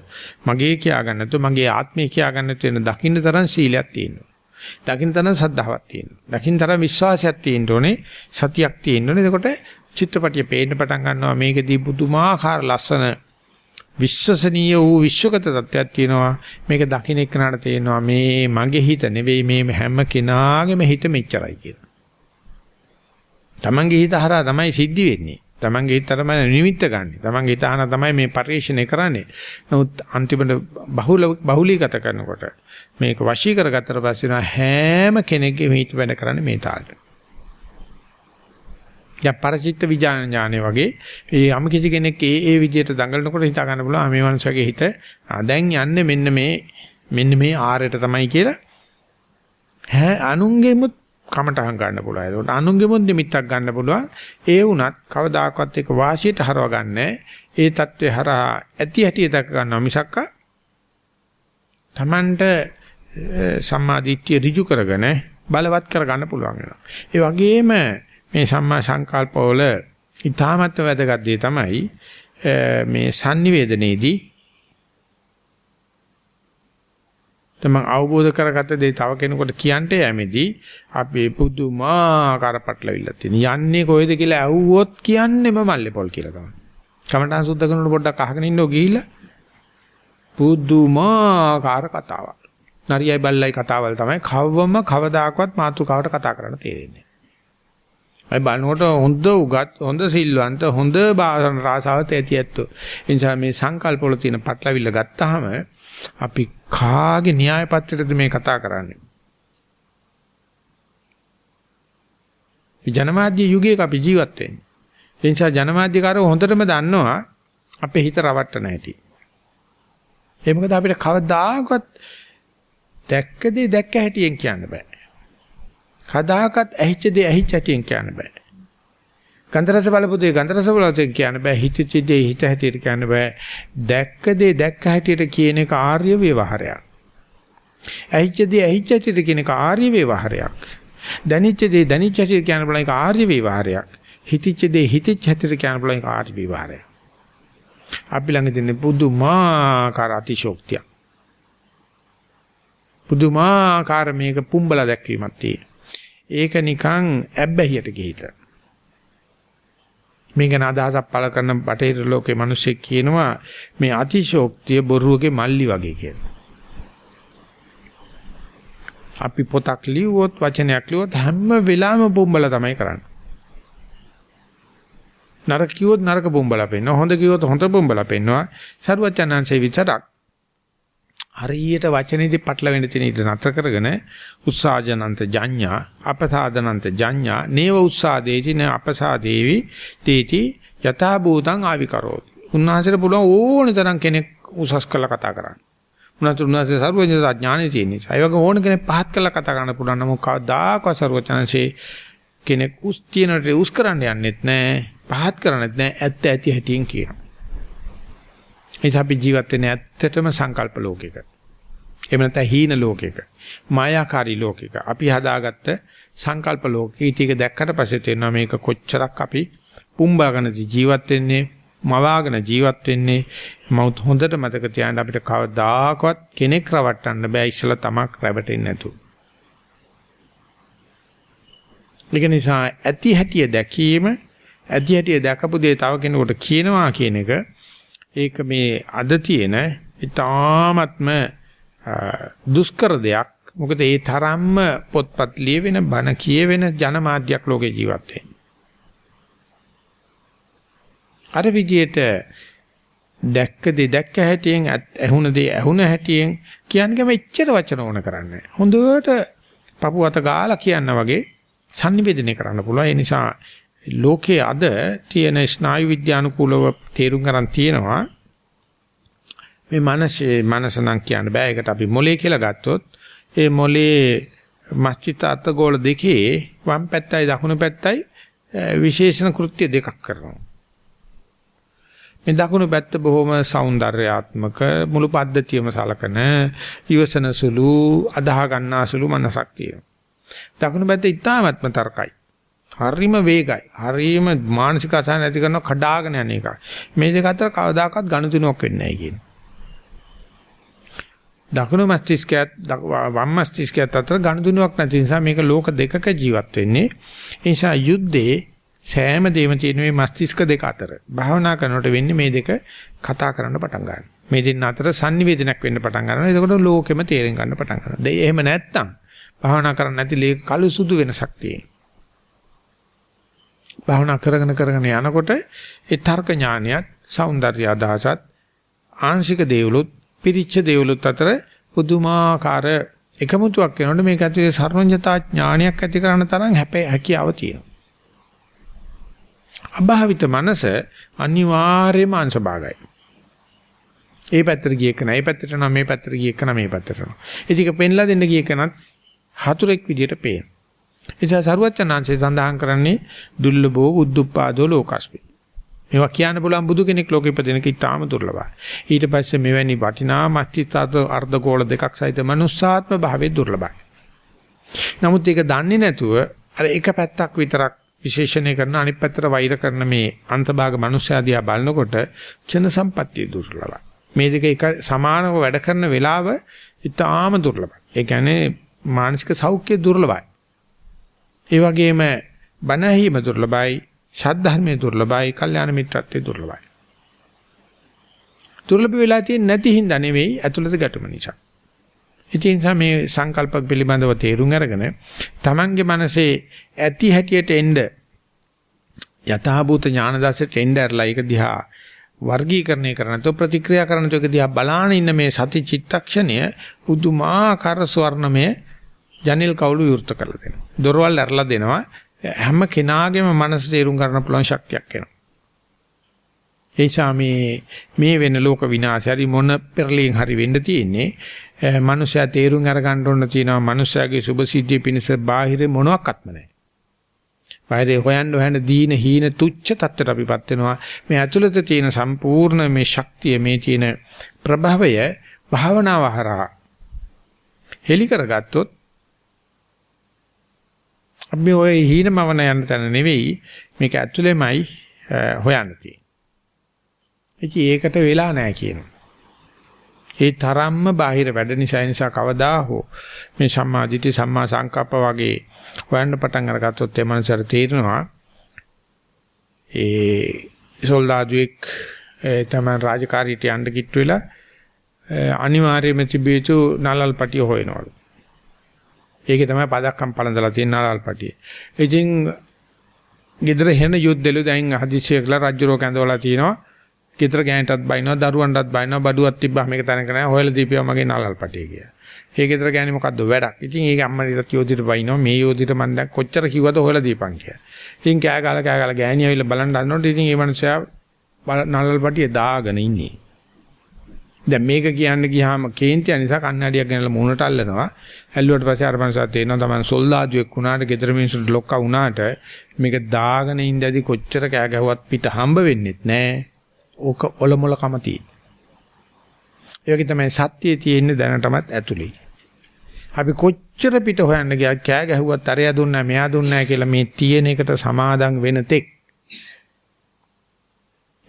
A: මගේ කියා ගන්න නැතුව මගේ ආත්මය කියා ගන්න නැතුව වෙන දකින්න තරම් සීලයක් තියෙනවා. දකින්න තරම් සද්ධාවක් තියෙනවා. දකින්න තරම් විශ්වාසයක් තියෙන්න ඕනේ. සතියක් තියෙන්න ඕනේ. එතකොට චිත්‍රපටිය පේන්න පටන් ගන්නවා මේකදී පුදුමාකාර ලස්සන විශ්වසනීය වූ විශ්වගත තත්ත්වයක් තියෙනවා මේක දකින්න එක්කනට තේනවා මේ මගේ හිත නෙවෙයි මේ හැම කෙනාගේම හිත මෙච්චරයි කියලා. තමන්ගේ හිත හරහා තමයි සිද්ධ වෙන්නේ. තමන්ගේ හිත තමයි නිමිත්ත ගන්නෙ. තමන්ගේ හිත හරහා තමයි මේ පරිශ්‍රණය කරන්නේ. නමුත් අන්තිමට බහුල බහුලීගත කරනකොට මේක වශී කරගත්තට පස්සේ හැම කෙනෙක්ගේම හිත වැඩ කරන්නේ මේ තාලට. දැන් පරචිත්ත විඥානඥානෙ වගේ ඒ යම් කිසි කෙනෙක් ඒ ඒ විදිහට දඟලනකොට හිතා ගන්න පුළුවන් මේ මනුස්සයාගේ හිත දැන් යන්නේ මෙන්න මේ මෙන්න මේ ආරයට තමයි කියලා හැ අනුන්ගෙමුත් කමටහන් ගන්න පුළුවන්. ඒකට අනුන්ගෙමුත් නිමිත්තක් ගන්න පුළුවන්. ඒ වුණත් කවදාකවත් ඒක වාසියට හරව ගන්නෑ. ඒ தત્ත්වය හරහා ඇති හැටි දක ගන්නවා මිසක්ක Tamanට සම්මාදිට්ඨිය ඍජු කරගෙන බලවත් කර ගන්න පුළුවන් වෙනවා. ඒ වගේම මේ සම්මා සංකල්පවල ඊ타මත් වැදගත් දේ තමයි මේ sannivedanේදී තමන් අවබෝධ කරගත්ත දේ තව කෙනෙකුට කියන්න යෑමේදී අපි පුදුමාකාර පටලවිල්ලක් තියෙන. යන්නේ කොහෙද කියලා ඇහුවොත් කියන්නේම මල්ලේ පොල් කියලා තමයි. කමඨාන් සුද්ධ කරනකොට පොඩ්ඩක් අහගෙන ඉන්නෝ ගිහිල්ලා පුදුමාකාර කතාවක්. නරියයි බල්ලයි කතාවල් තමයි කවවම කවදාකවත් මාතෘකාවට කතා කරන්න තේරෙන්නේ. අය බලනකොට හොඳ උගත් හොඳ සිල්වන්ත හොඳ බාසන රාසාවත් ඇති ඇත්තෝ. ඒ නිසා මේ සංකල්ප වල තියෙන පටලවිල්ල ගත්තාම අපි කාගේ න්‍යාය පත්‍රයටද මේ කතා කරන්නේ? ජනමාධ්‍ය යුගයක අපි ජීවත් වෙන්නේ. ඒ නිසා ජනමාධ්‍යකාරෝ හොඳටම දන්නවා අපේ හිත රවට්ටන හැටි. ඒ මොකද අපිට කවදාකවත් දැක්ක දේ දැක්ක හැටියෙන් කියන්න බෑ. කදාකත් ඇහිච්ච දේ ඇහිච්ච හැටියෙන් කියන්න බෑ. ගන්ධරස බලපු දේ ගන්ධරස බලයෙන් කියන්න බෑ. හිතච්ච දේ හිත හැටියට කියන්න බෑ. දැක්ක දේ දැක්ක හැටියට කියන එක ආර්ය ව්‍යවහාරයක්. ඇහිච්ච දේ ඇහිච්ච හැටියට කියන එක ආර්ය ව්‍යවහාරයක්. දැනිච්ච දේ දැනිච්ච හැටියට කියන බල එක ආර්ය ව්‍යවහාරයක්. හිතිච්ච දේ හිතිච්ච හැටියට කියන බල එක ආර්ය ව්‍යවහාරයක්. අපි ළඟ තියෙන පුදුමාකාර අතිශෝක්තිය. පුදුමාකාර මේක පුම්බලා දැක්වීමක් තියෙනවා. ඒක නිකන් ඇබ්බැහියට ගිහිලා. මේක නදාසක් පළ කරන බටහිර ලෝකේ මිනිස්සෙක් කියනවා මේ අතිශෝක්තිය බොරුවගේ මල්ලි වගේ කියලා. අපි පොතක් ලියුවොත් වචනයක් ලියුවොත් හැම වෙලාවෙම බොම්බල තමයි කරන්නේ. නරක කිව්වොත් නරක බොම්බල පෙන්වනවා. හොඳ කිව්වොත් හොඳ බොම්බල පෙන්වනවා. සරුවචනංශේ විතරක් හරියට වචනේදී පටලවෙන්න තියෙන ඉඳ නතර කරගෙන උස්සාජනන්ත ජඤ්ඤා අපසාදනන්ත ජඤ්ඤා නේව උස්සාදේති න අපසාදේවි තීති යථා භූතං ආවිකරෝති. උන්වහන්සේට පුළුවන් ඕන තරම් කෙනෙක් උසස් කළා කතා කරන්න. උනත් උන්වහන්සේ සර්වඥතා ඥානෙ තියෙන නිසා. ඒ වගේ ඕන කෙනෙක් පහත් කළා කතා කරන්න පුළුවන් නම් කවදාකවත් සර්වඥාන්සේ කෙනෙක් උස් තියනට උස් කරන්න යන්නෙත් නැහැ. පහත් කරන්නෙත් නැහැ. ඇත්ත ඇති හැටියෙන් කියනවා. නිසා අපි ජීවත් වෙන්නේ ඇත්තටම සංකල්ප ලෝකයක. එහෙම නැත්නම් හීන ලෝකයක. මායාකාරී ලෝකයක. අපි හදාගත්ත සංකල්ප ලෝකෙ ඊටික දැක්කට පස්සේ තේරෙනවා මේක කොච්චරක් අපි පුම්බාගෙන ජීවත් වෙන්නේ මවාගෙන ජීවත් වෙන්නේ මවුත් හොඳට මතක තියාගන්න අපිට කවදාකවත් කෙනෙක් රවට්ටන්න බෑ ඉස්සලා තමක් රැවටෙන්නේ නැතු. ඒක නිසා ඇති හැටිය දැකීම ඇති හැටිය දැකපු දේ තව කෙනෙකුට කියනවා කියන එක ඒක මේ අද තියෙන ඊ타ත්ම දුෂ්කර දෙයක්. මොකද ඒ තරම්ම පොත්පත් ලියවෙන බණ කියවෙන ජනමාධ්‍යයක් ලෝකේ ජීවත් වෙන්නේ. අර විදියට දැක්ක දේ දැක්ක හැටියෙන් ඇහුණ දේ ඇහුණ හැටියෙන් කියන්නේ මෙච්චර වචන ඕන කරන්නේ. හොඳට පපු අත ගාලා කියනා වගේ sannivedana කරන්න පුළුවන්. ඒ නිසා ලෝකයේ අද තියෙන ස්නායු විද්‍යානුකූලව තේරුම් ගන්න තියෙනවා මේ මනසේ මනස නම් කියන්න බෑ ඒකට අපි මොලේ කියලා ගත්තොත් ඒ මොලේ මස්තිත අතගෝල දෙකේ වම් පැත්තයි දකුණු පැත්තයි විශේෂණ කෘත්‍ය දෙකක් කරනවා මේ දකුණු පැත්ත බොහොම సౌందర్యාත්මක මුළු පද්ධතියම සලකන ඊවසන සුළු අදාහ ගන්නා සුළු මනසක් තියෙනවා. දකුණු පැත්ත ඉතාමත්ම තර්කයි. හරිම වේගයි. හරිම මානසික අසහන ඇති කරන කඩාගෙන යන එකයි. මේ දෙක අතර කවදාකවත් ගනුදෙනුවක් වෙන්නේ නැහැ කියන. දකුණු මස්තිෂ්කයත් වම් මස්තිෂ්කයත් අතර ගනුදෙනුවක් නැති නිසා මේක ලෝක දෙකක ජීවත් වෙන්නේ. ඒ නිසා යුද්ධේ සෑම දෙයක්ම තියෙන මේ මස්තිෂ්ක දෙක අතර භාවනා කරනකොට වෙන්නේ මේ දෙක කතා කරන්න පටන් ගන්නවා. මේ දෙන්න අතර sannivedanayak වෙන්න පටන් ගන්නවා. එතකොට ලෝකෙම තේරෙන් ගන්න පටන් ගන්නවා. දෙය එහෙම නැත්තම් භාවනා කරන්නේ නැති ලේ කළු සුදු වෙනසක් තියෙනවා. භාවනා කරගෙන කරගෙන යනකොට ඒ තර්ක ඥානියත් సౌందර්ය අදහසත් ආංශික දේවලුත් පිරිච්ච දේවලුත් අතර පුදුමාකාර එකමුතුවක් වෙනකොට මේක ඇතුලේ සර්වඥතා ඥානයක් ඇති කරන තරම් හැකියාව තියෙනවා. අභාවිත මනස අනිවාර්යයෙන්ම අංශභාගයි. ඒ පැත්තට ගිය එක නෑ, ඒ පැත්තට නම් මේ පැත්තට ගිය එක නෑ මේ පැත්තට නෑ. ඒක පෙන්ලා දෙන්න ගිය එකනත් හතුරෙක් විදියට පේන. එනිසා සරුවචනාංශය සඳහන් කරන්නේ දුර්ලභෝ බුද්ධුප්පාදෝ ලෝකස්මි. මේවා කියන්න පුළුවන් බුදු කෙනෙක් ලෝකෙ ඉපදෙන එක ඉතාම දුර්ලභයි. ඊට පස්සේ මෙවැනි වටිනා මස්තිතාත අර්ධගෝල දෙකක් සහිත මනුස්සාත්ම භාවයේ දුර්ලභයි. නමුත් ඒක දන්නේ නැතුව අර එක පැත්තක් විතරක් විශේෂණය කරන අනිත් පැත්තට වෛර කරන මේ අන්තභාග මනුස්සයාදියා බලනකොට චන සම්පත්තිය දුර්ලභයි. මේ දෙක එක සමානව වැඩ කරන වෙලාව ඉතාම දුර්ලභයි. ඒ කියන්නේ මානසික සෞඛ්‍ය දුර්ලභයි. ඒ වගේම බණ ඇහිම දුර්ලභයි, ශාද්ධර්මයේ දුර්ලභයි, කල්යාණ මිත්‍රත්වයේ දුර්ලභයි. දුර්ලභ වෙලා තියෙන්නේ නැති හින්දා නෙවෙයි ඇතුළත ගැටුම නිසා. ඉතින් මේ සංකල්ප පිළිබඳව තේරුම් අරගෙන Tamange මනසේ ඇති හැටියට එන්න යථාභූත ඥාන දසට එන්න ඇරලා ඒක දිහා වර්ගීකරණය කරනතෝ ප්‍රතික්‍රියා කරනතෝ ඒක දිහා බලාන ඉන්න මේ සති චිත්තක්ෂණය පුදුමාකාර ස්වර්ණමය ජනෙල් කවුළු විවෘත කරලා දෙනවා. දොරවල් ඇරලා දෙනවා. හැම කෙනාගේම මනස තේරුම් ගන්න පුළුවන් ශක්තියක් එනවා. එයිසා මේ මේ වෙන ලෝක විනාශය හරි මොන පෙරලියෙන් හරි වෙන්න තියෙන්නේ මනුෂයා තේරුම් අරගන්න ඕන තියෙනවා මනුෂයාගේ සුභ සිද්ධිය පිණිස බාහිර මොනවත්ක්ම නැහැ. බාහිර හොයන්න හොයන දීන හීන තුච්ච තත්ත්වයට අපිපත් වෙනවා. මේ ඇතුළත තියෙන සම්පූර්ණ මේ ශක්තිය මේ තියෙන ප්‍රභවය භාවනාව හරහා හෙලි කරගත්තොත් අපි ඔය හීනමවන යන තැන නෙවෙයි මේක ඇතුළෙමයි හොයන්න තියෙන්නේ. ඒකට වෙලා නැහැ කියනවා. ඒ තරම්ම බාහිර වැඩ නිසා නිසා කවදා හෝ මේ සම්මාදිටි සම්මා සංකප්ප වගේ හොයන්න පටන් අරගත්තොත් ඒ මනසට තේරෙනවා ඒ සොල්දාදුවෙක් තමයි රාජකාරීට යන්න කිට්ටු වෙලා අනිවාර්යයෙන්ම තිබිය යුතු නලල් පටිය හොයනවලු. ඒකේ තමයි පදක්කම් පළඳලා තියෙන නලල් පටිය. ඉතින් ගෙදර හෙන යුද්ධලු දැන් හදිසිය කියලා රජුරෝ කැඳවලා තිනවා. ගෙදර ගෑනටත් බයිනවා දරුවන්ටත් බයිනවා බඩුවක් තිබ්බා මේක තනක නැහැ හොයලා දීපියා මගේ නලල් පටිය කියලා. ඒ ගෙදර ගෑණි මොකද්ද වැඩක්. ඉතින් ඒක අම්මනිටත් යෝධිට බයිනවා මේ යෝධිට මම දැන් කොච්චර කිව්වද හොයලා දීපන් කියලා. ඉතින් කෑ ගාලා කෑ ගාලා ගෑණි ඇවිල්ලා බලන්න හදනකොට ඉතින් මේ මනුස්සයා නලල් පටිය දාගෙන ඉන්නේ. දැන් මේක කියන්න ගියාම කේන්තිය නිසා කන්නඩියක් ගෙනලා මූණට අල්ලනවා. ඇල්ලුවට පස්සේ අර මනුස්සයා තේනවා තමයි සොල්දාදුවෙක් වුණාට ගෙදර මිනිස්සුන්ට ලොක්කා වුණාට මේක දාගෙන ඉඳදී කොච්චර කෑ ගැහුවත් පිට හම්බ වෙන්නෙත් නෑ. ඕක ඔලොමොල කම තියෙන. ඒ වගේ තමයි සත්‍යයේ තියෙන්නේ දැනටමත් ඇතුලේ. අපි කොච්චර පිට හොයන්න ගියා කෑ ගැහුවත් අරයා දුන්නා මෙයා දුන්නා කියලා මේ තියෙන එකට සමාදම් වෙන තෙක්.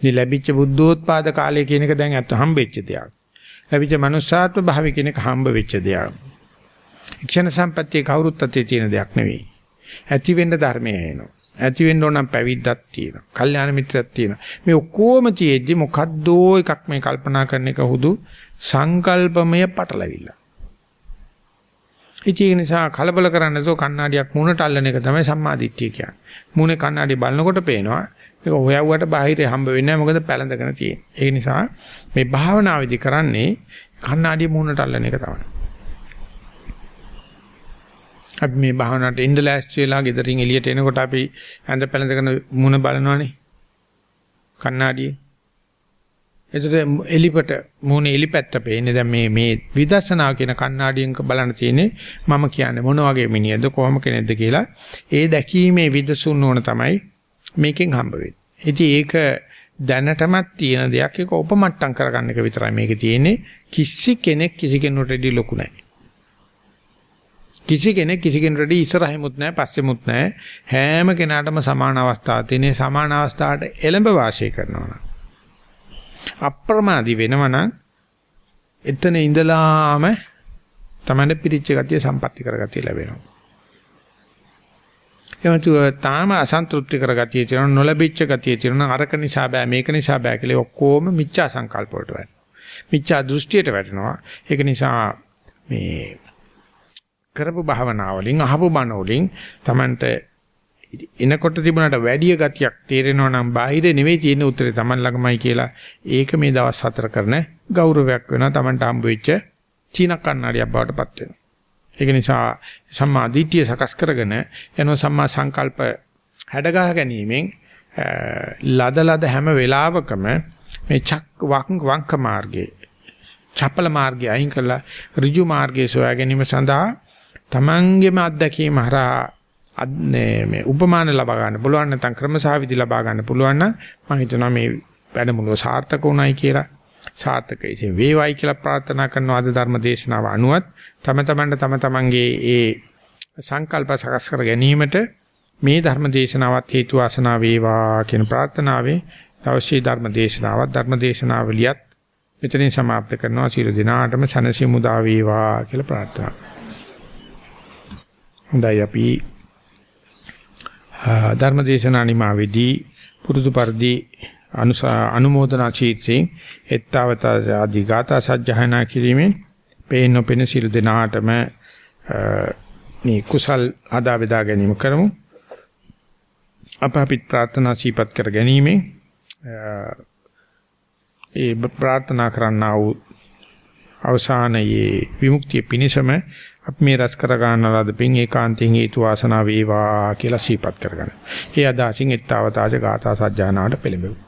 A: මේ ලැබිච්ච බුද්ධෝත්පාද කාලය කියන එක දැන් අත් හම්බෙච්ච දෙයක්. ලැබිච්ච manussාත්ම භාවය කියන එක හම්බ වෙච්ච දෙයක්. ක්ෂණ සම්පත්තිය කවුරුත් අතේ තියෙන දෙයක් නෙවෙයි. ඇති වෙන්න ධර්මය එනවා. ඇති වෙන්න ඕන නම් පැවිද්දක් තියෙනවා. කල්යාණ මිත්‍රයක් තියෙනවා. මේ ඔක්කොම තියෙද්දි මොකද්දෝ එකක් මේ කල්පනා කරන එක හුදු සංකල්පමය පටලවිල්ල. ඉතින් ඒ නිසා කලබල කරන්නේ නැතුව කණ්ණාඩියක් මූණට අල්ලන එක තමයි සම්මාදිට්ඨිය කියන්නේ. මූණේ කණ්ණාඩිය බලනකොට පේනවා ඒක හොයවුවට බාහිරේ හම්බ වෙන්නේ නැහැ මොකද පැලඳගෙන තියෙන්නේ. ඒ නිසා මේ භාවනාවේදී කරන්නේ කණ්ණාඩිය මූණට අල්ලන එක තමයි. අපි මේ භාවනාවට ඉඳ ලෑස්ති වෙලා ගෙදරින් එළියට එනකොට අපි ඇඳ පැලඳගෙන මූණ බලනවානේ. කණ්ණාඩියේ එතකොට එලිපට මූණේ එලිපැත්ත පේන්නේ දැන් මේ මේ විදර්ශනා කියන කණ්ණාඩියෙන් බලන්න තියෙන්නේ මම කියන්නේ මොන වගේ මිනිහද කොහොම කෙනෙක්ද කියලා ඒ දැකීමේ විදසුන් ඕන තමයි මේකෙන් හම්බ වෙන්නේ. ඉතින් ඒක දැනටමත් තියෙන දෙයක්. ඒක උපමට්ටම් කරගන්න එක විතරයි මේකේ තියෙන්නේ. කිසි කෙනෙක් කිසි කෙනෙකුට රෙඩි ලොකු නැහැ. කිසි කෙනෙක් කිසි කෙනෙකුට ඉස්සරහෙමුත් නැහැ පස්සෙමුත් නැහැ. හැම කෙනාටම සමාන අවස්ථාවක් තියෙන සමාන අවස්ථාවට එළඹ වාසය කරනවා අප්‍රමාදී වෙනවනම් එතන ඉඳලාම තමයි පිරිච්ච ගතිය සම්පatti කරගතිය ලැබෙනවා. එවතු තාම අසන්තෘප්ති කරගතිය තියෙනවා නොලැබිච්ච ගතිය තියෙනවා අරක නිසා බෑ මේක නිසා බෑ කියලා ඔක්කොම මිච්ඡා සංකල්ප වලට වැටෙනවා. මිච්ඡා දෘෂ්ටියට වැටෙනවා. ඒක නිසා මේ කරපු භාවනාවලින් අහපු බණ වලින් Tamanට එනකොට තිබුණාට වැඩි ගතියක් තේරෙනවා නම් බාහිර නෙවෙයි තියෙන උත්තරේ Taman ළඟමයි කියලා ඒක මේ දවස් හතර කරන ගෞරවයක් වෙනවා Tamanට හම්බ වෙච්ච චීන කන්නඩියක් බවට පත් වෙනවා. ඒක නිසා සම්මා දිට්ඨිය සකස් කරගෙන යන සම්මා සංකල්ප හැඩගහ ගැනීමෙන් ලද ලද හැම වෙලාවකම මේ චක් වංක මාර්ගයේ චපල මාර්ගය අයින් කළා ඍජු මාර්ගයේ සොයා ගැනීම සඳහා තමන්ගේම අත්දැකීම හරහා මේ උපමාන ලබා ගන්න පුළුවන් නැත්නම් ක්‍රමසහවිදි ලබා ගන්න පුළුවන් නම් මම හිතනවා මේ වැඩමුළුව සාර්ථක වුණයි කියලා සාර්ථකයි ඉතින් වේවයි කියලා ප්‍රාර්ථනා කරන ආද ධර්ම දේශනාව අනුවත්. තම තමන්ට තම තමන්ගේ ඒ සංකල්ප සකස් කර ගැනීමට මේ ධර්ම දේශනාවත් හේතු වාසනා වේවා කියන ප්‍රාර්ථනාවෙන් අවශ්‍ය ධර්ම දේශනාවත් ධර්ම දේශනාවලියත් මෙතනින් સમાપ્ત කරනවා සියලු දිනාටම සනසිමු දා වේවා කියලා ප්‍රාර්ථනා. හොඳයි අපි ධර්මදේශනා නිමාවේදී පුරුදු පරිදි අනුමෝදනා චීත්‍රයෙන් එත්තවත ආදී ගාථා සජ්ජහායනා කිරීමෙන් පේන නොපෙන සිල් දෙනාටම මේ කුසල් ආදා වේදා ගැනීම කරමු අප අපිට ප්‍රාර්ථනා සීපත් කර ගැනීමෙන් ඒ ප්‍රාර්ථනා කරන්නා වූ අවසානයේ විමුක්තිය පිණසම අපි මේ රැස් කර ගන්නලාද පින් ඒකාන්තයෙන් හේතු වාසනා වේවා කියලා සීපත් කරගන්න. ඒ අදාසින් ettavataja ගාථා සජ්ජානාවට පෙළඹෙමු.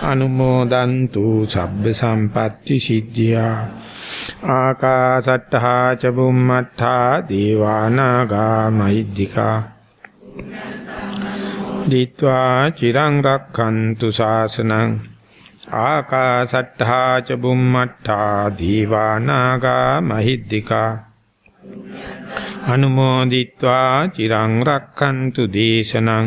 A: අනුමෝදන්තු සබ්බ සම්පatti සිද්ධියා. ආකාසට්ඨා ච බුම්මත්තා දීවානාගා මහිද්దికා. දිත්වා චිරං රක්ඛන්තු ශාසනං. ආකාසට්ඨා ච බුම්මත්තා දීවානාගා මහිද්దికා. අනුමෝදිත්වා චිරං රක්ඛන්තු දේශනං.